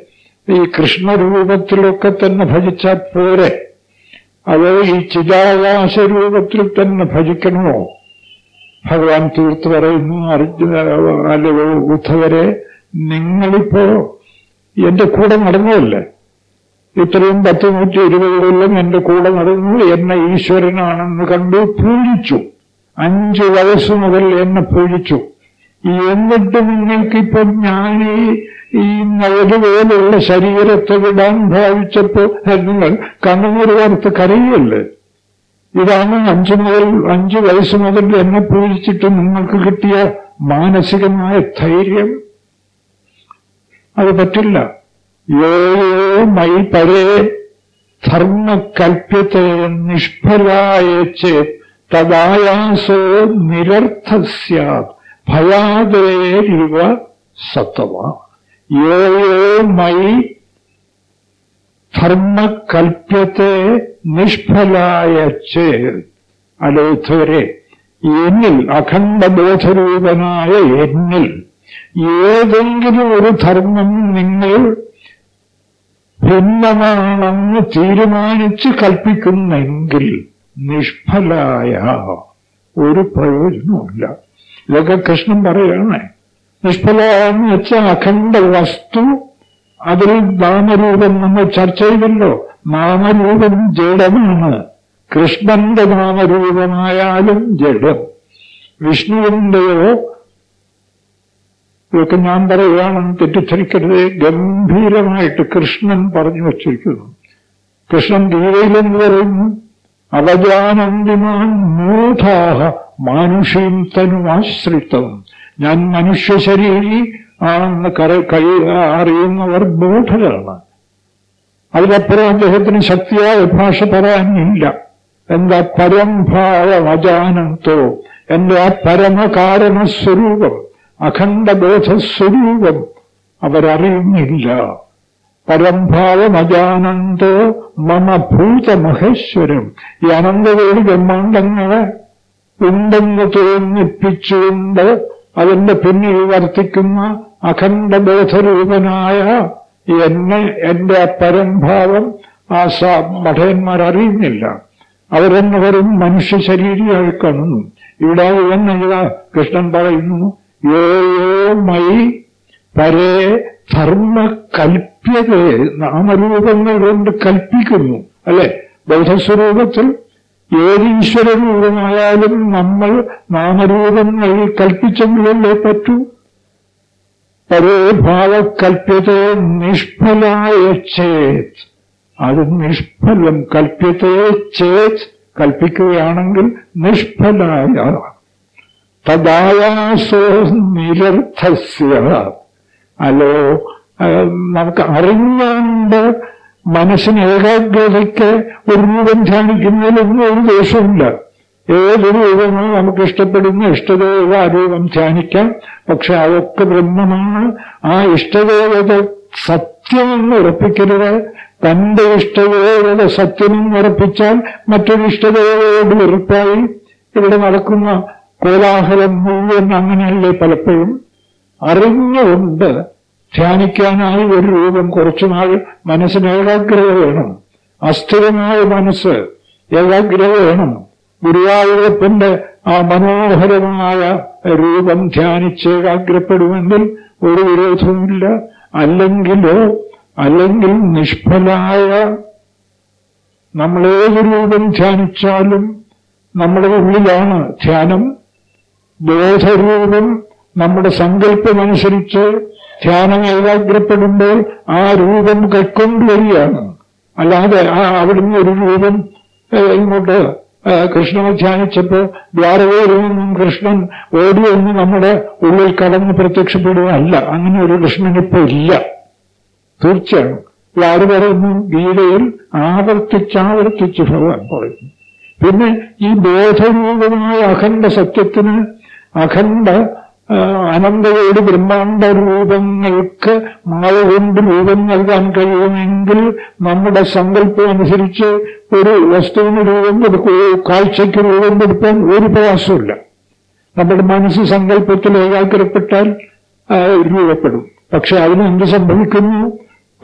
A: ഈ കൃഷ്ണരൂപത്തിലൊക്കെ തന്നെ ഭജിച്ചാൽ പോരെ. അത് ഈ ചിതാകാശ രൂപത്തിൽ തന്നെ ഭജിക്കണമോ? ഭഗവാൻ തീർത്ത് പറയുന്നു അർജുന അല്ല ഉദ്ധവരെ നിങ്ങളിപ്പോ എന്റെ കൂടെ നടന്നതല്ലേ? ഇത്രയും പത്ത് നൂറ്റി ഇരുപത് കൊല്ലം എന്റെ കൂടെ നടന്നു എന്നെ ഈശ്വരനാണെന്ന് കണ്ടു പൂജിച്ചു. അഞ്ചു വയസ്സ് മുതൽ എന്നെ പൂജിച്ചു. എന്നിട്ട് നിങ്ങൾക്കിപ്പോ ഞാൻ ഈ നവതുപോലുള്ള ശരീരത്തെ വിടാൻ ഭാവിച്ചപ്പോ നിങ്ങൾ കണ്ണൂർ വാർത്ത് കരയല്ലേ? ഇതാണ് അഞ്ചു മുതൽ അഞ്ചു വയസ്സ് മുതൽ എന്നെ പൂജിച്ചിട്ട് നിങ്ങൾക്ക് കിട്ടിയ മാനസികമായ ധൈര്യം. അത് പറ്റില്ല. യോ യോ മൈ പരേ ധർമ്മകൽപ്യത്തെ നിഷ്ഫലായച്ച് തദായാസോ നിരർത്ഥ സ്യാത് ഭയാദേരിവ സത്തവ യോ യോ മൈ ധർമ്മകൽപ്യത്തെ നിഷ്ഫലായ ചേത് അലോധരെ എന്നിൽ അഖണ്ഡബോധരൂപനായ എന്നിൽ ഏതെങ്കിലും ഒരു ധർമ്മം നിങ്ങൾ ഭിന്നമാണെന്ന് തീരുമാനിച്ച് കൽപ്പിക്കുന്നെങ്കിൽ നിഷ്ഫലായ ഒരു പ്രയോജനവുമില്ല. ഇതൊക്കെ കൃഷ്ണൻ പറയുകയാണ്. നിഷ്ഫല എന്ന് വെച്ചാൽ അഖണ്ഡ വസ്തു അതിൽ നാമരൂപം നമ്മൾ ചർച്ച ചെയ്തല്ലോ. നാമരൂപം ജഡമാണ്. കൃഷ്ണന്റെ നാമരൂപമായാലും ജഡം. വിഷ്ണുവിന്റെയോ ഇതൊക്കെ ഞാൻ പറയുകയാണെന്ന് തെറ്റിദ്ധരിക്കരുത്. ഗംഭീരമായിട്ട് കൃഷ്ണൻ പറഞ്ഞു വച്ചിരിക്കുന്നു. കൃഷ്ണൻ ഗീതയിലെന്ന് പറയുന്നു അവജാനന്തിമാൻ മൂഢാഹ മാനുഷീം തനുമാശ്രിത്തം ഞാൻ മനുഷ്യ ശരീരി ആണെന്ന് കൈ അറിയുന്നവർ മൂഢരാണ് അതിലപ്പുറം അദ്ദേഹത്തിന് ശക്തിയായ ഭാഷ പറയാനില്ല. എന്താ പരംഭാവ അജാനന്തോ എന്റെ ആ പരമകാരണ സ്വരൂപം? അഖണ്ഡബോധസ്വരൂപം അവരറിയുന്നില്ല. പരംഭാവമജാനന്തോ മമഭൂതമഹേശ്വരം മമ ഭൂതമഹേശ്വരം ഈ അനന്തകോടി ബ്രഹ്മാണ്ടങ്ങളെ ഉണ്ടെന്ന് തോന്നിപ്പിച്ചുകൊണ്ട് അതിന്റെ പിന്നിൽ വർത്തിക്കുന്ന അഖണ്ഡബോധരൂപനായ എന്നെ എന്റെ ആ പരംഭാവം ആ സാ മഠയന്മാരറിയുന്നില്ല അവരെന്ന് വെറും മനുഷ്യ ശരീരികൾ കാണുന്നു. ഇവിടെ ഇവന്ന് കൃഷ്ണൻ പറയുന്നു യോ യോ മൈ പരേ ധർമ്മ കൽപ്യത നാമരൂപങ്ങൾ കൊണ്ട് കൽപ്പിക്കുന്നു. അല്ലെ? ബൗദ്ധസ്വരൂപത്തിൽ ഏത് ഈശ്വരരൂപമായാലും നമ്മൾ നാമരൂപങ്ങൾ കൽപ്പിച്ചെങ്കിലല്ലേ പറ്റൂ? പരേ ഭാവകൽപ്യത നിഷ്ഫലായ ചേത്. അത് നിഷ്ഫലം കൽപ്യത്തെ ചേത്. കൽപ്പിക്കുകയാണെങ്കിൽ നിഷ്ഫലായ തദായാസോ നിരർത്ഥസ്യ. അല്ലോ നമുക്ക് അറിഞ്ഞുകൊണ്ട് മനസ്സിന് ഏകാഗ്രതയ്ക്ക് ഒരു രൂപം ധ്യാനിക്കുന്നതിലൊന്നും ഒരു ദോഷമില്ല ഏത് രൂപമോ നമുക്ക് ഇഷ്ടപ്പെടുന്ന ഇഷ്ടദേവ ആ രൂപം ധ്യാനിക്കാം. പക്ഷെ അതൊക്കെ ബ്രഹ്മമാണ്. ആ ഇഷ്ടദേവത സത്യമെന്ന് ഉറപ്പിക്കരുത്. തന്റെ ഇഷ്ടദേവത സത്യമെന്ന് ഉറപ്പിച്ചാൽ മറ്റൊരു ഇഷ്ടദേവയോട് വെറുപ്പായി. ഇവിടെ നടക്കുന്ന കോലാഹലം മുഴുവൻ അങ്ങനെയല്ലേ പലപ്പോഴും? അറിഞ്ഞുകൊണ്ട് ധ്യാനിക്കാനായി ഒരു രൂപം കുറച്ചുനാൾ മനസ്സിന് ഏകാഗ്രത വേണം. അസ്ഥിരമായ മനസ്സ് ഏകാഗ്രത വേണം. ഗുരുവായൂരപ്പന്റെ ആ മനോഹരമായ രൂപം ധ്യാനിച്ച് ഏകാഗ്രപ്പെടുമെങ്കിൽ ഒരു വിരോധവുമില്ല. അല്ലെങ്കിലോ അല്ലെങ്കിൽ നിഷ്ഫലായ നമ്മളേത് രൂപം ധ്യാനിച്ചാലും നമ്മുടെ ഉള്ളിലാണ് ധ്യാനം. ബോധരൂപം നമ്മുടെ സങ്കല്പമനുസരിച്ച് ധ്യാനം ഏകാഗ്രപ്പെടുമ്പോൾ ആ രൂപം കൈക്കൊണ്ടുവരികയാണ്. അല്ലാതെ ആ അവിടുന്ന് ഒരു രൂപം ഇങ്ങോട്ട് കൃഷ്ണനെ ധ്യാനിച്ചപ്പോ ദ്വാരകയിൽ കൃഷ്ണൻ ഓടി ഒന്ന് നമ്മുടെ ഉള്ളിൽ കടന്ന് പ്രത്യക്ഷപ്പെടുകയല്ല. അങ്ങനെ ഒരു കൃഷ്ണൻ ഇപ്പൊ ഇല്ല. തീർച്ചയാണ്. ആര് ഗീതയിൽ ആവർത്തിച്ചാവർത്തിച്ച് ഭഗവാൻ പറയുന്നു. പിന്നെ ഈ ബോധരൂപമായ അഖണ്ഡ സത്യത്തിന് അഖണ്ഡ അനന്തയോട് ബ്രഹ്മാണ്ട രൂപങ്ങൾക്ക് മാല കൊണ്ട് രൂപം നൽകാൻ കഴിയുമെങ്കിൽ നമ്മുടെ സങ്കല്പം അനുസരിച്ച് ഒരു വസ്തുവിന് രൂപം കൊടുക്കുകയോ കാഴ്ചയ്ക്ക് രൂപം കൊടുക്കാൻ ഒരു പ്രയാസമില്ല നമ്മുടെ മനസ്സ് സങ്കല്പത്തിൽ ഏകാഗ്രപ്പെട്ടാൽ രൂപപ്പെടും. പക്ഷെ അതിന് എന്ത് സംഭവിക്കുന്നു?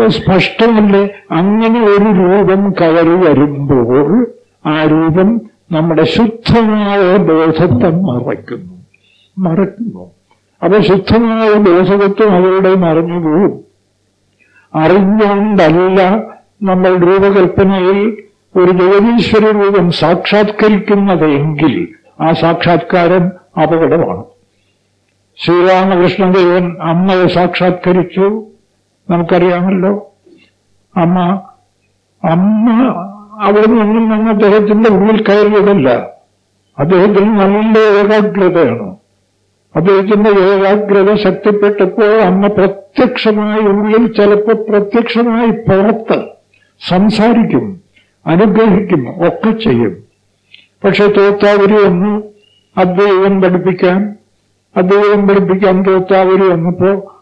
A: സ്പഷ്ടമല്ലേ? അങ്ങനെ ഒരു രൂപം കയറി വരുമ്പോൾ ആ രൂപം നമ്മുടെ ശുദ്ധമായ ബോധത്തെ മറയ്ക്കുന്നു. മറക്കുന്നു. അപ്പൊ ശുദ്ധമായ ദോഷകത്വം അവരുടെ മറഞ്ഞുപോകും അറിഞ്ഞുകൊണ്ടല്ല നമ്മൾ രൂപകൽപ്പനയിൽ ഒരു ജഗതീശ്വര രൂപം സാക്ഷാത്കരിക്കുന്നതെങ്കിൽ ആ സാക്ഷാത്കാരം അപകടമാണ്. ശ്രീരാമകൃഷ്ണദേവൻ അമ്മയെ സാക്ഷാത്കരിച്ചു. നമുക്കറിയാമല്ലോ അമ്മ അമ്മ അവിടെ നിന്ന് അദ്ദേഹത്തിന്റെ ഉള്ളിൽ കയറിയതല്ല. അദ്ദേഹത്തിന് നല്ല ഏകാഗ്രതയാണ്. അദ്ദേഹത്തിന്റെ ഏകാഗ്രത ശക്തിപ്പെട്ടപ്പോൾ അമ്മ പ്രത്യക്ഷമായി ഉള്ളിൽ ചിലപ്പോൾ പ്രത്യക്ഷമായി പുറത്ത് സംസാരിക്കും അനുഗ്രഹിക്കും ഒക്കെ ചെയ്യും. പക്ഷെ തോത്താവരി ഒന്ന് അദ്വൈതം പഠിപ്പിക്കാൻ അദ്വൈതം പഠിപ്പിക്കാൻ തോത്താവരി വന്നപ്പോ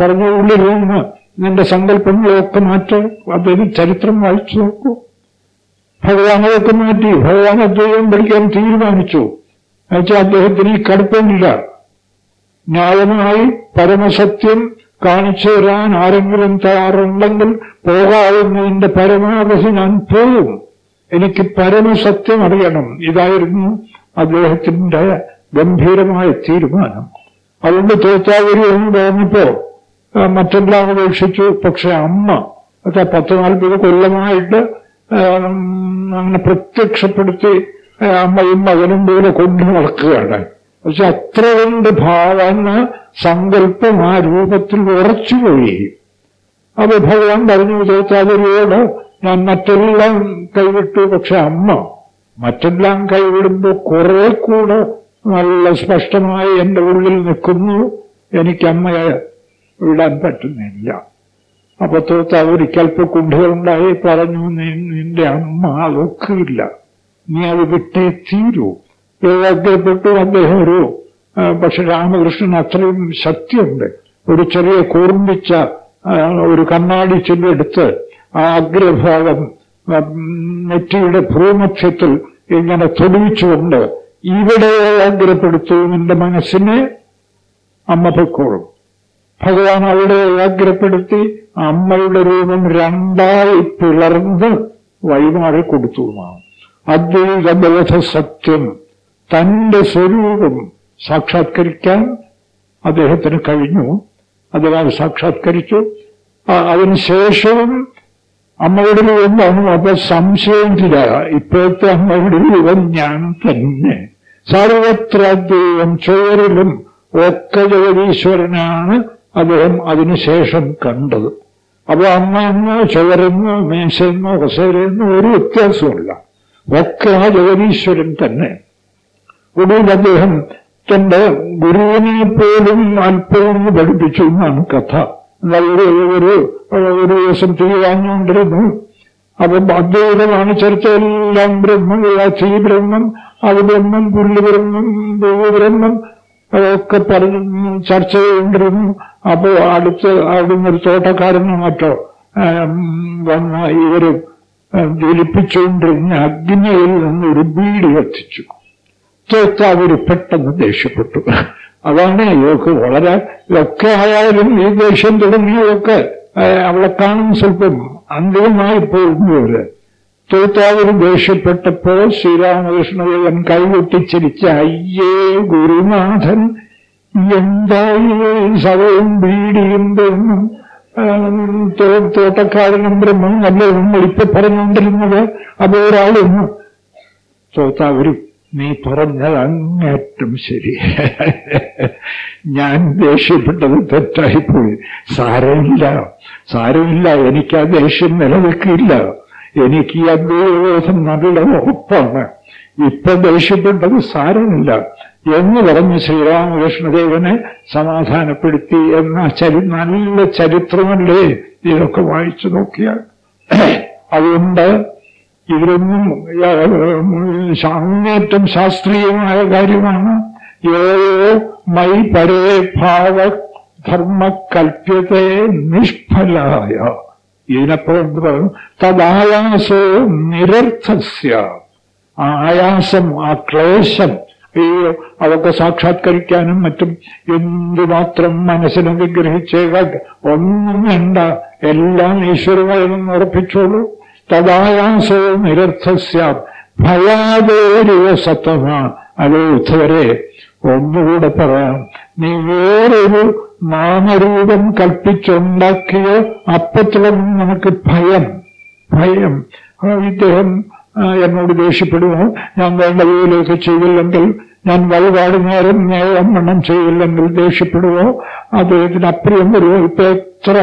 A: പറഞ്ഞ ഉള്ളിൽ നിന്ന് നിന്റെ സങ്കല്പങ്ങളൊക്കെ മാറ്റി അദ്ദേഹം ചരിത്രം വായിച്ചു നോക്കൂ. ഭഗവാനെയൊക്കെ മാറ്റി ഭഗവാൻ അദ്വൈതം പഠിക്കാൻ തീരുമാനിച്ചു. എന്നുവെച്ചാൽ അദ്ദേഹത്തിന് ഈ കടുപ്പമില്ല. ന്യായമായി പരമസത്യം കാണിച്ചു തരാൻ ആരെങ്കിലും തയ്യാറുണ്ടെങ്കിൽ പോകാവുന്നതിന്റെ പരമാവധി ഞാൻ പോകും എനിക്ക് പരമസത്യം അറിയണം. ഇതായിരുന്നു അദ്ദേഹത്തിന്റെ ഗംഭീരമായ തീരുമാനം. അതുകൊണ്ട് തോറ്റാവരി എന്ന് തോന്നിപ്പോ മറ്റെല്ലാം അപേക്ഷിച്ചു. പക്ഷെ അമ്മ പത്ത് നാൽപ്പത് കൊല്ലമായിട്ട് അങ്ങനെ പ്രത്യക്ഷപ്പെടുത്തി അമ്മയും മകനും പോലെ കൊണ്ടു നടക്കുകയാണ്. പക്ഷെ അത്ര കൊണ്ട് ഭാവന സങ്കല്പം ആ രൂപത്തിൽ ഉറച്ചു കഴിയും അപ്പൊ ഭഗവാൻ പറഞ്ഞു തോത്താവരിയോട് ഞാൻ മറ്റെല്ലാം കൈവിട്ടു പക്ഷെ അമ്മ മറ്റെല്ലാം കൈവിടുമ്പോൾ കുറെ കൂടെ നല്ല സ്പഷ്ടമായി എന്റെ ഉള്ളിൽ നിൽക്കുന്നു. എനിക്ക് അമ്മയെ വിടാൻ പറ്റുന്നില്ല. അപ്പൊ തോത്താവരിക്കൽപ്പ കുണ്ടുകളുണ്ടായി പറഞ്ഞു നിന്റെ അമ്മ അതൊക്കില്ല. നീ അത് വിട്ടേ തീരൂ. ഏകാഗ്രപ്പെട്ടു അദ്ദേഹം ഒരു പക്ഷെ രാമകൃഷ്ണൻ അത്രയും ശക്തിയുണ്ട്. ഒരു ചെറിയ കൂർമ്പിച്ച ഒരു കണ്ണാടി ചില്ലെടുത്ത് ആ അഗ്രഭാഗം നെറ്റിയുടെ ഭൂമധ്യത്തിൽ ഇങ്ങനെ തൊടുവിച്ചുകൊണ്ട് ഇവിടെ ഏകാഗ്രപ്പെടുത്തു നിന്റെ മനസ്സിനെ അമ്മ പൊക്കോളും. ഭഗവാൻ അവിടെ ഏകാഗ്രപ്പെടുത്തി അമ്മയുടെ രൂപം രണ്ടായി പിളർന്ന് വഴിമാറി കൊടുത്തു എന്നാണ് അദ്വൈതബോധ സത്യം തന്റെ സ്വരൂപം സാക്ഷാത്കരിക്കാൻ അദ്ദേഹത്തിന് കഴിഞ്ഞു. അദ്ദേഹം സാക്ഷാത്കരിച്ചു. അതിനുശേഷവും അമ്മയുടെ രൂപം അപ്പൊ സംശയമില്ല ഇപ്പോഴത്തെ അമ്മയുടെ രൂപം ഞാൻ തന്നെ. സർവത്ര ദൈവം ചോരലും ഒക്കെ ജഗതീശ്വരനാണ് അദ്ദേഹം അതിനുശേഷം കണ്ടത്. അപ്പൊ അമ്മ എന്നോ ചോരെന്നോ മേശയെന്നോ കസേരയെന്നോ ഒരു വ്യത്യാസമില്ല ഒക്കെ ആ ജഗതീശ്വരൻ തന്നെ. ഒടുവിൽ അദ്ദേഹം തന്റെ ഗുരുവിനെ പോലും അല്പവും പഠിപ്പിച്ചു എന്നാണ് കഥ. ഒരു ഒരു ദിവസം തീ വാങ്ങിക്കൊണ്ടിരുന്നു അപ്പം അദ്വൈതമാണ് ചർച്ചയെല്ലാം ബ്രഹ്മം തീ ബ്രഹ്മം അത് ബ്രഹ്മം പുല്ല് ബ്രഹ്മം ബ്രഹ്മം അതൊക്കെ പറഞ്ഞു ചർച്ച ചെയ്തുകൊണ്ടിരുന്നു. അപ്പോ അടുത്ത് അവിടുന്ന് ഒരു തോട്ടക്കാരനോ മറ്റോ വന്ന ഇവർ ജ്വലിപ്പിച്ചുകൊണ്ടിരുന്ന അഗ്നിയിൽ നിന്ന് ഒരു ബീഡി കത്തിച്ചു. തോത്ത അവർ പെട്ടെന്ന് ദേഷ്യപ്പെട്ടു. അതാണ് ഇവർക്ക് വളരെ ഇതൊക്കെ ആയാലും ഈ ദേഷ്യം തുടങ്ങിയതൊക്കെ അവളെ കാണും സ്വല്പം അന്തിമമായി പോകുന്നവര് തോത്താവൂർ ദേഷ്യപ്പെട്ടപ്പോ ശ്രീരാമകൃഷ്ണദേവൻ കൈകൊട്ടിച്ചിരിച്ച അയ്യേ ഗുരുനാഥൻ എന്തായി സവയും ബീഡിയും ബ്രഹ്മം തോട്ടക്കാരനും ബ്രഹ്മം നമ്മൾ ഇപ്പൊ പറഞ്ഞുകൊണ്ടിരുന്നത് അപ്പോൾ ഒരാളൊന്നു. തോത്താവരും നീ പറഞ്ഞത് അങ്ങേറ്റം ശരി. ഞാൻ ദേഷ്യപ്പെട്ടത് തെറ്റായിപ്പോയി. സാരമില്ല. സാരമില്ല. എനിക്ക് ആ ദേഷ്യം നിലനിൽക്കില്ല. എനിക്ക് ഈ അദ്വൈതബോധം നല്ല ഉറപ്പാണ്. ഇപ്പൊ ദേഷ്യപ്പെട്ടത് സാരമില്ല. എന്ന് പറഞ്ഞ് ശ്രീരാമകൃഷ്ണദേവനെ സമാധാനപ്പെടുത്തി എന്ന ചരി നല്ല ചരിത്രമല്ലേ? ഇതൊക്കെ വായിച്ചു നോക്കിയാൽ. അതുകൊണ്ട് ഇവരൊന്നും അങ്ങേറ്റം ശാസ്ത്രീയമായ കാര്യമാണ്. യോ മൈ പരേ ഭാവ ധർമ്മ കൽപ്യത്തെ നിഷ്ഫലായ. ഇതിനപ്പോ എന്ത് പറയും? തദായാസോ നിരർത്ഥസ്യ. ആയാസം ആ ക്ലേശം അതൊക്കെ സാക്ഷാത്കരിക്കാനും മറ്റും എന്തുമാത്രം മനസ്സിനെ വിഗ്രഹിച്ചേക്ക ഒന്നും വേണ്ട. എല്ലാം ഈശ്വരമായെന്ന് ഉറപ്പിച്ചോളൂ. തഥായാസോ നിരർത്ഥസ്യാം നിരർത്ഥസ്യ സത്വ അതോ ഉദ്ധവരെ ഒന്നുകൂടെ പറയാം. നീ വേറൊരു നാമരൂപം കൽപ്പിച്ചുണ്ടാക്കിയ അപ്പത്തിലും നമുക്ക് ഭയം ഭയം. ഇദ്ദേഹം എന്നോട് ദേഷ്യപ്പെടുമോ ഞാൻ വേണ്ട ജോലിയൊക്കെ ചെയ്തില്ലെങ്കിൽ ഞാൻ വഴിപാട് നേരം നേരം വണ്ണം ചെയ്യില്ലെങ്കിൽ ദേഷ്യപ്പെടുമോ അദ്ദേഹത്തിന് അപ്രിയം വരുമോ ഇപ്പൊ എത്ര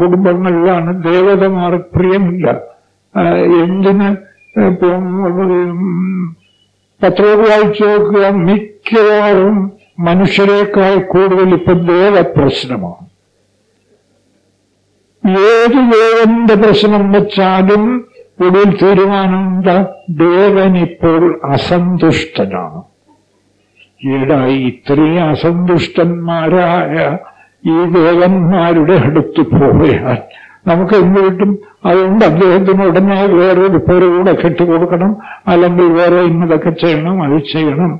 A: കുടുംബങ്ങളിലാണ് ദേവതമാർ പ്രിയമില്ല. എന്തിന് പത്രമൊക്കെ വായിച്ചു നോക്കുക മിക്കവാറും മനുഷ്യരെക്കാൾ കൂടുതൽ ഇപ്പൊ ദേവ പ്രശ്നമാണ് ഏത് ദേവന്റെ പ്രശ്നം വെച്ചാലും ഒടുവിൽ തീരുമാനം എന്താ ദേവൻ ഇപ്പോൾ അസന്തുഷ്ടനാണ്. ഈടായി ഇത്രയും അസന്തുഷ്ടന്മാരായ ഈ ദേവന്മാരുടെ അടുത്ത് പോയാൽ നമുക്ക് എന്ത് അതുകൊണ്ട് അദ്ദേഹത്തിന് ഉടനെ വേറൊരു പേര് കൂടെ കെട്ടിക്കൊടുക്കണം. അല്ലെങ്കിൽ വേറെ ഇന്നതൊക്കെ ചെയ്യണം അത് ചെയ്യണം.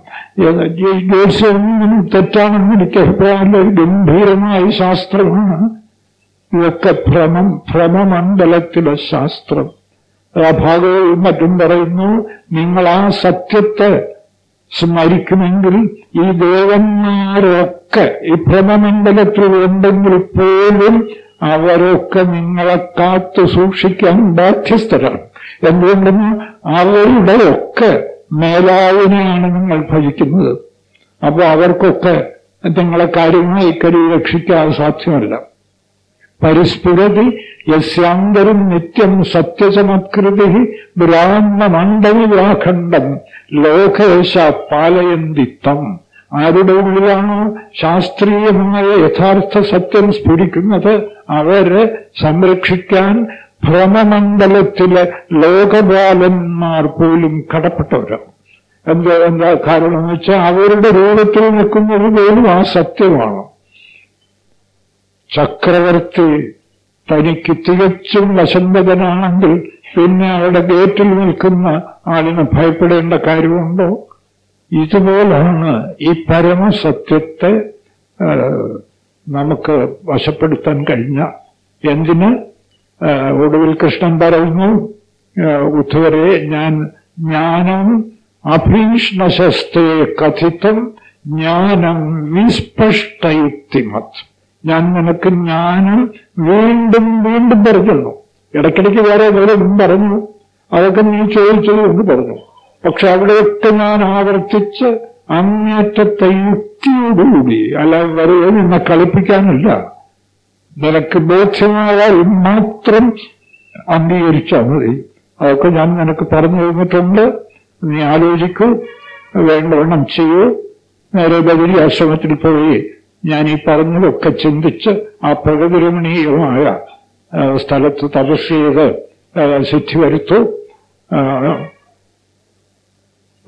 A: ജോത്സ്യൊന്നും തെറ്റാണെന്ന് എനിക്ക് അഭിപ്രായമല്ല ഗംഭീരമായ ശാസ്ത്രമാണ്. ഇതൊക്കെ ഭ്രമം ഭ്രമമണ്ഡലത്തിലെ ശാസ്ത്രം. ഭാഗവും മറ്റും പറയുന്നു നിങ്ങൾ ആ സത്യത്തെ സ്മരിക്കുമെങ്കിൽ ഈ ദേവന്മാരൊക്കെ ഈ ഭ്രമമണ്ഡലത്തിൽ ഉണ്ടെങ്കിൽ പോലും അവരൊക്കെ നിങ്ങളെ കാത്തു സൂക്ഷിക്കാൻ ബാധ്യസ്ഥരാണ് എന്തുകൊണ്ടെന്ന് അവരുടെ ഒക്കെ മേലാവിനെയാണ് നിങ്ങൾ ഭജിക്കുന്നത്. അപ്പോൾ അവർക്കൊക്കെ നിങ്ങളെ കാര്യങ്ങൾ ഇക്കരി രക്ഷിക്കാൻ സാധ്യമല്ല. പരിസ്ഫുരതി യസ്യാന്തരം നിത്യം സത്യചമത്കൃതി ബ്രാഹ്മമണ്ഡവിവാഖണ്ഡം ലോകേശ പാലയന്തിത്വം ആരുടെ ഉള്ളിലാണോ ശാസ്ത്രീയമായ യഥാർത്ഥ സത്യം സ്ഫുരിക്കുന്നത്? അവരെ സംരക്ഷിക്കാൻ ഭ്രമമണ്ഡലത്തിലെ ലോകബാലന്മാർ പോലും കടപ്പെട്ടവരാണ് എന്താ എന്താ കാരണം എന്ന് വെച്ചാൽ അവരുടെ രൂപത്തിൽ നിൽക്കുന്നത് പോലും ആ സത്യമാണ്. ചക്രവർത്തി തനിക്ക് തികച്ചും വശന്തകനാണെങ്കിൽ പിന്നെ അവിടെ ഗേറ്റിൽ നിൽക്കുന്ന ആളിന് ഭയപ്പെടേണ്ട കാര്യമുണ്ടോ? ഇതുപോലാണ് ഈ പരമസത്യത്തെ നമുക്ക് വശപ്പെടുത്താൻ കഴിഞ്ഞ. എന്തിന്? ഒടുവിൽ കൃഷ്ണൻ പറയുന്നു ഉദ്ധവരെ ഞാൻ ജ്ഞാനം അഭീഷ്ണശസ്തേ കഥിതം ജ്ഞാനം വിസ്പഷ്ടയുക്തിമത് ഞാൻ നിനക്ക് ജ്ഞാനം വീണ്ടും വീണ്ടും പറഞ്ഞു ഇടയ്ക്കിടയ്ക്ക് വേറെ വേറെ പറഞ്ഞു. അതൊക്കെ നീ ചോദിച്ചത് എന്ന് പറഞ്ഞു. പക്ഷെ അവിടെയൊക്കെ ഞാൻ ആവർത്തിച്ച് അങ്ങേറ്റത്തെ യുക്തിയോടുകൂടി അല്ല വെറുതെ നിന്നെ കളിപ്പിക്കാനല്ല. നിനക്ക് ബോധ്യമായാൽ മാത്രം അംഗീകരിച്ചാൽ മതി. അതൊക്കെ ഞാൻ നിനക്ക് പറഞ്ഞു തന്നിട്ടുണ്ട്. നീ ആലോചിക്കൂ. വേണ്ടവണ്ണം ചെയ്യൂ. നേരെ ബദരി ആശ്രമത്തിൽ പോയി. ഞാൻ ഈ പറഞ്ഞതൊക്കെ ചിന്തിച്ച് ആ പ്രകൃതിരമണീയമായ സ്ഥലത്ത് തപസ് ചെയ്ത് ശുദ്ധി വരുത്തു. ആ,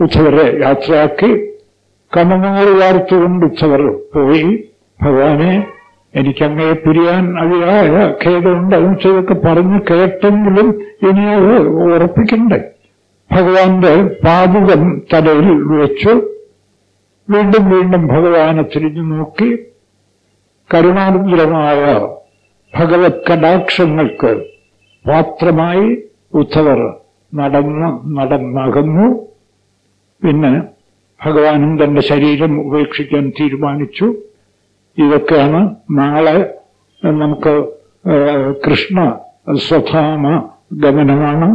A: ഉദ്ധവരെ യാത്രയാക്കി കമങ്ങൾ വാർത്തുകൊണ്ട് ഉദ്ധവർ പോയി. ഭഗവാനെ എനിക്കങ്ങയെ പിരിയാൻ അതിയായ ഖേദമുണ്ട്. അതും ചെയ്തൊക്കെ പറഞ്ഞ് കേട്ടെങ്കിലും ഇനി അത് ഉറപ്പിക്കണ്ടേ? ഭഗവാന്റെ പാതുകം തലയിൽ വെച്ചു. വീണ്ടും വീണ്ടും ഭഗവാനെ തിരിഞ്ഞു നോക്കി. കരുണാർദ്രമായ ഭഗവത് കടാക്ഷങ്ങൾക്ക് പാത്രമായി ഉദ്ധവർ നടന്ന് നടന്നകന്നു. പിന്നെ ഭഗവാനും തന്റെ ശരീരം ഉപേക്ഷിക്കാൻ തീരുമാനിച്ചു. ഇതൊക്കെയാണ് നാളെ നമുക്ക് കൃഷ്ണ സ്വധാമ ഗമനമാണ്.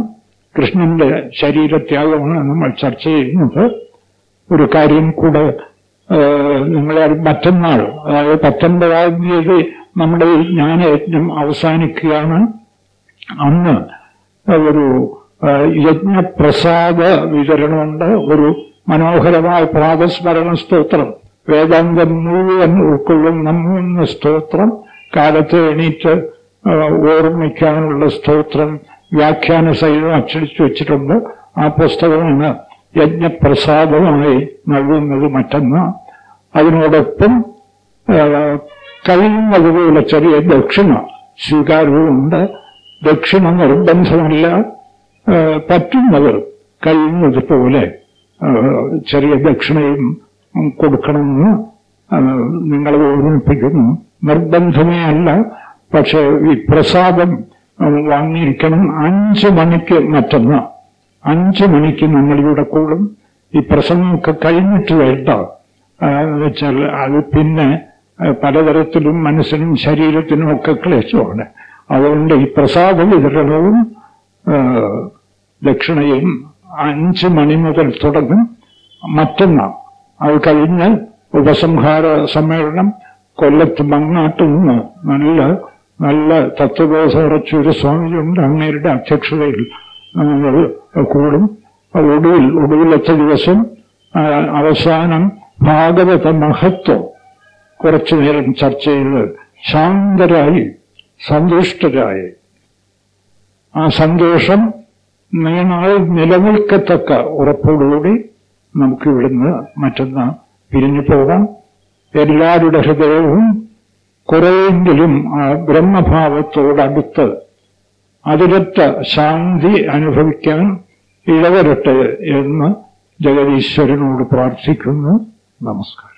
A: കൃഷ്ണന്റെ ശരീരത്യാഗമാണ് നമ്മൾ ചർച്ച ചെയ്യുന്നത്. ഒരു കാര്യം കൂടെ നിങ്ങളെ മറ്റന്നാൾ അതായത് പത്തൊൻപതാം തീയതി നമ്മുടെ ജ്ഞാനയജ്ഞം അവസാനിക്കുകയാണ്. അന്ന് ഒരു യജ്ഞപ്രസാദ വിതരണമുണ്ട്. ഒരു മനോഹരമായ പ്രാതസ്മരണ സ്തോത്രം. വേദാന്തം മുഴുവൻ ഉൾക്കൊള്ളുന്ന മൂന്ന് സ്തോത്രം. കാലത്ത് എണീറ്റ് ഓർമ്മിക്കാനുള്ള സ്തോത്രം. വ്യാഖ്യാന സഹിതം അച്ചടിച്ചു വെച്ചിട്ടുണ്ട്. ആ പുസ്തകമാണ് യജ്ഞപ്രസാദമായി നൽകുന്നത് മറ്റൊന്ന്. അതിനോടൊപ്പം കഴിയുന്നതുപോലെ ചെറിയ ദക്ഷിണ സ്വീകാരവുമുണ്ട് ദക്ഷിണ നിർബന്ധമല്ല. പറ്റുന്നവർ കഴിയുന്നതുപോലെ ചെറിയ ദക്ഷിണയും കൊടുക്കണമെന്ന് നിങ്ങളെ ഓർമ്മിപ്പിക്കുന്നു. നിർബന്ധമേ അല്ല. പക്ഷേ ഈ പ്രസാദം വാങ്ങിയിരിക്കണം. അഞ്ച് മണിക്ക് മറ്റന്ന്. അഞ്ച് മണിക്ക് നമ്മളിവിടെ കൂടും ഈ പ്രസംഗമൊക്കെ കഴിഞ്ഞിട്ട് വേണ്ട വെച്ചാൽ അത് പിന്നെ പലതരത്തിലും മനസ്സിനും ശരീരത്തിനും ഒക്കെ ക്ലേശമാണ്. അതുകൊണ്ട് ഈ പ്രസാദ വിതരണവും ദക്ഷിണയും അഞ്ച് മണി മുതൽ തുടങ്ങും. മറ്റന്നാൾ അത് കഴിഞ്ഞ് ഉപസംഹാര സമ്മേളനം കൊല്ലത്ത് മങ്ങാട്ട് നിന്ന് നല്ല നല്ല തത്വബോധം ഉറച്ചൊരു സ്വാമിയുണ്ട് അങ്ങേരുടെ അധ്യക്ഷതയിൽ. കൂടും. ഒടുവിൽ ഒടുവിലത്തെ ദിവസം അവസാനം ഭാഗവത മഹത്വം കുറച്ചു നേരം ചർച്ച ചെയ്ത് ശാന്തരായി സന്തുഷ്ടരായി. ആ സന്തോഷം നീണാൾ നിലനിൽക്കത്തക്ക ഉറപ്പോടുകൂടി നമുക്ക് ഇവിടുന്ന് മറ്റൊന്ന് പിരിഞ്ഞു പോകാം. എല്ലാവരുടെ ഹൃദയവും കുറേങ്കിലും ആ ബ്രഹ്മഭാവത്തോടടുത്ത് അതിരറ്റ ശാന്തി അനുഭവിക്കാൻ ഇടവരട്ടെ എന്ന് ജഗതീശ്വരനോട് പ്രാർത്ഥിക്കുന്നു. നമസ്കാരം.